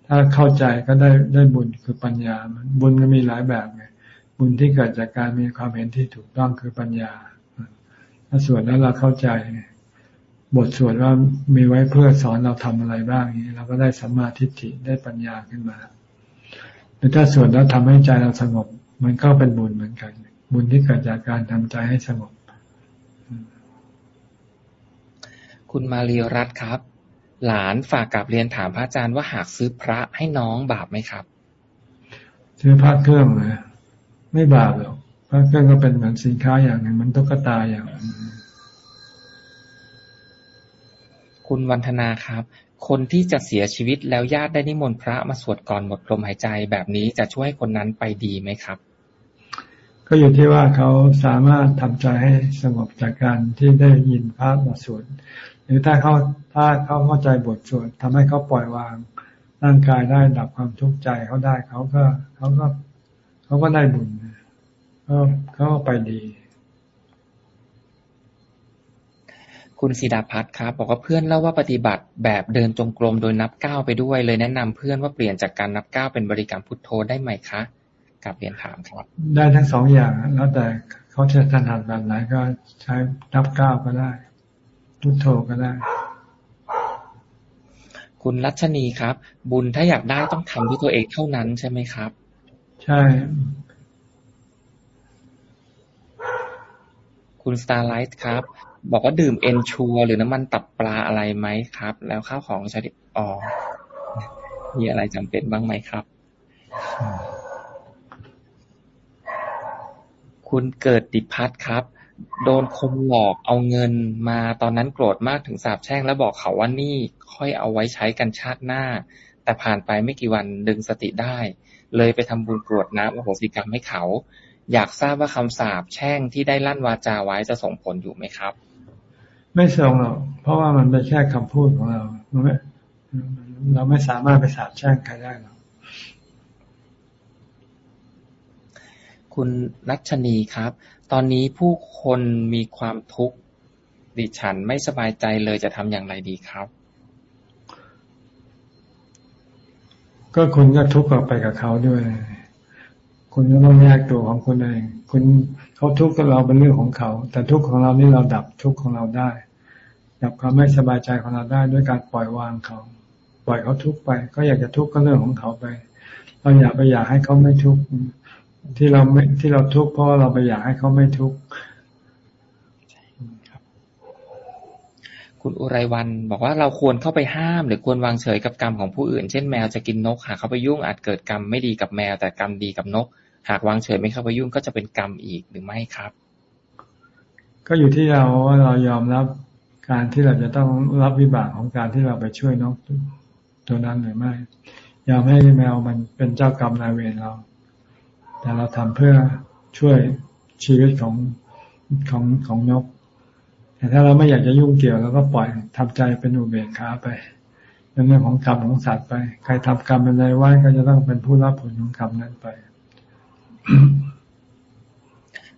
ถ้าเข้าใจก็ได้ได้บุญคือปัญญา บุญมันมีหลายแบบไงบุญที่เกิดจากการมีความเห็นที่ถูกต้องคือปัญญา ถ้าสวดแล้วเราเข้าใจ บทสวดว่ามีไว้เพื่อสอนเราทำอะไรบ้างนี้เราก็ได้สัมมาทิฏฐิได้ปัญญาขึ้นมาหรือถ้าสวดแล้วทำให้ใจเราสงบ มันก็เป็นบุญเหมือนกัน บุญที่เกิดจากการทำใจให้สงบคุณมารีรัตครับ หลานฝากกับเรียนถามพระอาจารย์ว่าหากซื้อพระให้น้องบาปไหมครับ ซื้อพระเครื่องเลยไม่บาปหรอกพระเครื่องก็เป็นเหมือนสินค้าอย่างหนึ่งมันตุ๊กตาอย่างนึงคุณวันธนาครับ คนที่จะเสียชีวิตแล้วญาติได้นิมนต์พระมาสวดก่อนหมดลมหายใจแบบนี้จะช่วยคนนั้นไปดีไหมครับ ก็อยู่ที่ว่าเขาสามารถทำใจให้สงบจากการที่ได้ยินพระมาสวดหรือถ้าเขาถ้าเขาเข้าใจบทสวดทำให้เขาปล่อยวางร่างกายได้ดับความทุกข์ใจเขาได้เขาก็เขาก็เขาก็ได้บุญเขาเขาก็ไปดี คุณศิดาพัฒน์ครับ บอกว่าเพื่อนเล่าว่าปฏิบัติแบบเดินจงกรมโดยนับก้าวไปด้วย เลยแนะนำเพื่อนว่าเปลี่ยนจากการนับก้าวเป็นบริกรรมพุทโธได้ไหมคะ กับเรียนถามครับ ได้ทั้งสองอย่างแล้วแต่เขาจะถนัดแบบไหนก็ใช้นับก้าวก็ได้พุทโธก็ได้ คุณรัชนีครับ บุญถ้าอยากได้ต้องทำด้วยตัวเองเท่านั้นใช่ไหมครับ ใช่ คุณสตาร์ไลท์ครับ บอกว่าดื่มเอนชัวหรือน้ำมันตับปลาอะไรไหมครับ แล้วข้าวของใช้อ๋อมีอะไรจำเป็นบ้างไหมครับ คุณเกิดดิพัทครับ โดนคนหลอกเอาเงินมาตอนนั้นโกรธมากถึงสาบแช่ง แล้วบอกเขาว่านี่ค่อยเอาไว้ใช้กันชาติหน้า แต่ผ่านไปไม่กี่วันดึงสติได้ เลยไปทำบุญกรวดน้ำอโหสิกรรมให้เขา อยากทราบว่าคำสาปแช่งที่ได้ลั่นวาจาไว้จะส่งผลอยู่ไหมครับ ไม่ส่งหรอกเพราะว่ามันเป็นแค่คำพูดของเราเราไม่เราไม่สามารถไปสาบแช่งใครได้หรอก คุณรัชนีครับ ตอนนี้ผู้คนมีความทุกข์ดิฉันไม่สบายใจเลยจะทำอย่างไรดีครับ ก็คุณก็ทุกข์ออกไปกับเขาด้วย คุณก็ต้องแยกตัวของคุณเองคุณเขาทุกข์กับเราเป็นเรื่องของเขา แต่ทุกข์ของเรานี่เราดับทุกข์ของเราได้ ดับความไม่สบายใจของเราได้ด้วยการปล่อยวางเขาปล่อยเขาทุกข์ไป ก็อยากจะทุกข์ก็เรื่องของเขาไป เราอยากไปอยากให้เขาไม่ทุกข์ ที่เราไม่ที่เราทุกข์เพราะเราไปอยากให้เขาไม่ทุกข์คุณอุไรวันบอกว่าเราควรเข้าไปห้าม หรือควรวางเฉยกับกรรมของผู้อื่น เช่นแมวจะกินนกหากเข้าไปยุ่งอาจเกิดกรรมไม่ดีกับแมวแต่กรรมดีกับนก หากวางเฉยไม่เข้าไปยุ่งก็จะเป็นกรรมอีกหรือไม่ครับ ก็อยู่ที่เราว่าเรายอมรับการที่เราจะต้องรับวิบากของการที่เราไปช่วยนกตัวนั้นหรือไม่ยอมให้แมวมันเป็นเจ้ากรรมนายเวรเรา แต่เราทำเพื่อช่วยชีวิตของของของนก แต่ถ้าเราไม่อยากจะยุ่งเกี่ยวเราก็ปล่อยทำใจเป็นอุเบกขาไปเป็นเรื่องของกรรมของสัตว์ไป ใครทำกรรมอะไรไว้ก็จะต้องเป็นผู้รับผลของกรรมนั้นไป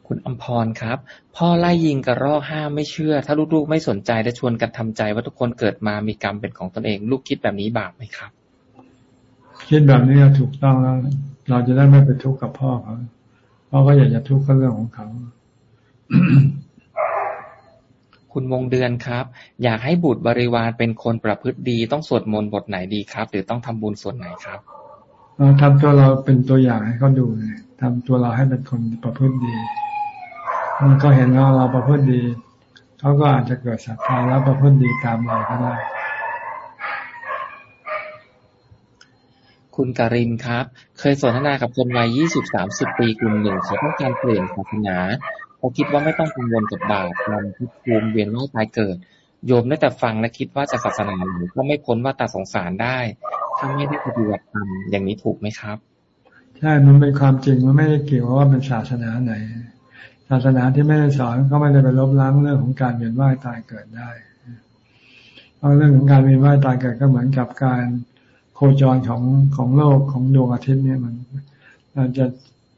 คุณอมพรครับ พ่อไล่ยิงกระรอกห้ามไม่เชื่อ ถ้าลูกๆไม่สนใจและชวนกันทำใจว่าทุกคนเกิดมามีกรรมเป็นของตนเอง ลูกคิดแบบนี้บาปไหมครับ คิดแบบนี้ก็ถูกต้องแล้ว เราจะได้ไม่ไปทุกข์กับพ่อเขาพ่อก็อยากจะทุกข์ก็เรื่องของเขาคุณวงเดือนครับ อยากให้บุตรบริวารเป็นคนประพฤติดี ต้องสวดมนต์บทไหนดีครับ หรือต้องทำบุญส่วนไหนครับเราทำตัวเราเป็นตัวอย่างให้เขาดูเลยทำตัวเราให้เป็นคนประพฤติดีมันก็เห็นว่าเราประพฤติดีเขาก็อาจจะเกิดศรัทธาแล้วประพฤติดีตามเราก็ได้ คุณการินครับ เคยสนทนากับคนวัยยี่สิบสามสิบปีกลุ่มหนึ่งเขาต้องการเปลี่ยนศาสนาเขาคิดว่าไม่ต้องกังวลกับบาปกรรมทุกภูมิเวียนว่ายตายเกิด โยมได้แต่ฟังและคิดว่าจะศาสนาไหนก็ไม่พ้นว่าตาสงสารได้ถ้าไม่ได้ปฏิบัติธรรมอย่างนี้ถูกไหมครับใช่มันเป็นความจริงมันไม่ได้เกี่ยวว่าเป็นศาสนาไหน ศาสนาที่ไม่ได้สอนก็ไม่ได้ไปลบล้างเรื่องของการเวียนว่ายตายเกิดได้เพราะเรื่องของการเวียนว่ายตายเกิดก็เหมือนกับการ โคจรของของโลกของดวงอาทิตย์เนี่ยมันเราจะ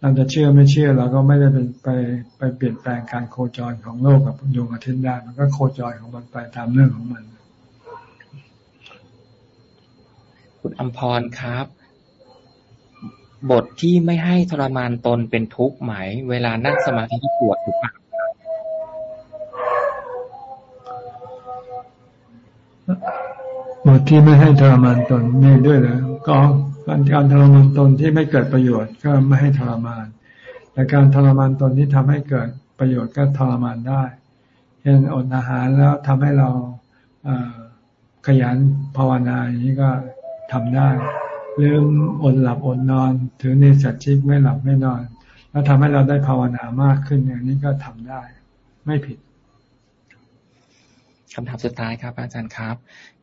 เราจะเชื่อไม่เชื่อเราก็ไม่ได้เป็นไปไปเปลี่ยนแปลงการโคจรของโลกกับดวงอาทิตย์ได้ มันก็โคจรของมันไปตามเรื่องของมัน คุณอัมพรครับ บทที่ไม่ให้ทรมานตนเป็นทุกข์ไหม เวลานั่งสมาธิปวดหรือเปล่า บทที่ไม่ให้ทรมานตนมีด้วยเหรอก็การการทรมานตนที่ไม่เกิดประโยชน์ก็ไม่ให้ทรมาน แต่การทรมานตนที่ทำให้เกิดประโยชน์ก็ทรมานได้เช่นอดอาหารแล้วทำให้เราขยันภาวนาอย่างนี้ก็ทำได้หรืออดหลับอดนอนถือในสัจจิกไม่หลับไม่นอน แล้วทำให้เราได้ภาวนามากขึ้นอย่างนี้ก็ทำได้ ไม่ผิด คำถามสุดท้ายครับ อาจารย์ครับ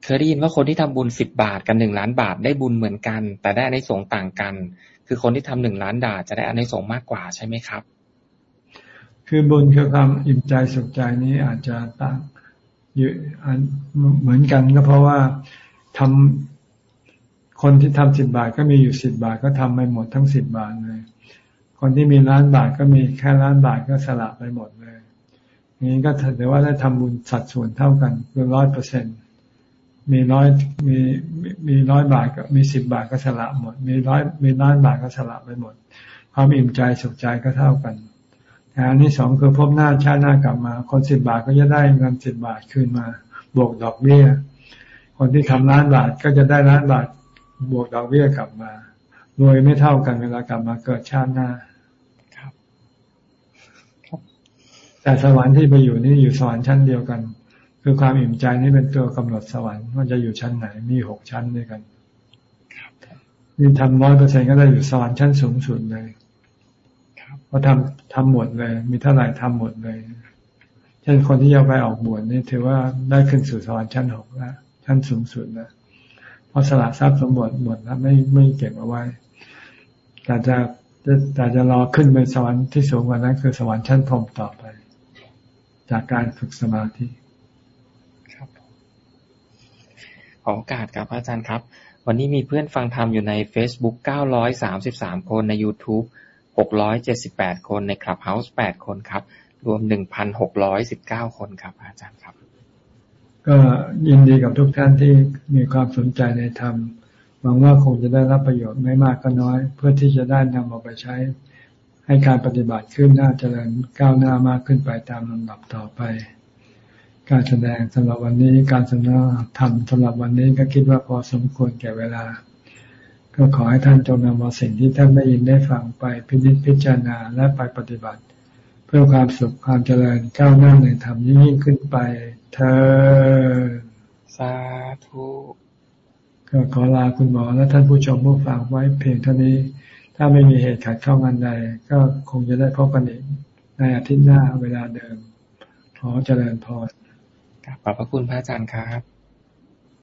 เคยได้ยินว่าคนที่ทำบุญสิบบาทกับหนึ่งล้านบาทได้บุญเหมือนกัน แต่ได้อนสงต่างกัน คือคนที่ทำหนึ่งล้านบาทจะได้อนสงมากกว่าใช่ไหมครับ คือบุญคือความอิ่มใจสุขใจนี้อาจจะต่างอยู่เหมือนกันก็เพราะว่าทำคนที่ทำสิบบาทก็มีอยู่สิบบาทก็ทำไปหมดทั้งสิบบาทเลย คนที่มีล้านบาทก็มีแค่ล้านบาทก็สละไปหมดเล นี้ก็ถือว่าได้ทำบุญสัดส่วนเท่ากันคือร้อยเปอร์เซ็นมีร้อยมีมีร้อยบาทก็มีสิบบาทก็สละหมด มีร้อยมีล้านบาทก็สละไปหมด ความอิ่มใจสุขใจก็เท่ากันแต่อันที่สองคือพบหน้าชาติหน้ากลับมา คนสิบบาทก็จะได้เงินสิบบาทคืนมาบวกดอกเบี้ย คนที่ทำล้านบาทก็จะได้ล้านบาทบวกดอกเบี้ยกลับมารวยไม่เท่ากันเวลากลับมาเกิดชาติหน้า แต่สวรรค์ที่ไปอยู่นี่อยู่สวรรค์ชั้นเดียวกัน คือความอิ่มใจนี่เป็นตัวกำหนดสวรรค์ว่าจะอยู่ชั้นไหนมีหกชั้นด้วยกันนี่ทำร้อยเปอร์เซ็นก็ได้อยู่สวรรค์ชั้นสูงสุดเลยเพราะทำทำหมดเลย มีเท่าไหร่ทำหมดเลย เช่นคนที่จะไปออกบวชนี่ถือว่าได้ขึ้นสู่สวรรค์ชั้นหกแล้วชั้นสูงสุดนะเพราะสละทรัพย์สมบัติหมดแล้วไม่ไม่เก็บเอาไว้แต่จะแต่จะรอขึ้นไปสวรรค์ที่สูงกว่านั้น คือสวรรค์ชั้นพรหมต่อไป จากการฝึกสมาธิครับขอโอกาสครับอาจารย์ครับ วันนี้มีเพื่อนฟังธรรมอยู่ใน Facebook 933 คนใน YouTube 678 คนใน Clubhouse 8 คนครับ รวม 1,619 คนครับ อาจารย์ครับ ก็ยินดีกับทุกท่านที่มีความสนใจในธรรมหวังว่าคงจะได้รับประโยชน์ไม่มากก็น้อย เพื่อที่จะได้นำเอาไปใช้ ให้การปฏิบัติขึ้นหน้าเจริญก้าวหน้ามากขึ้นไปตามลำดับต่อไป การแสดงสำหรับวันนี้การสนทธรรมสำหรับวันนี้ก็คิดว่าพอสมควรแก่เวลา ก็ขอให้ท่านจงนำเอาสิ่งที่ท่านได้ยินได้ฟังไปพิจิตพิจารณาและไปปฏิบัติ เพื่อความสุขความเจริญก้าวหน้าในธรรมยิ่งขึ้นไปเธอสาธุก็ขอลาคุณหมอและท่านผู้ชมผู้ฟังไว้เพียงเท่านี้ ถ้าไม่มีเหตุขัดข้องอันใด ก็คงจะได้พบกันอีกในอาทิตย์หน้าเวลาเดิม ขอเจริญพรขอบพระคุณพระอาจารย์ครับ